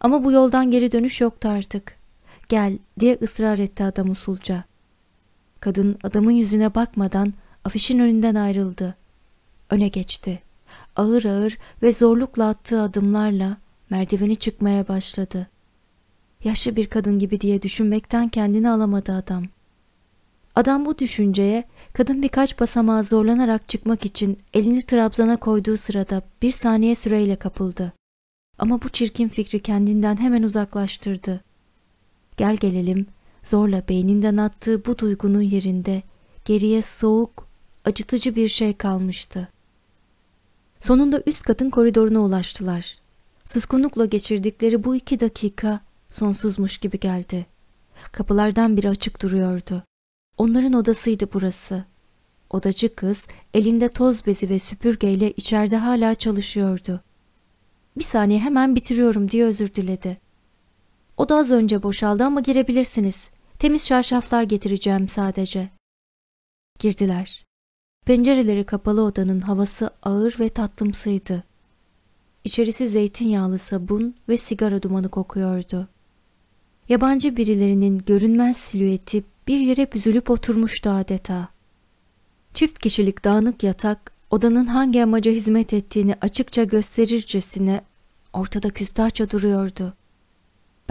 Ama bu yoldan geri dönüş yoktu artık. Gel diye ısrar etti adam usulca. Kadın adamın yüzüne bakmadan afişin önünden ayrıldı. Öne geçti. Ağır ağır ve zorlukla attığı adımlarla merdiveni çıkmaya başladı. Yaşlı bir kadın gibi diye düşünmekten kendini alamadı adam. Adam bu düşünceye kadın birkaç basamağa zorlanarak çıkmak için elini trabzana koyduğu sırada bir saniye süreyle kapıldı. Ama bu çirkin fikri kendinden hemen uzaklaştırdı. Gel gelelim zorla beynimden attığı bu duygunun yerinde geriye soğuk, acıtıcı bir şey kalmıştı. Sonunda üst katın koridoruna ulaştılar. Suskunlukla geçirdikleri bu iki dakika sonsuzmuş gibi geldi. Kapılardan biri açık duruyordu. Onların odasıydı burası. Odacı kız elinde toz bezi ve süpürgeyle içeride hala çalışıyordu. Bir saniye hemen bitiriyorum diye özür diledi. Oda az önce boşaldı ama girebilirsiniz. Temiz çarşaflar getireceğim sadece. Girdiler. Pencereleri kapalı odanın havası ağır ve tatlımsıydı. İçerisi zeytinyağlı sabun ve sigara dumanı kokuyordu. Yabancı birilerinin görünmez silüeti bir yere büzülüp oturmuştu adeta. Çift kişilik dağınık yatak odanın hangi amaca hizmet ettiğini açıkça gösterircesine ortada küstahça duruyordu.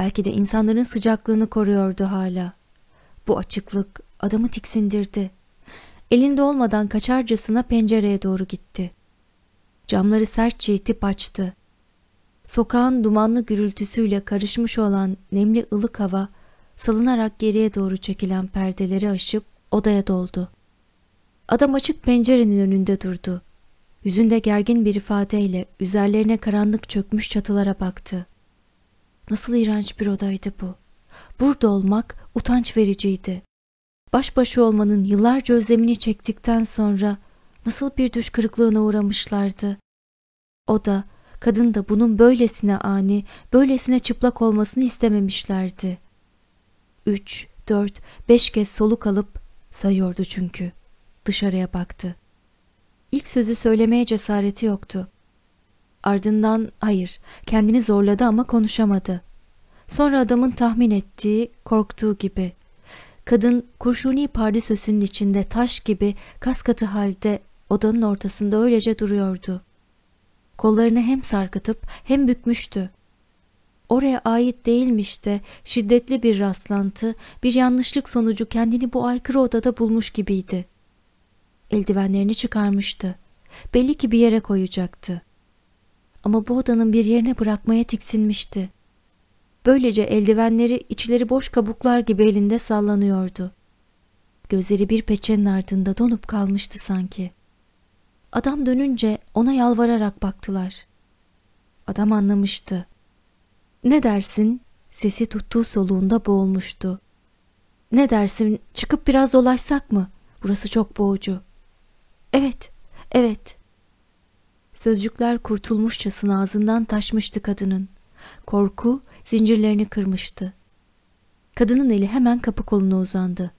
Belki de insanların sıcaklığını koruyordu hala. Bu açıklık adamı tiksindirdi. Elinde olmadan kaçarcasına pencereye doğru gitti. Camları sertçe itip açtı. Sokağın dumanlı gürültüsüyle karışmış olan nemli ılık hava salınarak geriye doğru çekilen perdeleri aşıp odaya doldu. Adam açık pencerenin önünde durdu. Yüzünde gergin bir ifadeyle üzerlerine karanlık çökmüş çatılara baktı. Nasıl iğrenç bir odaydı bu. Burada olmak utanç vericiydi. Baş başa olmanın yıllarca özlemini çektikten sonra nasıl bir düş kırıklığına uğramışlardı. O da, kadın da bunun böylesine ani, böylesine çıplak olmasını istememişlerdi. Üç, dört, beş kez soluk alıp sayıyordu çünkü. Dışarıya baktı. İlk sözü söylemeye cesareti yoktu. Ardından hayır, kendini zorladı ama konuşamadı. Sonra adamın tahmin ettiği, korktuğu gibi. Kadın kurşuni pardesösünün içinde taş gibi kas katı halde odanın ortasında öylece duruyordu. Kollarını hem sarkıtıp hem bükmüştü. Oraya ait değilmiş de şiddetli bir rastlantı, bir yanlışlık sonucu kendini bu aykırı odada bulmuş gibiydi. Eldivenlerini çıkarmıştı. Belli ki bir yere koyacaktı. Ama bu odanın bir yerine bırakmaya tiksinmişti. Böylece eldivenleri içleri boş kabuklar gibi elinde sallanıyordu. Gözleri bir peçenin ardında donup kalmıştı sanki. Adam dönünce ona yalvararak baktılar. Adam anlamıştı. Ne dersin? Sesi tuttuğu soluğunda boğulmuştu. Ne dersin? Çıkıp biraz dolaşsak mı? Burası çok boğucu. Evet, evet. Sözcükler kurtulmuşçasına ağzından taşmıştı kadının. Korku zincirlerini kırmıştı. Kadının eli hemen kapı koluna uzandı.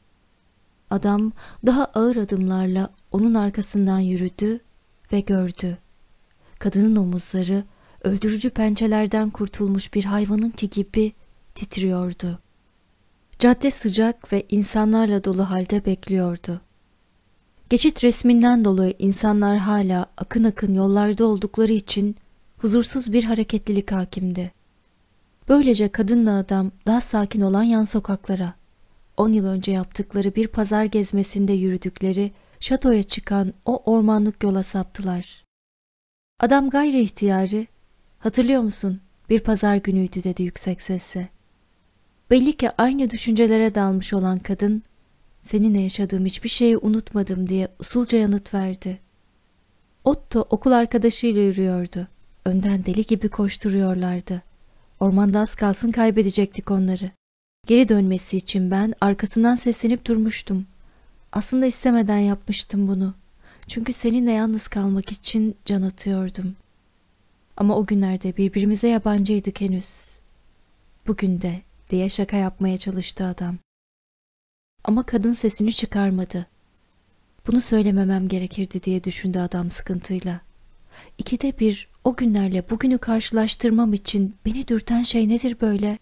Adam daha ağır adımlarla onun arkasından yürüdü ve gördü. Kadının omuzları öldürücü pençelerden kurtulmuş bir hayvanınki gibi titriyordu. Cadde sıcak ve insanlarla dolu halde bekliyordu. Geçit resminden dolayı insanlar hala akın akın yollarda oldukları için huzursuz bir hareketlilik hakimdi. Böylece kadınla adam daha sakin olan yan sokaklara, on yıl önce yaptıkları bir pazar gezmesinde yürüdükleri şatoya çıkan o ormanlık yola saptılar. Adam gayri ihtiyari, hatırlıyor musun bir pazar günüydü dedi yüksek sesle. Belli ki aynı düşüncelere dalmış olan kadın, seninle yaşadığım hiçbir şeyi unutmadım diye usulca yanıt verdi. Otto okul arkadaşıyla yürüyordu. Önden deli gibi koşturuyorlardı. Ormanda az kalsın kaybedecektik onları. Geri dönmesi için ben arkasından seslenip durmuştum. Aslında istemeden yapmıştım bunu. Çünkü seninle yalnız kalmak için can atıyordum. Ama o günlerde birbirimize yabancıydık henüz. Bugün de diye şaka yapmaya çalıştı adam. Ama kadın sesini çıkarmadı. Bunu söylememem gerekirdi diye düşündü adam sıkıntıyla. İkide bir o günlerle bugünü karşılaştırmam için beni dürten şey nedir böyle?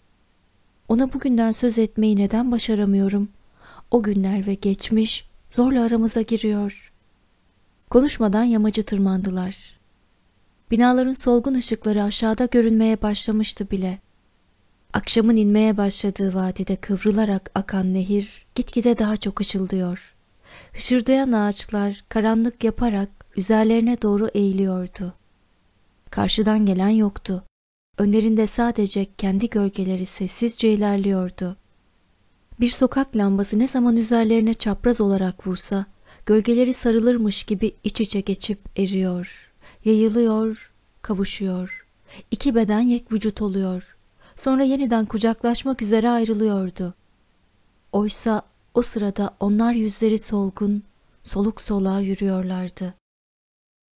Ona bugünden söz etmeyi neden başaramıyorum? O günler ve geçmiş zorla aramıza giriyor. Konuşmadan yamacı tırmandılar. Binaların solgun ışıkları aşağıda görünmeye başlamıştı bile. Akşamın inmeye başladığı vadide kıvrılarak akan nehir gitgide daha çok ışıldıyor. Hışırdayan ağaçlar karanlık yaparak üzerlerine doğru eğiliyordu. Karşıdan gelen yoktu. Önlerinde sadece kendi gölgeleri sessizce ilerliyordu. Bir sokak lambası ne zaman üzerlerine çapraz olarak vursa, gölgeleri sarılırmış gibi iç içe geçip eriyor, yayılıyor, kavuşuyor. İki beden yek vücut oluyor. Sonra yeniden kucaklaşmak üzere ayrılıyordu. Oysa o sırada onlar yüzleri solgun, soluk soluğa yürüyorlardı.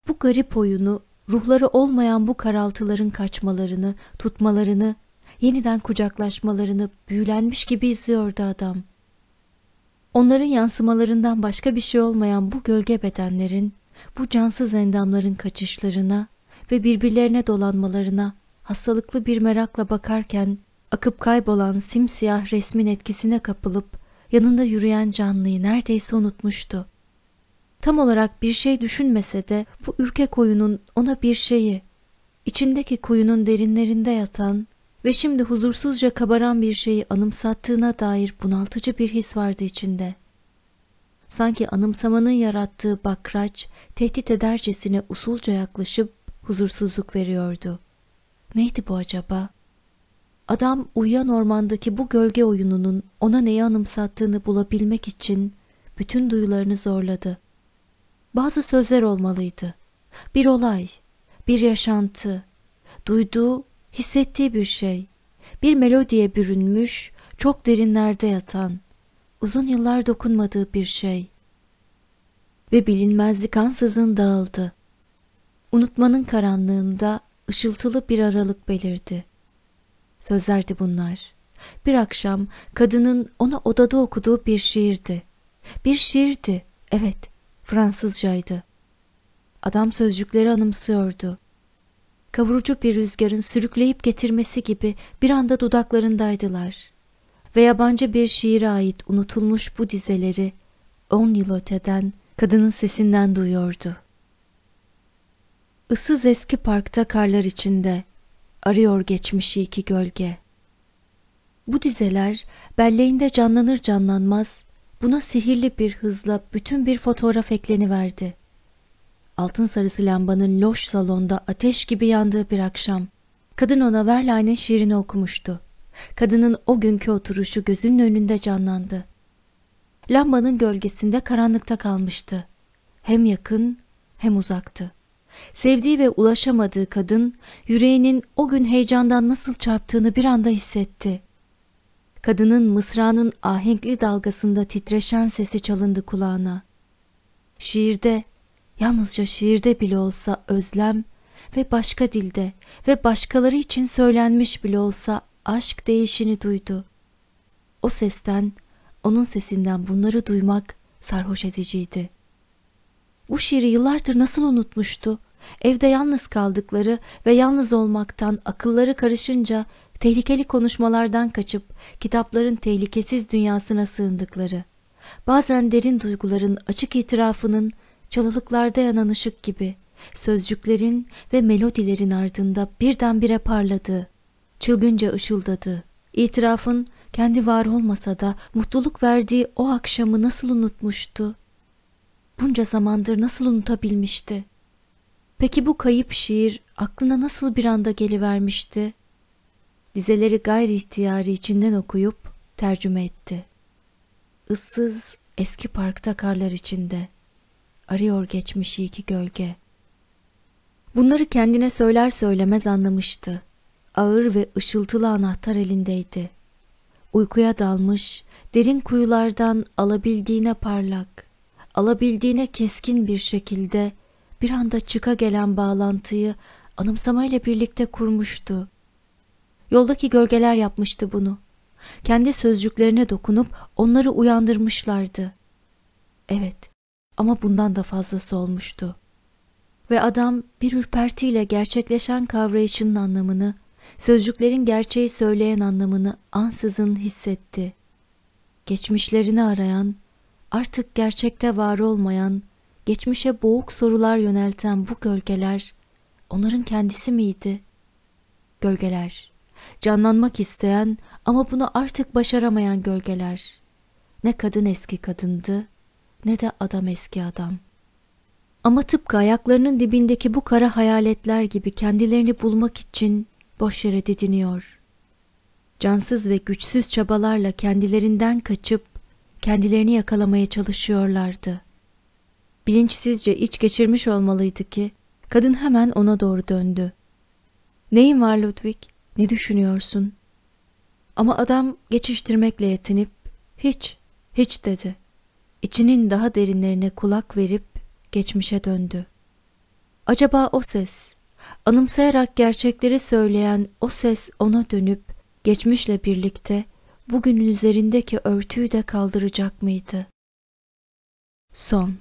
Bu garip oyunu, ruhları olmayan bu karaltıların kaçmalarını, tutmalarını, yeniden kucaklaşmalarını büyülenmiş gibi izliyordu adam. Onların yansımalarından başka bir şey olmayan bu gölge bedenlerin, bu cansız endamların kaçışlarına ve birbirlerine dolanmalarına hastalıklı bir merakla bakarken akıp kaybolan simsiyah resmin etkisine kapılıp yanında yürüyen canlıyı neredeyse unutmuştu. Tam olarak bir şey düşünmese de bu ürkek koyunun ona bir şeyi, içindeki kuyunun derinlerinde yatan ve şimdi huzursuzca kabaran bir şeyi anımsattığına dair bunaltıcı bir his vardı içinde. Sanki anımsamanın yarattığı bakraç tehdit edercesine usulca yaklaşıp huzursuzluk veriyordu. Neydi bu acaba? Adam uyuyan ormandaki bu gölge oyununun ona neyi anımsattığını bulabilmek için bütün duyularını zorladı. Bazı sözler olmalıydı. Bir olay, bir yaşantı, duyduğu, hissettiği bir şey, bir melodiye bürünmüş, çok derinlerde yatan, uzun yıllar dokunmadığı bir şey. Ve bilinmezlik ansızın dağıldı. Unutmanın karanlığında ışıltılı bir aralık belirdi. Sözlerdi bunlar. Bir akşam kadının ona odada okuduğu bir şiirdi. Bir şiirdi, evet, Fransızcaydı. Adam sözcükleri anımsıyordu. Kavurucu bir rüzgarın sürükleyip getirmesi gibi bir anda dudaklarındaydılar. Ve yabancı bir şiire ait unutulmuş bu dizeleri on yıl öteden kadının sesinden duyuyordu. Issız eski parkta karlar içinde arıyor geçmişi iki gölge. Bu dizeler belleğinde canlanır canlanmaz buna sihirli bir hızla bütün bir fotoğraf ekleniverdi. Altın sarısı lambanın loş salonda ateş gibi yandığı bir akşam. Kadın ona Verlaine'in şiirini okumuştu. Kadının o günkü oturuşu gözünün önünde canlandı. lambanın gölgesinde karanlıkta kalmıştı. Hem yakın hem uzaktı. Sevdiği ve ulaşamadığı kadın yüreğinin o gün heyecandan nasıl çarptığını bir anda hissetti. Kadının mısranın ahenkli dalgasında titreşen sesi çalındı kulağına. Şiirde, yalnızca şiirde bile olsa özlem ve başka dilde ve başkaları için söylenmiş bile olsa aşk değişini duydu. O sesten, onun sesinden bunları duymak sarhoş ediciydi. Bu şiiri yıllardır nasıl unutmuştu? Evde yalnız kaldıkları ve yalnız olmaktan akılları karışınca tehlikeli konuşmalardan kaçıp kitapların tehlikesiz dünyasına sığındıkları, bazen derin duyguların açık itirafının çalılıklarda yanan ışık gibi sözcüklerin ve melodilerin ardında birdenbire parladı, çılgınca ışıldadı. İtirafın kendi var olmasa da mutluluk verdiği o akşamı nasıl unutmuştu? Bunca zamandır nasıl unutabilmişti? Peki bu kayıp şiir aklına nasıl bir anda gelivermişti? Dizeleri gayri ihtiyari içinden okuyup tercüme etti. Issız eski parkta karlar içinde arıyor geçmişi iki gölge. Bunları kendine söyler söylemez anlamıştı. Ağır ve ışıltılı anahtar elindeydi. Uykuya dalmış, derin kuyulardan alabildiğine parlak, alabildiğine keskin bir şekilde bir anda çıka gelen bağlantıyı anımsamayla birlikte kurmuştu. Yoldaki gölgeler yapmıştı bunu. Kendi sözcüklerine dokunup onları uyandırmışlardı. Evet ama bundan da fazlası olmuştu. Ve adam bir ürpertiyle gerçekleşen kavrayışının anlamını, sözcüklerin gerçeği söyleyen anlamını ansızın hissetti. Geçmişlerini arayan, artık gerçekte var olmayan, geçmişe boğuk sorular yönelten bu gölgeler, onların kendisi miydi? Gölgeler, canlanmak isteyen ama bunu artık başaramayan gölgeler. Ne kadın eski kadındı, ne de adam eski adam. Ama tıpkı ayaklarının dibindeki bu kara hayaletler gibi kendilerini bulmak için boş yere didiniyor. Cansız ve güçsüz çabalarla kendilerinden kaçıp kendilerini yakalamaya çalışıyorlardı. Bilinçsizce iç geçirmiş olmalıydı ki kadın hemen ona doğru döndü. Neyin var Ludwig? Ne düşünüyorsun? Ama adam geçiştirmekle yetinip hiç, hiç dedi. İçinin daha derinlerine kulak verip geçmişe döndü. Acaba o ses, anımsayarak gerçekleri söyleyen o ses ona dönüp geçmişle birlikte bugünün üzerindeki örtüyü de kaldıracak mıydı? Son